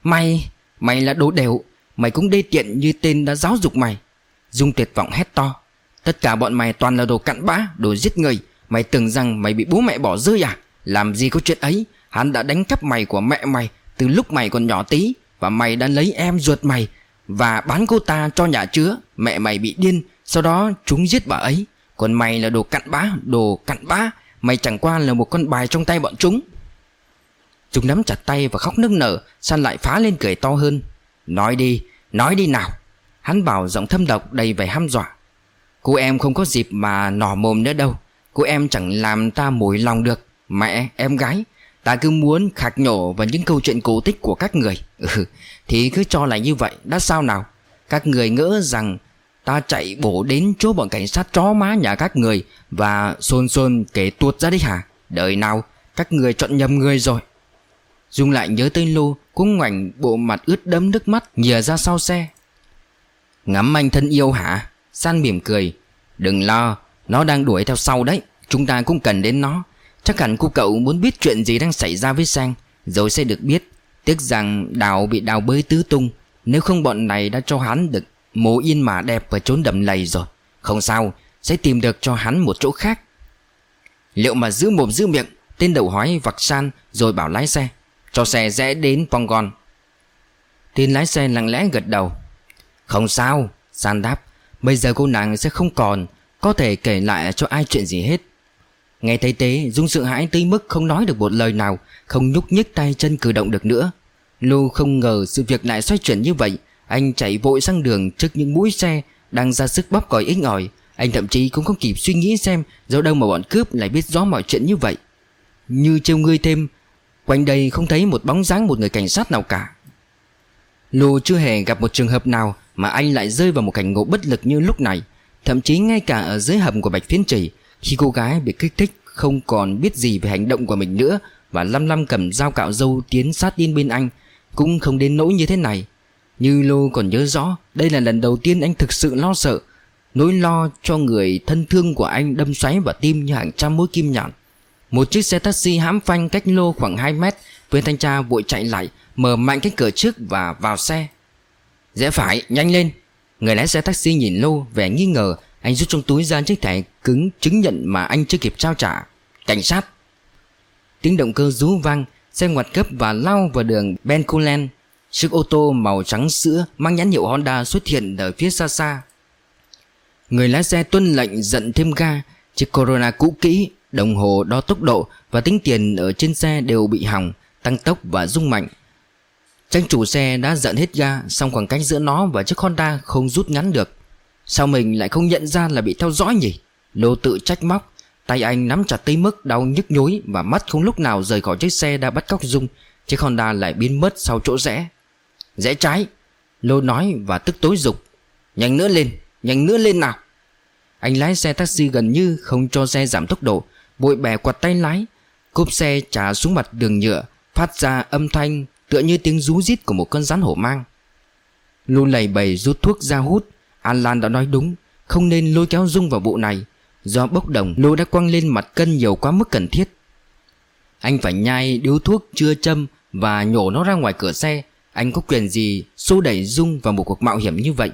Mày, mày là đồ đều. Mày cũng đê tiện như tên đã giáo dục mày. Dung tuyệt vọng hét to. Tất cả bọn mày toàn là đồ cặn bã Đồ giết người. Mày tưởng rằng mày bị bố mẹ bỏ rơi à? Làm gì có chuyện ấy? Hắn đã đánh cắp mày của mẹ mày Từ lúc mày còn nhỏ tí Và mày đã lấy em ruột mày Và bán cô ta cho nhà chứa. Mẹ mày bị điên Sau đó chúng giết bà ấy. Còn mày là đồ cặn bã Đồ cặn bã. Mày chẳng qua là một con bài trong tay bọn chúng. Chúng nắm chặt tay và khóc nức nở San lại phá lên cười to hơn. Nói đi, nói đi nào. Hắn bảo giọng thâm độc đầy vẻ ham dọa. Cô em không có dịp mà nỏ mồm nữa đâu. Cô em chẳng làm ta mối lòng được. Mẹ, em gái Ta cứ muốn khạc nhổ vào những câu chuyện cổ tích của các người. Ừ, thì cứ cho là như vậy Đã sao nào? Các người ngỡ rằng Ta chạy bổ đến chỗ bọn cảnh sát chó má nhà các người Và xôn xôn kể tuột ra đấy hả? Đời nào Các người chọn nhầm người rồi. Dung lại nhớ tên Lô Cũng ngoảnh bộ mặt ướt đẫm nước mắt, Nhìa ra sau xe. Ngắm anh thân yêu hả? San mỉm cười. Đừng lo, Nó đang đuổi theo sau đấy. Chúng ta cũng cần đến nó. Chắc hẳn cô cậu muốn biết chuyện gì đang xảy ra với Sang, Rồi sẽ được biết. Tiếc rằng đào bị đào bới tứ tung. Nếu không bọn này đã cho hắn được Mồ yên mà đẹp và trốn đầm lầy rồi. Không sao, Sẽ tìm được cho hắn một chỗ khác. Liệu mà giữ mồm giữ miệng, Tên đầu hói vặc san, Rồi bảo lái xe. Cho xe rẽ đến Pongon. Tên lái xe lặng lẽ gật đầu. Không sao, San đáp. Bây giờ cô nàng sẽ không còn, Có thể kể lại cho ai chuyện gì hết. Nghe thấy thế, Dung sợ hãi tới mức không nói được một lời nào, Không nhúc nhích tay chân cử động được nữa. Lu không ngờ sự việc lại xoay chuyển như vậy. Anh chạy vội sang đường trước những mũi xe Đang ra sức bóp còi ích ỏi. Anh thậm chí cũng không kịp suy nghĩ xem Do đâu mà bọn cướp lại biết rõ mọi chuyện như vậy. Như trêu ngươi thêm Quanh đây không thấy một bóng dáng một người cảnh sát nào cả. Lô chưa hề gặp một trường hợp nào Mà anh lại rơi vào một cảnh ngộ bất lực như lúc này. Thậm chí ngay cả ở dưới hầm của Bạch Phiến Trì, Khi cô gái bị kích thích, Không còn biết gì về hành động của mình nữa Và lăm lăm cầm dao cạo dâu tiến sát điên bên anh, Cũng không đến nỗi như thế này. Như Lô còn nhớ rõ, Đây là lần đầu tiên anh thực sự lo sợ, Nỗi lo cho người thân thương của anh đâm xoáy vào tim như hàng trăm mũi kim nhọn một chiếc xe taxi hãm phanh cách Lô khoảng 2 mét, Viên thanh tra vội chạy lại, Mở mạnh cái cửa trước và vào xe. Rẽ phải, nhanh lên. Người lái xe taxi nhìn Lô, vẻ nghi ngờ. Anh rút trong túi ra chiếc thẻ cứng chứng nhận mà anh chưa kịp trao trả. Cảnh sát. Tiếng động cơ rú vang, Xe ngoặt cấp và lao vào đường Bencolen Chiếc ô tô màu trắng sữa Mang nhãn hiệu Honda xuất hiện ở phía xa xa. Người lái xe tuân lệnh giận thêm ga, Chiếc Corona cũ kỹ Đồng hồ đo tốc độ Và tính tiền ở trên xe đều bị hỏng Tăng tốc và rung mạnh. Tranh chủ xe đã giận hết ga Xong khoảng cách giữa nó và chiếc Honda không rút ngắn được. Sao mình lại không nhận ra là bị theo dõi nhỉ? Lô tự trách móc Tay anh nắm chặt tới mức đau nhức nhối Và mắt không lúc nào rời khỏi chiếc xe đã bắt cóc Dung. Chiếc Honda lại biến mất sau chỗ rẽ. Rẽ trái Lô nói và tức tối dục. Nhanh nữa lên, nhanh nữa lên nào. Anh lái xe taxi gần như không cho xe giảm tốc độ Bội bẻ quạt tay lái, Cốp xe trả xuống mặt đường nhựa, Phát ra âm thanh Tựa như tiếng rú rít của một con rắn hổ mang. Lu lầy bầy rút thuốc ra hút, An Lan đã nói đúng, Không nên lôi kéo Dung vào vụ này. Do bốc đồng, Lu đã quăng lên mặt cân nhiều quá mức cần thiết. Anh phải nhai điếu thuốc chưa châm Và nhổ nó ra ngoài cửa xe. Anh có quyền gì xô đẩy Dung vào một cuộc mạo hiểm như vậy?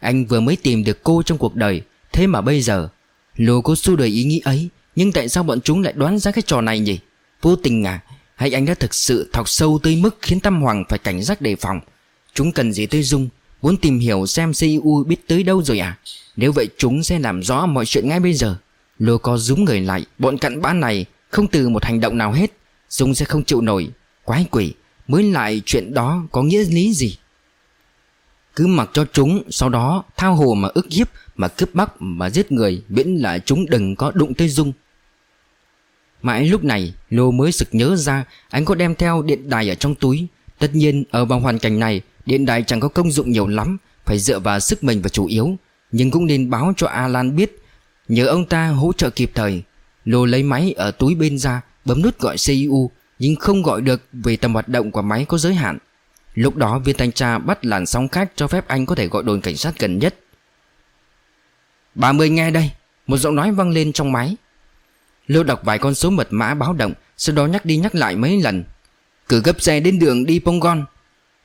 Anh vừa mới tìm được cô trong cuộc đời, Thế mà bây giờ, Lu có xô đẩy ý nghĩ ấy. Nhưng tại sao bọn chúng lại đoán ra cái trò này nhỉ? Vô tình à? Hay anh đã thực sự thọc sâu tới mức khiến Tâm Hoàng phải cảnh giác đề phòng? Chúng cần gì tới Dung? Muốn tìm hiểu xem CU biết tới đâu rồi à? Nếu vậy chúng sẽ làm rõ mọi chuyện ngay bây giờ. Lô có rúm người lại, Bọn cặn bã này không từ một hành động nào hết. Dung sẽ không chịu nổi. Quái quỷ, Mới lại chuyện đó có nghĩa lý gì? Cứ mặc cho chúng, Sau đó thao hồ mà ức hiếp, Mà cướp bóc, mà giết người, Miễn là chúng đừng có đụng tới Dung. Mãi lúc này, Lô mới sực nhớ ra Anh có đem theo điện đài ở trong túi. Tất nhiên, ở vào hoàn cảnh này, Điện đài chẳng có công dụng nhiều lắm, Phải dựa vào sức mình và chủ yếu. Nhưng cũng nên báo cho Alan biết, Nhờ ông ta hỗ trợ kịp thời. Lô lấy máy ở túi bên ra, Bấm nút gọi ceu Nhưng không gọi được vì tầm hoạt động của máy có giới hạn. Lúc đó, viên thanh tra bắt làn sóng khác Cho phép anh có thể gọi đồn cảnh sát gần nhất. 30 nghe đây, Một giọng nói vang lên trong máy. Lô đọc vài con số mật mã báo động Sau đó nhắc đi nhắc lại mấy lần. Cử gấp xe đến đường đi Pongon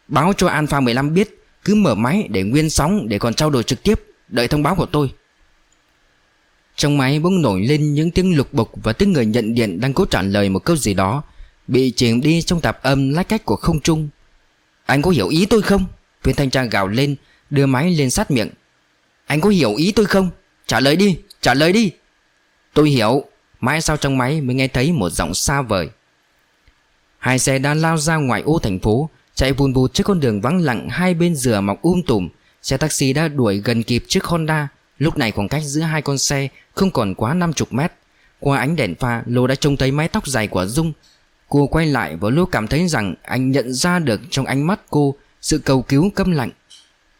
Báo cho Alpha 15 biết Cứ mở máy để nguyên sóng Để còn trao đổi trực tiếp. Đợi thông báo của tôi. Trong máy bỗng nổi lên những tiếng lục bục Và tiếng người nhận điện đang cố trả lời một câu gì đó Bị chìm đi trong tạp âm lách cách của không trung. Anh có hiểu ý tôi không? Viên thanh tra gào lên Đưa máy lên sát miệng. Anh có hiểu ý tôi không? Trả lời đi, trả lời đi. Tôi hiểu. Mãi sau trong máy mới nghe thấy một giọng xa vời. Hai xe đã lao ra ngoài ô thành phố, Chạy vùn vụt trên con đường vắng lặng Hai bên dừa mọc um tùm. Xe taxi đã đuổi gần kịp chiếc Honda. Lúc này khoảng cách giữa hai con xe Không còn quá 50 mét. Qua ánh đèn pha, Lô đã trông thấy mái tóc dài của Dung. Cô quay lại và Lô cảm thấy rằng Anh nhận ra được trong ánh mắt cô Sự cầu cứu câm lạnh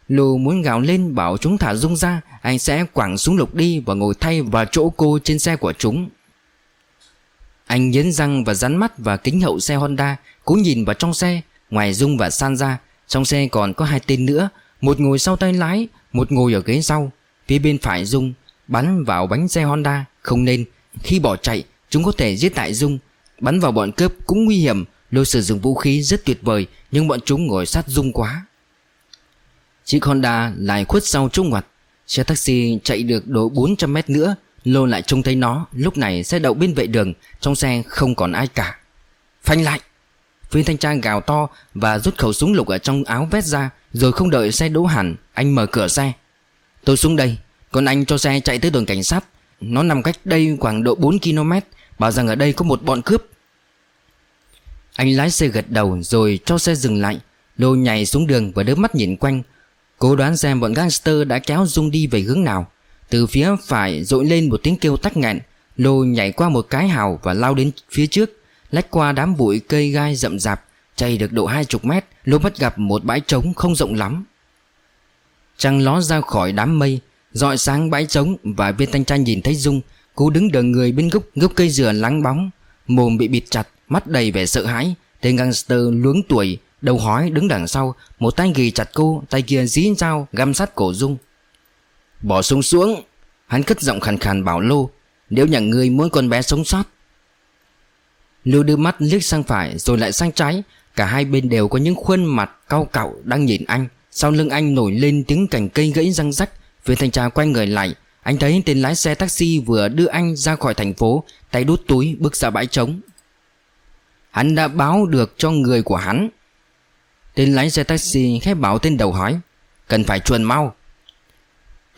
Lô muốn gào lên bảo chúng thả Dung ra, Anh sẽ quẳng xuống lục đi Và ngồi thay vào chỗ cô trên xe của chúng anh nghiến răng và rắn mắt vào kính hậu xe Honda Cố nhìn vào trong xe, Ngoài Dung và San ra. Trong xe còn có hai tên nữa, Một ngồi sau tay lái, Một ngồi ở ghế sau. Phía bên phải Dung Bắn vào bánh xe Honda, Không nên. Khi bỏ chạy, Chúng có thể giết tại Dung. Bắn vào bọn cướp cũng nguy hiểm. Lôi sử dụng vũ khí rất tuyệt vời, Nhưng bọn chúng ngồi sát Dung quá. Chiếc Honda lại khuất sau trung ngoặt. Xe taxi chạy được độ 400 mét nữa Lô lại trông thấy nó, Lúc này xe đậu bên vệ đường, Trong xe không còn ai cả. Phanh lại! Viên thanh tra gào to Và rút khẩu súng lục ở trong áo vest ra, Rồi không đợi xe đỗ hẳn, Anh mở cửa xe. Tôi xuống đây, Còn anh cho xe chạy tới đồn cảnh sát. Nó nằm cách đây khoảng độ 4 km Bảo rằng ở đây có một bọn cướp. Anh lái xe gật đầu Rồi cho xe dừng lại. Lô nhảy xuống đường và đứa mắt nhìn quanh. Cố đoán xem bọn gangster đã kéo Dung đi về hướng nào từ phía phải dội lên một tiếng kêu tắc nghẹn, Lô nhảy qua một cái hào và lao đến phía trước, Lách qua đám bụi cây gai rậm rạp, Chạy được độ hai chục mét, Lô bắt gặp một bãi trống không rộng lắm. Trăng ló ra khỏi đám mây dọi sáng bãi trống Và viên thanh tra nhìn thấy Dung Cô đứng đờ người bên gốc gốc cây dừa lắng bóng, Mồm bị bịt chặt, Mắt đầy vẻ sợ hãi. Tên gangster luống tuổi, Đầu hói đứng đằng sau, Một tay ghì chặt cô, Tay kia dí dao găm sát cổ Dung. Bỏ súng xuống. Hắn cất giọng khàn khàn bảo Lô, Nếu nhà ngươi muốn con bé sống sót. Lưu đưa mắt liếc sang phải Rồi lại sang trái. Cả hai bên đều có những khuôn mặt cao cạo đang nhìn anh. Sau lưng anh nổi lên tiếng cành cây gãy răng rắc. Viên thanh tra quay người lại. Anh thấy tên lái xe taxi vừa đưa anh ra khỏi thành phố, Tay đút túi, bước ra bãi trống. Hắn đã báo được cho người của hắn. Tên lái xe taxi khép bảo tên đầu hỏi, Cần phải chuồn mau?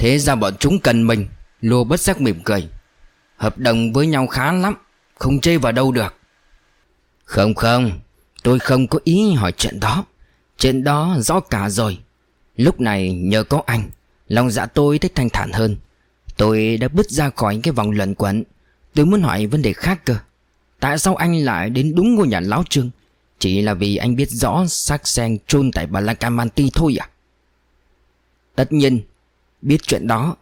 Thế ra bọn chúng cần mình. Lô bất giác mỉm cười. Hợp đồng với nhau khá lắm. Không chê vào đâu được. Không không. Tôi không có ý hỏi chuyện đó. Chuyện đó rõ cả rồi. Lúc này nhờ có anh, Lòng dạ tôi thích thanh thản hơn. Tôi đã bứt ra khỏi cái vòng luẩn quẩn. Tôi muốn hỏi vấn đề khác cơ. Tại sao anh lại đến đúng ngôi nhà lão trương? Chỉ là vì anh biết rõ xác sen chôn tại bà La Camanti thôi à? Tất nhiên Biết chuyện đó,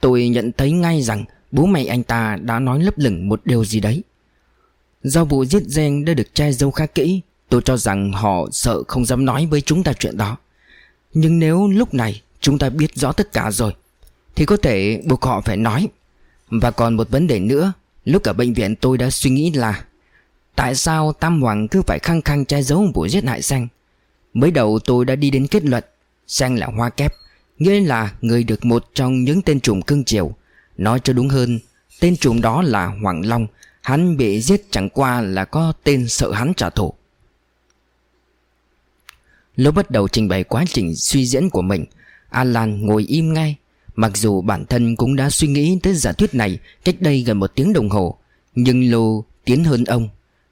Tôi nhận thấy ngay rằng Bố mẹ anh ta đã nói lấp lửng một điều gì đấy. Do vụ giết gen đã được che giấu khá kỹ, Tôi cho rằng họ sợ không dám nói với chúng ta chuyện đó. Nhưng nếu lúc này chúng ta biết rõ tất cả rồi, Thì có thể buộc họ phải nói. Và còn một vấn đề nữa, Lúc ở bệnh viện tôi đã suy nghĩ là, Tại sao Tam Hoàng cứ phải khăng khăng che giấu vụ giết hại Sang Mới đầu tôi đã đi đến kết luận Sang là hoa kép Nghĩa là người được một trong những tên trùm cưng chiều Nói cho đúng hơn, Tên trùm đó là Hoàng Long. Hắn bị giết chẳng qua là có tên sợ hắn trả thù. Lúc bắt đầu trình bày quá trình suy diễn của mình, Alan ngồi im ngay. Mặc dù bản thân cũng đã suy nghĩ tới giả thuyết này cách đây gần một tiếng đồng hồ, Nhưng Lô tiến hơn ông,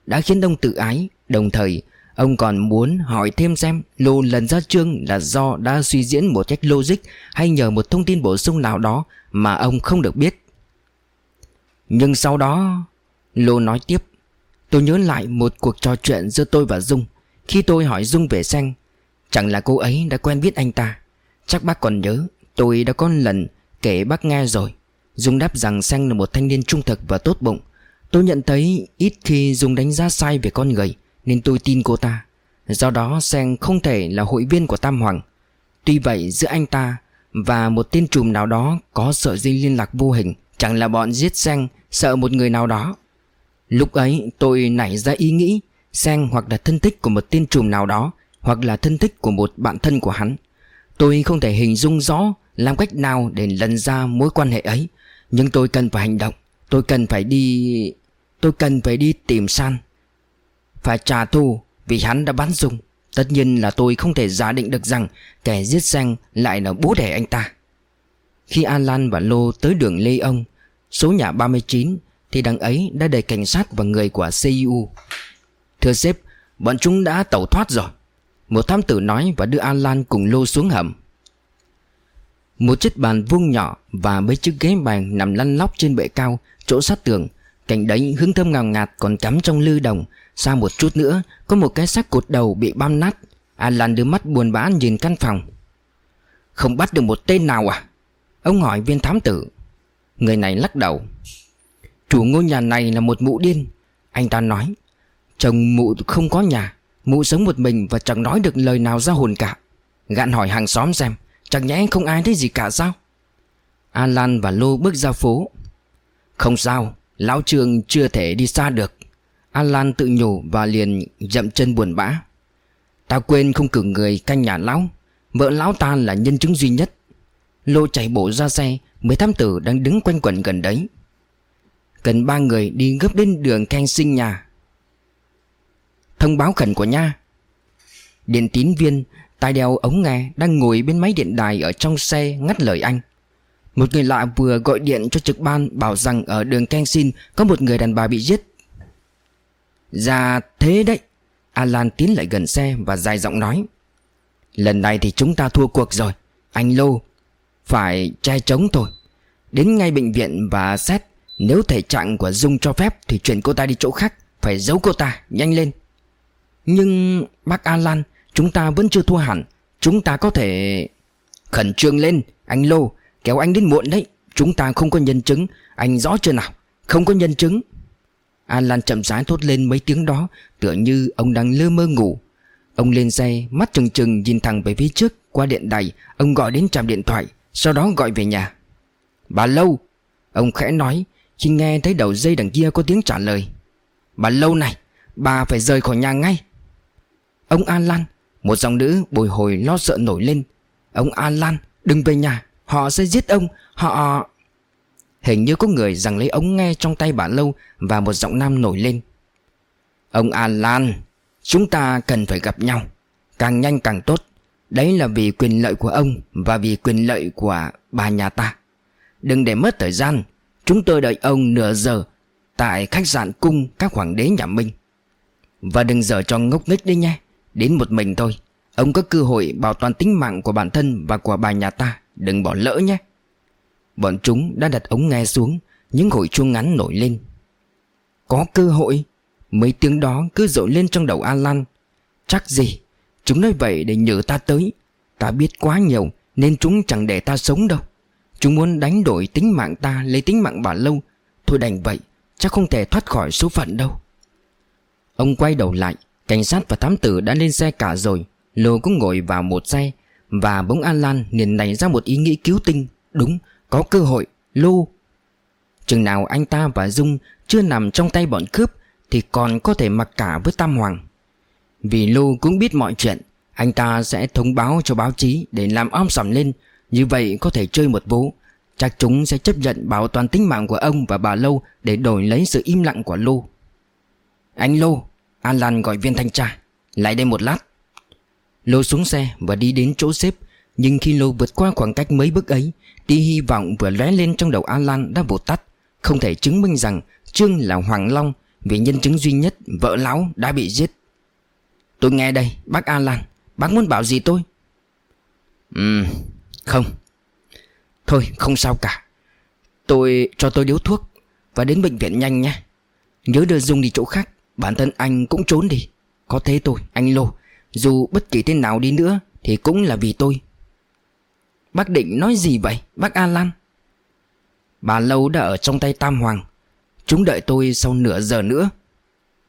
Đã khiến ông tự ái, Đồng thời ông còn muốn hỏi thêm xem Lô lần ra chương là do đã suy diễn một cách logic Hay nhờ một thông tin bổ sung nào đó mà ông không được biết. Nhưng sau đó, Lô nói tiếp, Tôi nhớ lại một cuộc trò chuyện giữa tôi và Dung. Khi tôi hỏi Dung về Xanh, Chẳng là cô ấy đã quen biết anh ta. Chắc bác còn nhớ, Tôi đã có lần kể bác nghe rồi. Dung đáp rằng Xanh là một thanh niên trung thực và tốt bụng. Tôi nhận thấy ít khi Dung đánh giá sai về con người. Nên tôi tin cô ta. Do đó Xanh không thể là hội viên của Tam Hoàng. Tuy vậy, giữa anh ta Và một tên trùm nào đó Có sợi dây liên lạc vô hình, Chẳng là bọn giết Xanh Sợ một người nào đó. Lúc ấy, tôi nảy ra ý nghĩ Xanh hoặc là thân thích của một tên trùm nào đó, Hoặc là thân thích của một bạn thân của hắn. Tôi không thể hình dung rõ Làm cách nào để lần ra mối quan hệ ấy, Nhưng tôi cần phải hành động, Tôi cần phải đi, Tôi cần phải đi tìm San. Phải trả thù Vì hắn đã bắn Dung Tất nhiên là tôi không thể giả định được rằng Kẻ giết Sang lại là bố đẻ anh ta. Khi Alan và Lô tới đường Lê Ông, Số nhà 39 Thì đằng ấy đã đầy cảnh sát và người của CIU Thưa sếp, Bọn chúng đã tẩu thoát rồi. Một thám tử nói và đưa Alan cùng lô xuống hầm. Một chiếc bàn vuông nhỏ và mấy chiếc ghế bàn nằm lăn lóc trên bệ cao, Chỗ sát tường. Cạnh đấy hương thơm ngào ngạt còn cắm trong lư đồng Xa một chút nữa, Có một cái xác cột đầu bị băm nát. Alan đưa mắt buồn bã nhìn căn phòng. Không bắt được một tên nào à? Ông hỏi viên thám tử. Người này lắc đầu. Chủ ngôi nhà này là một mụ điên. Anh ta nói, Chồng mụ không có nhà, Mụ sống một mình và chẳng nói được lời nào ra hồn cả. Gạn hỏi hàng xóm xem, Chẳng nhẽ không ai thấy gì cả sao? Alan và Lô bước ra phố. Không sao, Lão trường chưa thể đi xa được. Alan tự nhủ và liền dậm chân buồn bã. Ta quên không cử người canh nhà lão, Vợ lão ta là nhân chứng duy nhất. Lô chạy bộ ra xe, Mấy thám tử đang đứng quanh quẩn gần đấy. Cần ba người đi gấp đến đường canh sinh nhà. Thông báo khẩn của nha. Điện tín viên, Tai đeo ống nghe Đang ngồi bên máy điện đài ở trong xe ngắt lời anh. Một người lạ vừa gọi điện cho trực ban Bảo rằng ở đường Kenshin Có một người đàn bà bị giết. Dạ thế đấy. Alan tiến lại gần xe và dài giọng nói. Lần này thì chúng ta thua cuộc rồi, Anh Lô. Phải che chống thôi. Đến ngay bệnh viện và xét, Nếu thể trạng của Dung cho phép Thì chuyển cô ta đi chỗ khác, Phải giấu cô ta Nhanh lên. Nhưng bác Alan, Chúng ta vẫn chưa thua hẳn. Chúng ta có thể Khẩn trương lên, Anh Lô. Kéo anh đến muộn đấy. Chúng ta không có nhân chứng. Anh rõ chưa nào? Không có nhân chứng. Alan chậm rãi thốt lên mấy tiếng đó, Tựa như ông đang lơ mơ ngủ. Ông lên xe, Mắt trừng trừng nhìn thẳng về phía trước, Qua điện đài, Ông gọi đến trạm điện thoại, Sau đó gọi về nhà. Bà Lâu, Ông khẽ nói, Khi nghe thấy đầu dây đằng kia có tiếng trả lời. Bà Lâu này, Bà phải rời khỏi nhà ngay. Ông An Lan, Một dòng nữ bồi hồi lo sợ nổi lên. Ông Alan đừng về nhà, Họ sẽ giết ông, Họ Hình như có người rằng lấy ống nghe trong tay bà Lâu Và một giọng nam nổi lên. Ông Alan, Chúng ta cần phải gặp nhau. Càng nhanh càng tốt. Đấy là vì quyền lợi của ông Và vì quyền lợi của bà nhà ta. Đừng để mất thời gian. Chúng tôi đợi ông nửa giờ Tại khách sạn cung các hoàng đế nhà Minh. Và đừng dở cho ngốc nghếch đi nhé. Đến một mình thôi. Ông có cơ hội bảo toàn tính mạng của bản thân Và của bà nhà ta. Đừng bỏ lỡ nhé. Bọn chúng đã đặt ống nghe xuống, Những hồi chuông ngắn nổi lên. Có cơ hội, Mấy tiếng đó cứ dội lên trong đầu Alan. Chắc gì, Chúng nói vậy để nhờ ta tới. Ta biết quá nhiều, Nên chúng chẳng để ta sống đâu. Chúng muốn đánh đổi tính mạng ta, Lấy tính mạng bà Lâu. Thôi đành vậy, Chắc không thể thoát khỏi số phận đâu. Ông quay đầu lại, Cảnh sát và thám tử đã lên xe cả rồi. Lô cũng ngồi vào một xe, Và bỗng Alan liền nảy ra một ý nghĩ cứu tinh. Đúng có cơ hội, Lô. Chừng nào anh ta và Dung Chưa nằm trong tay bọn cướp, Thì còn có thể mặc cả với Tam Hoàng. Vì Lô cũng biết mọi chuyện, Anh ta sẽ thông báo cho báo chí Để làm om sòm lên. Như vậy có thể chơi một vố. Chắc chúng sẽ chấp nhận bảo toàn tính mạng của ông và bà Lâu Để đổi lấy sự im lặng của Lô. Anh Lô, Alan gọi viên thanh tra. Lại đây một lát. Lô xuống xe và đi đến chỗ xếp. Nhưng khi Lô vượt qua khoảng cách mấy bước ấy Tia hy vọng vừa lóe lên trong đầu Alan đã vụt tắt. Không thể chứng minh rằng Trương là Hoàng Long Vì nhân chứng duy nhất vợ lão đã bị giết. Tôi nghe đây bác Alan Bác muốn bảo gì tôi? Ừ không. Thôi không sao cả. Tôi cho tôi điếu thuốc Và đến bệnh viện nhanh nhé. Nhớ đưa Dung đi chỗ khác Bản thân anh cũng trốn đi. Có thế thôi anh Lô. Dù bất kỳ tên nào đi nữa Thì cũng là vì tôi Bác định nói gì vậy, bác Alan? Bà Lâu đã ở trong tay Tam Hoàng. Chúng đợi tôi sau nửa giờ nữa.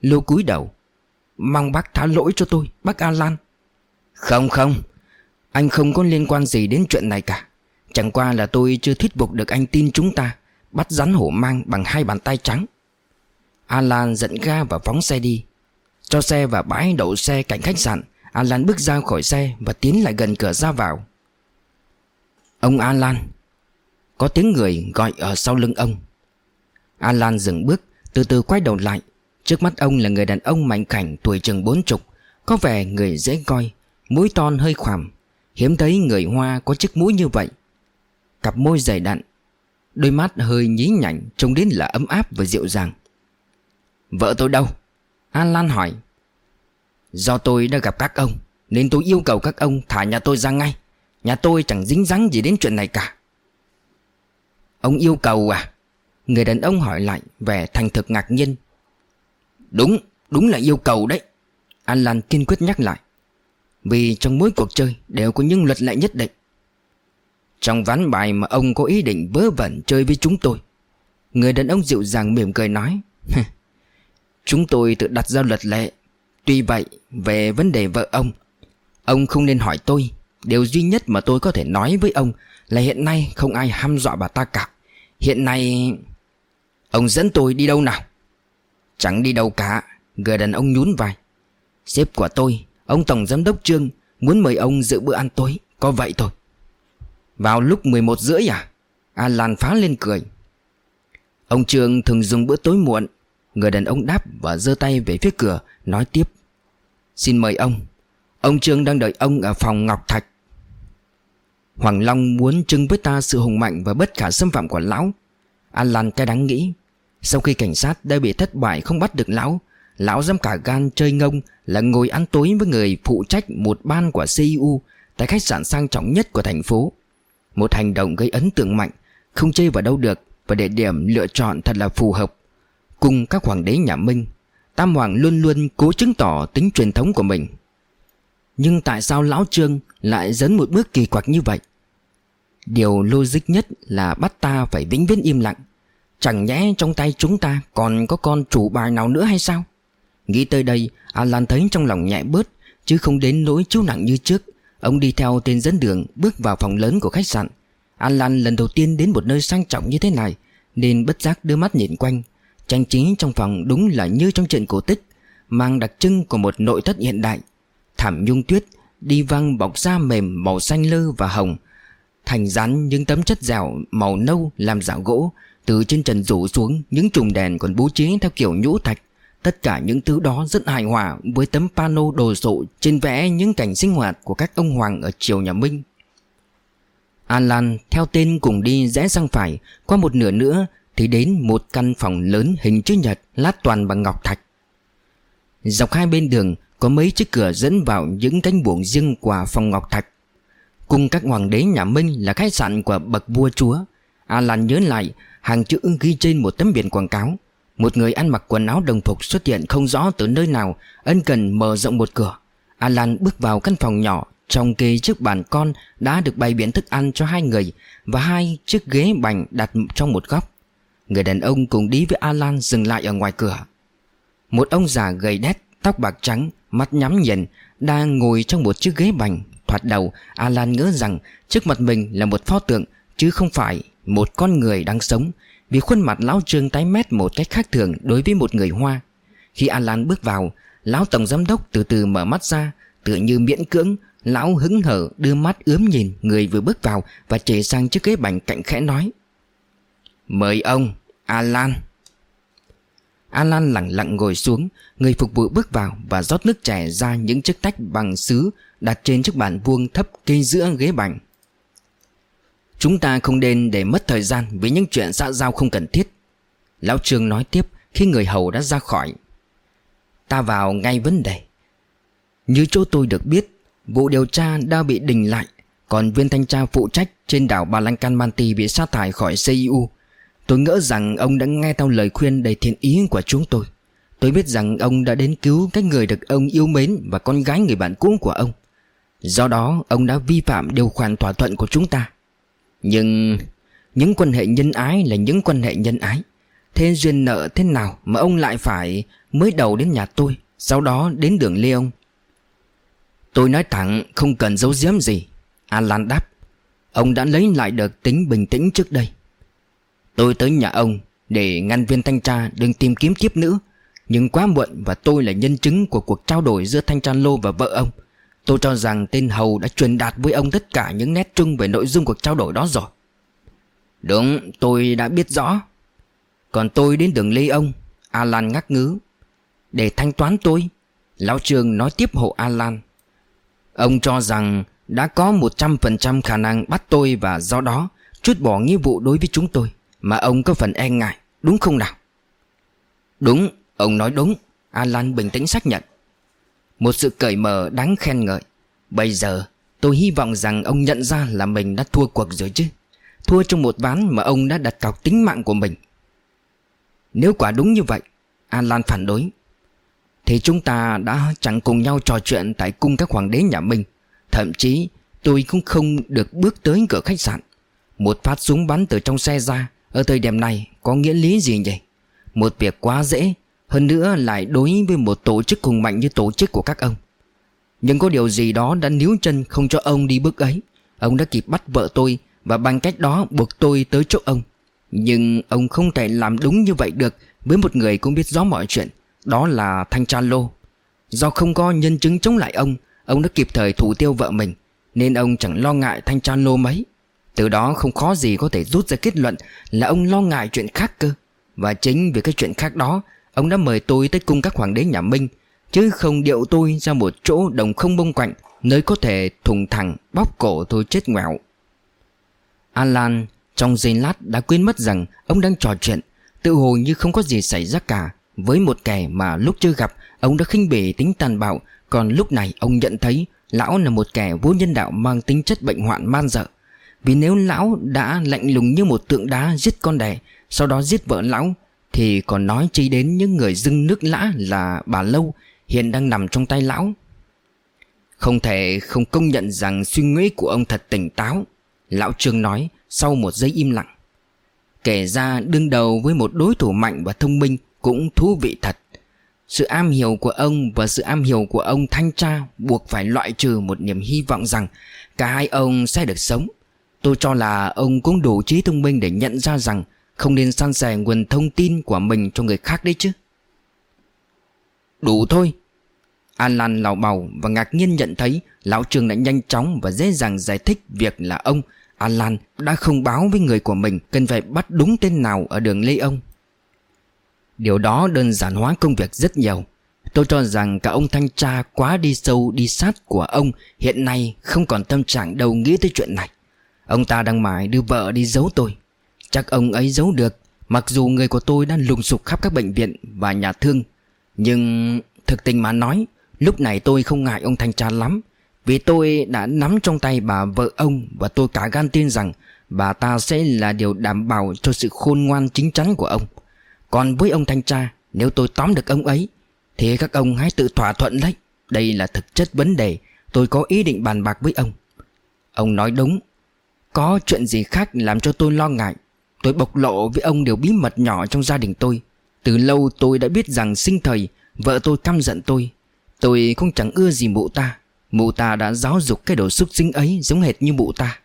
Lô cúi đầu. Mong bác tha lỗi cho tôi, Bác Alan. Không không. Anh không có liên quan gì đến chuyện này cả. Chẳng qua là tôi chưa thuyết phục được anh tin chúng ta, Bắt rắn hổ mang bằng hai bàn tay trắng. Alan dẫn ga và phóng xe đi. Cho xe vào bãi đậu xe cạnh khách sạn, Alan bước ra khỏi xe và tiến lại gần cửa ra vào. Ông Alan. Có tiếng người gọi ở sau lưng ông. Alan dừng bước, Từ từ quay đầu lại. Trước mắt ông là người đàn ông mạnh khảnh tuổi chừng bốn chục, Có vẻ người dễ coi, Mũi ton hơi khoằm. Hiếm thấy người Hoa có chiếc mũi như vậy. Cặp môi dày đặn, Đôi mắt hơi nhí nhảnh, Trông đến là ấm áp và dịu dàng. Vợ tôi đâu? Alan hỏi. Do tôi đã gặp các ông, Nên tôi yêu cầu các ông thả nhà tôi ra ngay. Nhà tôi chẳng dính dáng gì đến chuyện này cả. Ông yêu cầu à? Người đàn ông hỏi lại Vẻ thành thực ngạc nhiên. Đúng, đúng là yêu cầu đấy. Alan kiên quyết nhắc lại. Vì trong mỗi cuộc chơi Đều có những luật lệ nhất định. Trong ván bài mà ông có ý định vớ vẩn chơi với chúng tôi Người đàn ông dịu dàng mỉm cười nói Chúng tôi tự đặt ra luật lệ. Tuy vậy về vấn đề vợ ông Ông không nên hỏi tôi. Điều duy nhất mà tôi có thể nói với ông Là hiện nay không ai hăm dọa bà ta cả. Hiện nay, Ông dẫn tôi đi đâu nào? Chẳng đi đâu cả, Người đàn ông nhún vai. Sếp của tôi, Ông Tổng Giám đốc Trương, Muốn mời ông dự bữa ăn tối. Có vậy thôi. Vào lúc 11 rưỡi à? Alan phá lên cười. Ông Trương thường dùng bữa tối muộn. Người đàn ông đáp và giơ tay về phía cửa, Nói tiếp. Xin mời ông. Ông Trương đang đợi ông ở phòng Ngọc Thạch. Hoàng Long muốn trưng với ta sự hùng mạnh và bất khả xâm phạm của lão. An Lan cái đáng nghĩ. Sau khi cảnh sát đã bị thất bại không bắt được lão Lão dám cả gan chơi ngông là ngồi ăn tối với người phụ trách một ban của CIU Tại khách sạn sang trọng nhất của thành phố. Một hành động gây ấn tượng mạnh, Không chơi vào đâu được Và địa điểm lựa chọn thật là phù hợp. Cùng các hoàng đế nhà Minh, Tam Hoàng luôn luôn cố chứng tỏ tính truyền thống của mình. Nhưng tại sao Lão Trương lại dấn một bước kỳ quặc như vậy? Điều logic nhất là bắt ta phải vĩnh viễn im lặng. Chẳng nhẽ trong tay chúng ta còn có con chủ bài nào nữa hay sao? Nghĩ tới đây, Alan thấy trong lòng nhẹ bớt, Chứ không đến nỗi chiếu nặng như trước. Ông đi theo tên dẫn đường, bước vào phòng lớn của khách sạn. Alan lần đầu tiên đến một nơi sang trọng như thế này, Nên bất giác đưa mắt nhìn quanh. Trang trí trong phòng đúng là như trong chuyện cổ tích, Mang đặc trưng của một nội thất hiện đại. Thảm nhung tuyết Đi văng bọc da mềm màu xanh lơ và hồng Thành rắn những tấm chất dẻo màu nâu làm dạng gỗ Từ trên trần rủ xuống những chùm đèn còn bố trí theo kiểu nhũ thạch Tất cả những thứ đó rất hài hòa với tấm pano đồ sộ trên vẽ những cảnh sinh hoạt của các ông hoàng ở triều nhà Minh. Alan theo tên cùng đi rẽ sang phải, qua một nửa nữa thì đến một căn phòng lớn hình chữ nhật lát toàn bằng ngọc thạch. Dọc hai bên đường có mấy chiếc cửa dẫn vào những cánh buồng riêng của phòng ngọc thạch. Cùng các hoàng đế nhà Minh là khách sạn của bậc vua chúa. Alan nhớ lại, hàng chữ ghi trên một tấm biển quảng cáo. Một người ăn mặc quần áo đồng phục xuất hiện không rõ từ nơi nào, Ân cần mở rộng một cửa Alan bước vào căn phòng nhỏ, Trong kê chiếc bàn con đã được bày biện thức ăn cho hai người Và hai chiếc ghế bành đặt trong một góc Người đàn ông cùng đi với Alan dừng lại ở ngoài cửa Một ông già gầy đét, Tóc bạc trắng Mắt nhắm nhìn, Đang ngồi trong một chiếc ghế bành, Thoạt đầu, Alan ngỡ rằng Trước mặt mình là một pho tượng, Chứ không phải một con người đang sống, vì khuôn mặt lão trương tái mét một cách khác thường đối với một người Hoa. Khi Alan bước vào, Lão tổng giám đốc từ từ mở mắt ra, tựa như miễn cưỡng, Lão hứng hở đưa mắt ướm nhìn người vừa bước vào Và chạy sang chiếc ghế bành cạnh khẽ nói, Mời ông, Alan. Alan lặng lặng ngồi xuống, Người phục vụ bước vào và rót nước chè ra những chiếc tách bằng sứ Đặt trên chiếc bàn vuông thấp kê giữa ghế bành. Chúng ta không nên để mất thời gian với những chuyện xã giao không cần thiết. Lão Trương nói tiếp Khi người hầu đã ra khỏi. Ta vào ngay vấn đề. Như chỗ tôi được biết, Vụ điều tra đã bị đình lại, Còn viên thanh tra phụ trách Trên đảo Bà Lan Can Manti bị sa thải khỏi CIU Tôi ngỡ rằng ông đã nghe theo lời khuyên đầy thiện ý của chúng tôi. Tôi biết rằng ông đã đến cứu các người được ông yêu mến Và con gái người bạn cũ của ông. Do đó, ông đã vi phạm điều khoản thỏa thuận của chúng ta. Nhưng những quan hệ nhân ái là những quan hệ nhân ái. Thế duyên nợ thế nào mà ông lại phải mới đầu đến nhà tôi, Sau đó đến đường Lê ông? Tôi nói thẳng, không cần giấu giếm gì. Alan đáp, Ông đã lấy lại được tính bình tĩnh trước đây. Tôi tới nhà ông Để ngăn viên thanh tra đừng tìm kiếm tiếp nữa Nhưng quá muộn và tôi là nhân chứng của cuộc trao đổi giữa thanh tra Lô và vợ ông. Tôi cho rằng tên Hầu đã truyền đạt với ông tất cả những nét chung về nội dung cuộc trao đổi đó rồi. Đúng, tôi đã biết rõ. Còn tôi đến đường Lê ông Alan ngắc ngứ. Để thanh toán tôi Lão Trường nói tiếp hộ Alan. Ông cho rằng đã có 100% khả năng bắt tôi và do đó chút bỏ nghĩa vụ đối với chúng tôi. Mà ông có phần e ngại, đúng không nào? Đúng, ông nói đúng. Alan bình tĩnh xác nhận. Một sự cởi mở đáng khen ngợi. Bây giờ tôi hy vọng rằng ông nhận ra là mình đã thua cuộc rồi chứ. Thua trong một ván mà ông đã đặt cọc tính mạng của mình. Nếu quả đúng như vậy Alan phản đối. Thì chúng ta đã chẳng cùng nhau trò chuyện tại cung các hoàng đế nhà mình, Thậm chí tôi cũng không được bước tới cửa khách sạn. Một phát súng bắn từ trong xe ra ở thời điểm này, có nghĩa lý gì nhỉ? Một việc quá dễ, hơn nữa lại đối với một tổ chức hùng mạnh như tổ chức của các ông. Nhưng có điều gì đó đã níu chân không cho ông đi bước ấy. Ông đã kịp bắt vợ tôi Và bằng cách đó buộc tôi tới chỗ ông. Nhưng ông không thể làm đúng như vậy được Với một người cũng biết rõ mọi chuyện. Đó là Thanh Tra Lô. Do không có nhân chứng chống lại ông Ông đã kịp thời thủ tiêu vợ mình, Nên ông chẳng lo ngại Thanh Tra Lô mấy. Từ đó không khó gì có thể rút ra kết luận Là ông lo ngại chuyện khác cơ. Và chính vì cái chuyện khác đó, Ông đã mời tôi tới cung các hoàng đế nhà Minh, Chứ không điệu tôi ra một chỗ đồng không bông quạnh, Nơi có thể thùng thẳng bóp cổ tôi chết ngoẹo. Alan trong giây lát đã quên mất rằng Ông đang trò chuyện, Tự hồ như không có gì xảy ra cả. Với một kẻ mà lúc chưa gặp, Ông đã khinh bỉ tính tàn bạo, Còn lúc này ông nhận thấy Lão là một kẻ vô nhân đạo mang tính chất bệnh hoạn man dợ. Vì nếu lão đã lạnh lùng như một tượng đá giết con đẻ, Sau đó giết vợ lão, thì còn nói chi đến những người dưng nước lã là bà Lâu, Hiện đang nằm trong tay lão. Không thể không công nhận rằng suy nghĩ của ông thật tỉnh táo, Lão Trương nói sau một giây im lặng. Kể ra đương đầu với một đối thủ mạnh và thông minh cũng thú vị thật. Sự am hiểu của ông và sự am hiểu của ông thanh tra buộc phải loại trừ một niềm hy vọng rằng cả hai ông sẽ được sống. Tôi cho là ông cũng đủ trí thông minh để nhận ra rằng không nên san sẻ nguồn thông tin của mình cho người khác đấy chứ. Đủ thôi. An Lan lào bào và ngạc nhiên nhận thấy Lão Trường đã nhanh chóng và dễ dàng giải thích việc là ông An Lan đã không báo với người của mình Cần phải bắt đúng tên nào ở đường Lê Ông. Điều đó đơn giản hóa công việc rất nhiều. Tôi cho rằng cả ông thanh tra quá đi sâu, đi sát của ông Hiện nay không còn tâm trạng đâu nghĩ tới chuyện này. Ông ta đang mãi đưa vợ đi giấu tôi. Chắc ông ấy giấu được, Mặc dù người của tôi đang lùng sục khắp các bệnh viện và nhà thương. Nhưng thực tình mà nói, Lúc này tôi không ngại ông thanh tra lắm, Vì tôi đã nắm trong tay bà vợ ông Và tôi cả gan tin rằng Bà ta sẽ là điều đảm bảo cho sự khôn ngoan chính chắn của ông. Còn với ông thanh tra, Nếu tôi tóm được ông ấy, Thì các ông hãy tự thỏa thuận lấy Đây là thực chất vấn đề, Tôi có ý định bàn bạc với ông. Ông nói đúng có chuyện gì khác làm cho tôi lo ngại. Tôi bộc lộ với ông điều bí mật nhỏ trong gia đình tôi. Từ lâu tôi đã biết rằng sinh thời, Vợ tôi căm giận tôi. Tôi không chẳng ưa gì mụ ta. Mụ ta đã giáo dục cái đồ xúc sinh ấy giống hệt như mụ ta.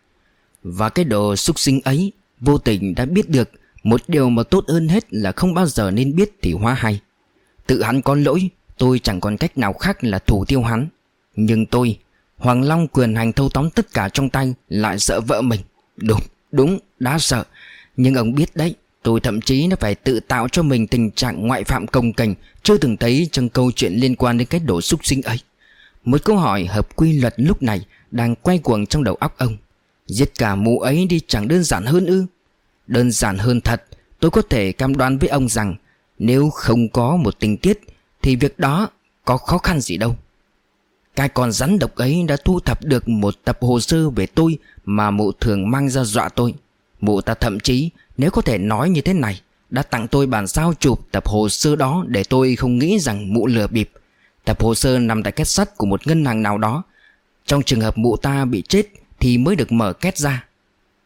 Và cái đồ xúc sinh ấy, Vô tình đã biết được Một điều mà tốt hơn hết là không bao giờ nên biết thì hóa hay. Tự hắn có lỗi, Tôi chẳng còn cách nào khác là thủ tiêu hắn. Nhưng tôi Hoàng Long quyền hành thâu tóm tất cả trong tay Lại sợ vợ mình. Đúng, đúng, đã sợ. Nhưng ông biết đấy Tôi thậm chí nó phải tự tạo cho mình tình trạng ngoại phạm công cành Chưa từng thấy trong câu chuyện liên quan đến cái đổ xúc sinh ấy. Một câu hỏi hợp quy luật lúc này Đang quay cuồng trong đầu óc ông. Giết cả mụ ấy đi chẳng đơn giản hơn ư? Đơn giản hơn thật Tôi có thể cam đoan với ông rằng Nếu không có một tình tiết Thì việc đó có khó khăn gì đâu. Cái con rắn độc ấy đã thu thập được một tập hồ sơ về tôi Mà mụ thường mang ra dọa tôi. Mụ ta thậm chí, nếu có thể nói như thế này, Đã tặng tôi bản sao chụp tập hồ sơ đó Để tôi không nghĩ rằng mụ lừa bịp. Tập hồ sơ nằm tại két sắt của một ngân hàng nào đó. Trong trường hợp mụ ta bị chết Thì mới được mở két ra.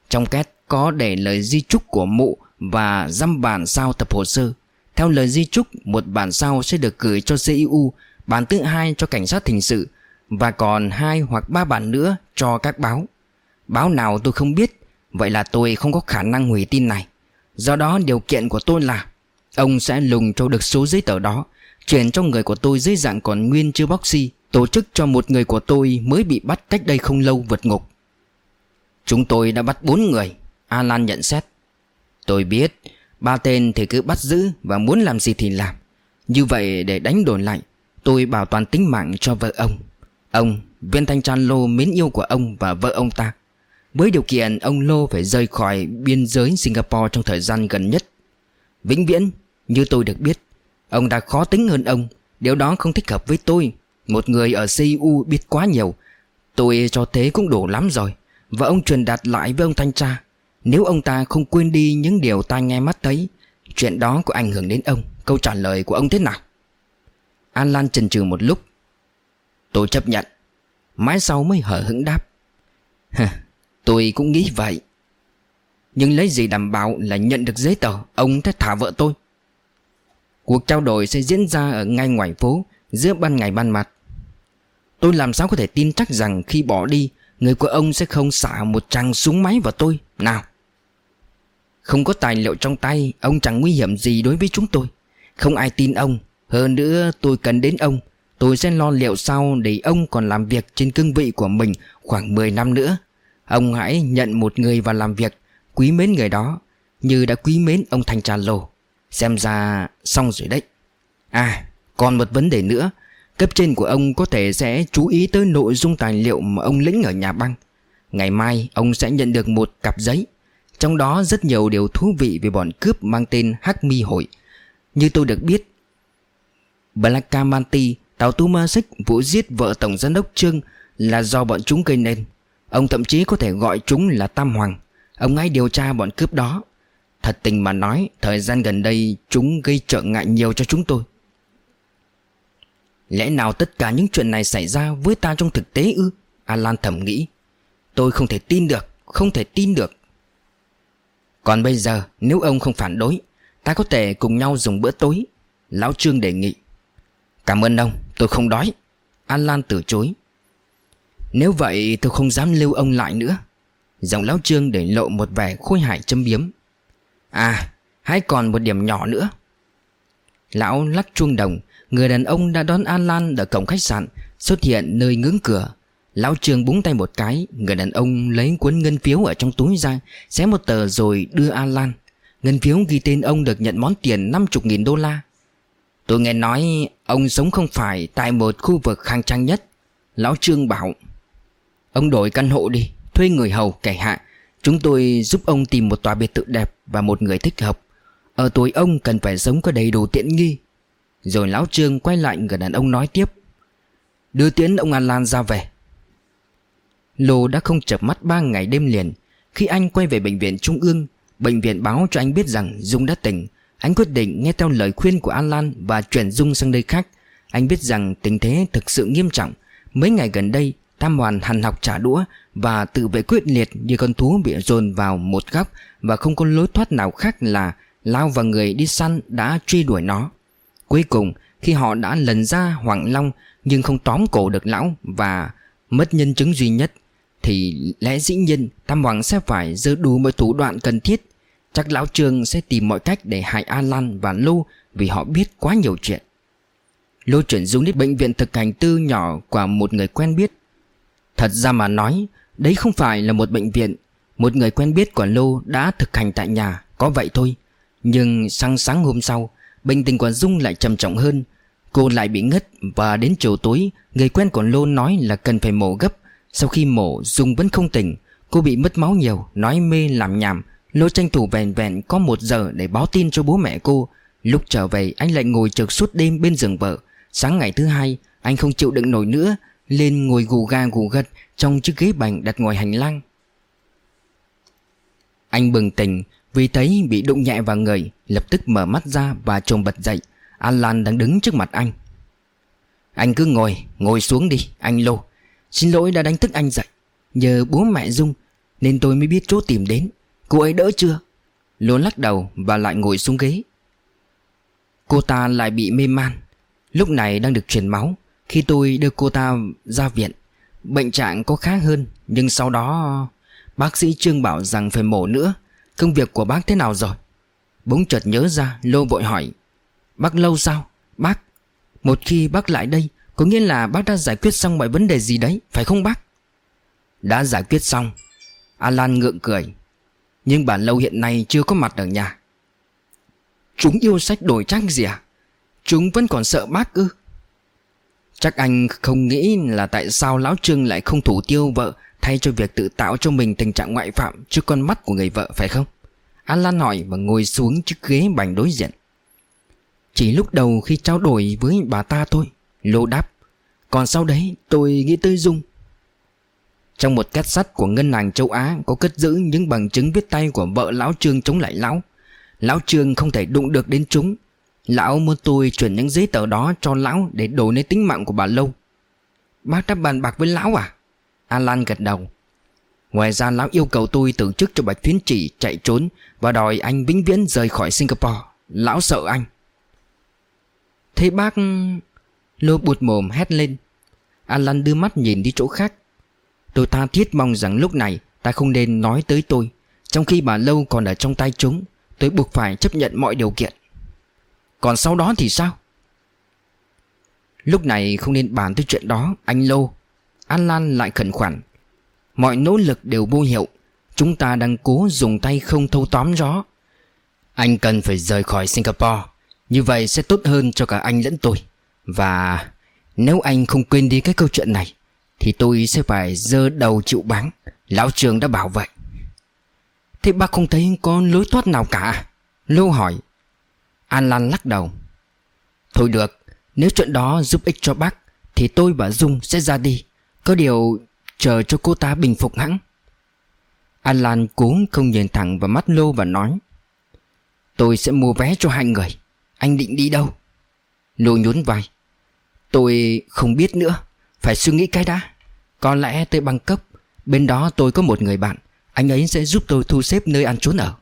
Trong két có để lời di chúc của mụ Và dăm bản sao tập hồ sơ. Theo lời di chúc, Một bản sao sẽ được gửi cho CIU Bản thứ hai cho cảnh sát hình sự. Và còn hai hoặc ba bản nữa cho các báo. Báo nào tôi không biết, Vậy là tôi không có khả năng hủy tin này. Do đó điều kiện của tôi là, Ông sẽ lùng cho được số giấy tờ đó, Chuyển cho người của tôi dưới dạng còn nguyên chưa bóc xi, Tổ chức cho một người của tôi mới bị bắt cách đây không lâu vượt ngục. Chúng tôi đã bắt bốn người, Alan nhận xét. Tôi biết, Ba tên thì cứ bắt giữ Và muốn làm gì thì làm. Như vậy để đánh đổi lại, Tôi bảo toàn tính mạng cho vợ ông. Ông, viên thanh tra lô mến yêu của ông và vợ ông ta. Với điều kiện ông Lô phải rời khỏi biên giới Singapore trong thời gian gần nhất. Vĩnh viễn, như tôi được biết Ông đã khó tính hơn ông. Điều đó không thích hợp với tôi. Một người ở CU biết quá nhiều. Tôi cho thế cũng đủ lắm rồi. Và ông truyền đạt lại với ông thanh tra. Nếu ông ta không quên đi những điều ta nghe mắt thấy Chuyện đó có ảnh hưởng đến ông. Câu trả lời của ông thế nào? An Lan chần chừ một lúc. Tôi chấp nhận. Mãi sau mới hở hững đáp. Tôi cũng nghĩ vậy. Nhưng lấy gì đảm bảo là nhận được giấy tờ Ông sẽ thả vợ tôi? Cuộc trao đổi sẽ diễn ra ở ngay ngoài phố, Giữa ban ngày ban mặt. Tôi làm sao có thể tin chắc rằng khi bỏ đi, Người của ông sẽ không xả một tràng súng máy vào tôi Nào? Không có tài liệu trong tay, Ông chẳng nguy hiểm gì đối với chúng tôi. Không ai tin ông, Hơn nữa tôi cần đến ông. Tôi sẽ lo liệu sau để ông còn làm việc trên cương vị của mình khoảng 10 năm nữa. Ông hãy nhận một người vào làm việc Quý mến người đó Như đã quý mến ông thanh trà lô. Xem ra xong rồi đấy. À còn một vấn đề nữa. Cấp trên của ông có thể sẽ chú ý tới nội dung tài liệu mà ông lĩnh ở nhà băng. Ngày mai ông sẽ nhận được một cặp giấy. Trong đó rất nhiều điều thú vị về bọn cướp mang tên Hắc Mi Hội. Như tôi được biết Blackamanti, tàu tu ma xích vụ giết vợ tổng giám đốc Trương là do bọn chúng gây nên. Ông thậm chí có thể gọi chúng là Tam Hoàng. Ông ấy điều tra bọn cướp đó. Thật tình mà nói, Thời gian gần đây chúng gây trợ ngại nhiều cho chúng tôi. Lẽ nào tất cả những chuyện này xảy ra với ta trong thực tế ư? Alan thầm nghĩ. Tôi không thể tin được, Không thể tin được. Còn bây giờ, nếu ông không phản đối, Ta có thể cùng nhau dùng bữa tối. Lão Trương đề nghị. Cảm ơn ông tôi không đói. Alan từ chối. Nếu vậy, tôi không dám lưu ông lại nữa. Giọng lão trương để lộ một vẻ khôi hài châm biếm. À hãy còn một điểm nhỏ nữa. Lão lắc chuông đồng. Người đàn ông đã đón An Lan ở cổng khách sạn, Xuất hiện nơi ngưỡng cửa. Lão Trương búng tay một cái, Người đàn ông lấy cuốn ngân phiếu ở trong túi ra, Xé một tờ rồi đưa An Lan Ngân phiếu ghi tên ông được nhận món tiền 50.000 đô la. Tôi nghe nói ông sống không phải tại một khu vực khang trang nhất. Lão Trương bảo, Ông đổi căn hộ đi, Thuê người hầu kẻ hạ. Chúng tôi giúp ông tìm một tòa biệt thự đẹp Và một người thích hợp. Ở tuổi ông cần phải sống có đầy đủ tiện nghi. Rồi Lão Trương quay lại người đàn ông nói tiếp, Đưa tiến ông An Lan ra về. Lô đã không chập mắt ba ngày đêm liền. Khi anh quay về bệnh viện Trung ương, Bệnh viện báo cho anh biết rằng Dung đã tỉnh. Anh quyết định nghe theo lời khuyên của An Lan Và chuyển Dung sang nơi khác. Anh biết rằng tình thế thực sự nghiêm trọng. Mấy ngày gần đây, Tam Hoàn hằn học trả đũa Và tự vệ quyết liệt như con thú bị dồn vào một góc Và không có lối thoát nào khác là Lao và người đi săn đã truy đuổi nó. Cuối cùng, khi họ đã lần ra Hoàng Long Nhưng không tóm cổ được lão Và mất nhân chứng duy nhất, Thì lẽ dĩ nhiên Tam Hoàng sẽ phải dơ đủ mọi thủ đoạn cần thiết Chắc lão Trương sẽ tìm mọi cách để hại Alan Lan và Lô Vì họ biết quá nhiều chuyện. Lô chuyển Dung đến bệnh viện thực hành tư nhỏ của một người quen biết. Thật ra mà nói, Đấy không phải là một bệnh viện. Một người quen biết của Lô đã thực hành tại nhà, Có vậy thôi. Nhưng sáng sáng hôm sau, Bệnh tình của Dung lại trầm trọng hơn. Cô lại bị ngất Và đến chiều tối, Người quen của Lô nói là cần phải mổ gấp. Sau khi mổ, Dung vẫn không tỉnh. Cô bị mất máu nhiều, Nói mê làm nhảm. Lô tranh thủ vẹn vẹn có một giờ để báo tin cho bố mẹ cô. Lúc trở về, anh lại ngồi trực suốt đêm bên giường vợ. Sáng ngày thứ hai, Anh không chịu đựng nổi nữa, Lên ngồi gù ga gù gật Trong chiếc ghế bành đặt ngoài hành lang. Anh bừng tỉnh, Vì thấy bị đụng nhẹ vào người, Lập tức mở mắt ra và trồm bật dậy. Alan đang đứng trước mặt anh. Anh cứ ngồi Ngồi xuống đi, anh Lô. Xin lỗi đã đánh thức anh dậy. Nhờ bố mẹ Dung, Nên tôi mới biết chỗ tìm đến. Cô ấy đỡ chưa? Lô lắc đầu và lại ngồi xuống ghế. Cô ta lại bị mê man. Lúc này đang được truyền máu. Khi tôi đưa cô ta ra viện, Bệnh trạng có khá hơn, Nhưng sau đó, Bác sĩ Trương bảo rằng phải mổ nữa. Công việc của bác thế nào rồi? Bỗng chợt nhớ ra, Lô vội hỏi. Bác lâu sao? Bác, Một khi bác lại đây, Có nghĩa là bác đã giải quyết xong mọi vấn đề gì đấy, Phải không bác? Đã giải quyết xong. Alan ngượng cười. Nhưng bà Lâu hiện nay chưa có mặt ở nhà. Chúng yêu sách đổi trác gì à? Chúng vẫn còn sợ bác ư? Chắc anh không nghĩ là tại sao Lão Trương lại không thủ tiêu vợ Thay cho việc tự tạo cho mình tình trạng ngoại phạm trước con mắt của người vợ, phải không? An Lan hỏi và ngồi xuống chiếc ghế bành đối diện. Chỉ lúc đầu khi trao đổi với bà ta thôi, Lô đáp. Còn sau đấy tôi nghĩ tới Dung. Trong một két sắt của ngân hàng châu Á Có cất giữ những bằng chứng viết tay của vợ Lão Trương chống lại Lão. Lão Trương không thể đụng được đến chúng. Lão muốn tôi chuyển những giấy tờ đó cho lão Để đổi lấy tính mạng của bà Lâu. Bác đã bàn bạc với lão à? Alan gật đầu. Ngoài ra lão yêu cầu tôi từ chức cho Bạch Phiến Chỉ chạy trốn Và đòi anh vĩnh viễn rời khỏi Singapore. Lão sợ anh. Thế bác... Lô bụt mồm hét lên. Alan đưa mắt nhìn đi chỗ khác. Tôi tha thiết mong rằng lúc này Ta không nên nói tới tôi. Trong khi bà Lâu còn ở trong tay chúng, Tôi buộc phải chấp nhận mọi điều kiện. Còn sau đó thì sao? Lúc này không nên bàn tới chuyện đó, Anh Lô An Lan lại khẩn khoản. Mọi nỗ lực đều vô hiệu. Chúng ta đang cố dùng tay không thâu tóm gió. Anh cần phải rời khỏi Singapore. Như vậy sẽ tốt hơn cho cả anh lẫn tôi. Và nếu anh không quên đi cái câu chuyện này thì tôi sẽ phải dơ đầu chịu báng Lão trường đã bảo vậy. Thế bác không thấy có lối thoát nào cả? Lô hỏi. An Lan lắc đầu. Thôi được, Nếu chuyện đó giúp ích cho bác, Thì tôi và Dung sẽ ra đi. Có điều chờ cho cô ta bình phục hẳn. An Lan cố không nhìn thẳng vào mắt Lô và nói, Tôi sẽ mua vé cho hai người. Anh định đi đâu? Lô nhún vai. Tôi không biết nữa. Phải suy nghĩ cái đã. Có lẽ tới Bangkok, Bên đó tôi có một người bạn. Anh ấy sẽ giúp tôi thu xếp nơi ăn trốn ở.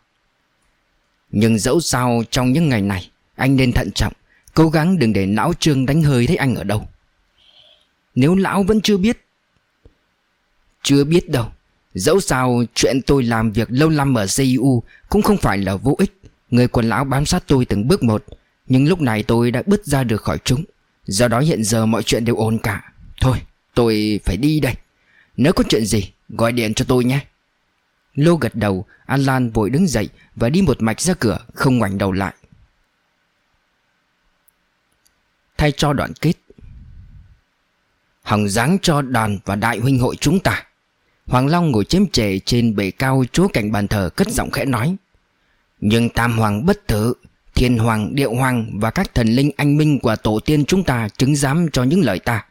Nhưng dẫu sao trong những ngày này, Anh nên thận trọng, Cố gắng đừng để lão trương đánh hơi thấy anh ở đâu. Nếu lão vẫn chưa biết chưa biết đâu. Dẫu sao chuyện tôi làm việc lâu năm ở CIU Cũng không phải là vô ích. Người quần lão bám sát tôi từng bước một, Nhưng lúc này tôi đã bứt ra được khỏi chúng. Do đó hiện giờ mọi chuyện đều ổn cả. Thôi tôi phải đi đây. Nếu có chuyện gì gọi điện cho tôi nhé. Lô gật đầu Alan vội đứng dậy Và đi một mạch ra cửa Không ngoảnh đầu lại. Thay cho đoạn kết. Hằng dáng cho đoàn và đại huynh hội chúng ta. Hoàng Long ngồi chém chệ trên bể cao chúa cạnh bàn thờ cất giọng khẽ nói. Nhưng Tam Hoàng bất tử Thiên Hoàng, Điệu Hoàng và các thần linh anh minh của tổ tiên chúng ta chứng giám cho những lời ta.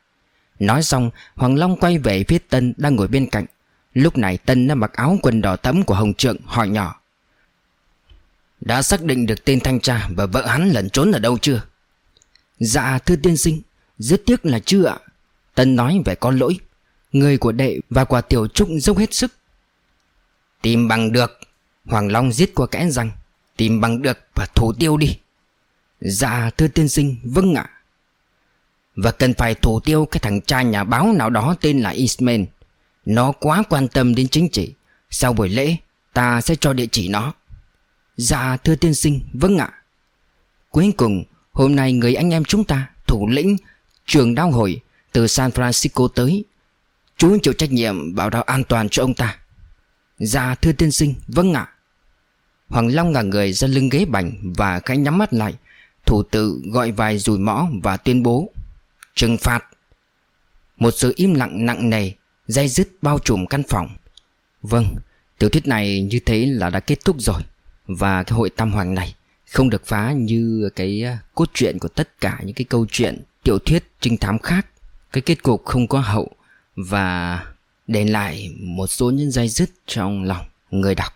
Nói xong, Hoàng Long quay về phía Tân đang ngồi bên cạnh. Lúc này Tân đã mặc áo quần đỏ thẫm của Hồng Trượng, hỏi nhỏ. Đã xác định được tên thanh tra và vợ hắn lẩn trốn ở đâu chưa? Dạ thưa tiên sinh, Rất tiếc là chưa ạ. Tân nói về có lỗi. Người của đệ và quả tiểu trúc dốc hết sức. Tìm bằng được. Hoàng Long giết qua kẽ răng. Tìm bằng được và thủ tiêu đi. Dạ thưa tiên sinh Vâng ạ. Và cần phải thủ tiêu cái thằng cha nhà báo nào đó tên là Eastman Nó quá quan tâm đến chính trị. Sau buổi lễ, Ta sẽ cho địa chỉ nó. Dạ thưa tiên sinh Vâng ạ. Cuối cùng, Hôm nay người anh em chúng ta, Thủ lĩnh, Trường đao hội Từ San Francisco tới, Chú chịu trách nhiệm bảo đảm an toàn cho ông ta. Dạ thưa tiên sinh Vâng ạ. Hoàng Long ngả người ra lưng ghế bành Và khẽ nhắm mắt lại. Thủ tự gọi vài rùi mõ và tuyên bố. Trừng phạt. Một sự im lặng nặng nề Dây dứt bao trùm căn phòng. Vâng Tiểu thuyết này như thế là đã kết thúc rồi. Và cái hội tam hoàng này Không được phá như cái à, cốt truyện của tất cả những cái câu chuyện Tiểu thuyết trinh thám khác. Cái kết cục không có hậu Và để lại một số những dây dứt trong lòng người đọc.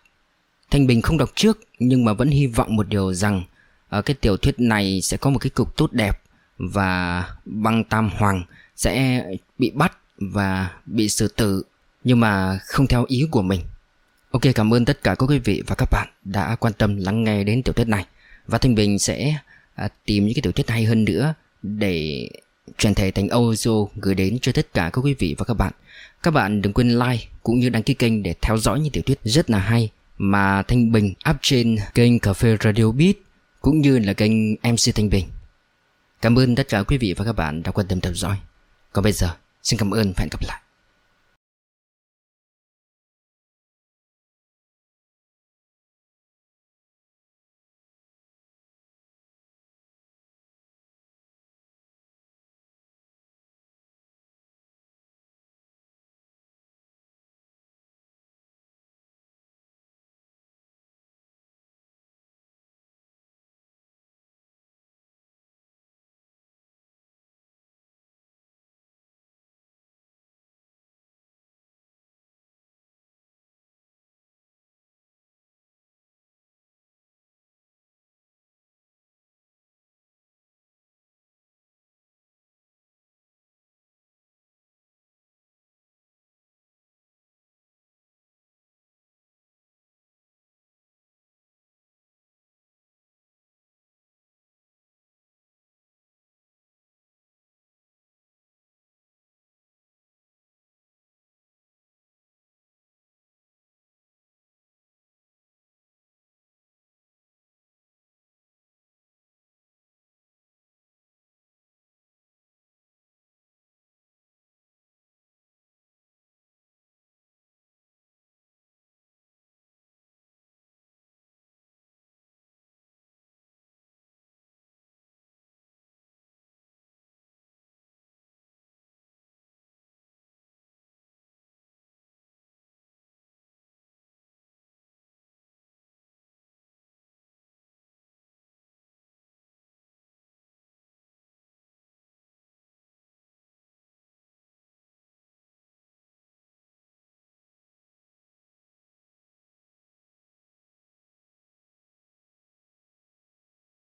Thanh Bình không đọc trước nhưng mà vẫn hy vọng một điều rằng ở cái tiểu thuyết này sẽ có một cái cục tốt đẹp và băng tam hoàng sẽ bị bắt và bị xử tử nhưng mà không theo ý của mình. Ok cảm ơn tất cả các quý vị và các bạn đã quan tâm lắng nghe đến tiểu thuyết này và Thanh Bình sẽ à, tìm những cái tiểu thuyết hay hơn nữa để truyền thể thành audio gửi đến cho tất cả các quý vị và các bạn. Các bạn đừng quên like cũng như đăng ký kênh để theo dõi những tiểu thuyết rất là hay mà Thanh Bình up trên kênh Cà phê Radio Beat cũng như là kênh MC Thanh Bình. Cảm ơn tất cả quý vị và các bạn đã quan tâm theo dõi. Còn bây giờ, xin cảm ơn và hẹn gặp lại.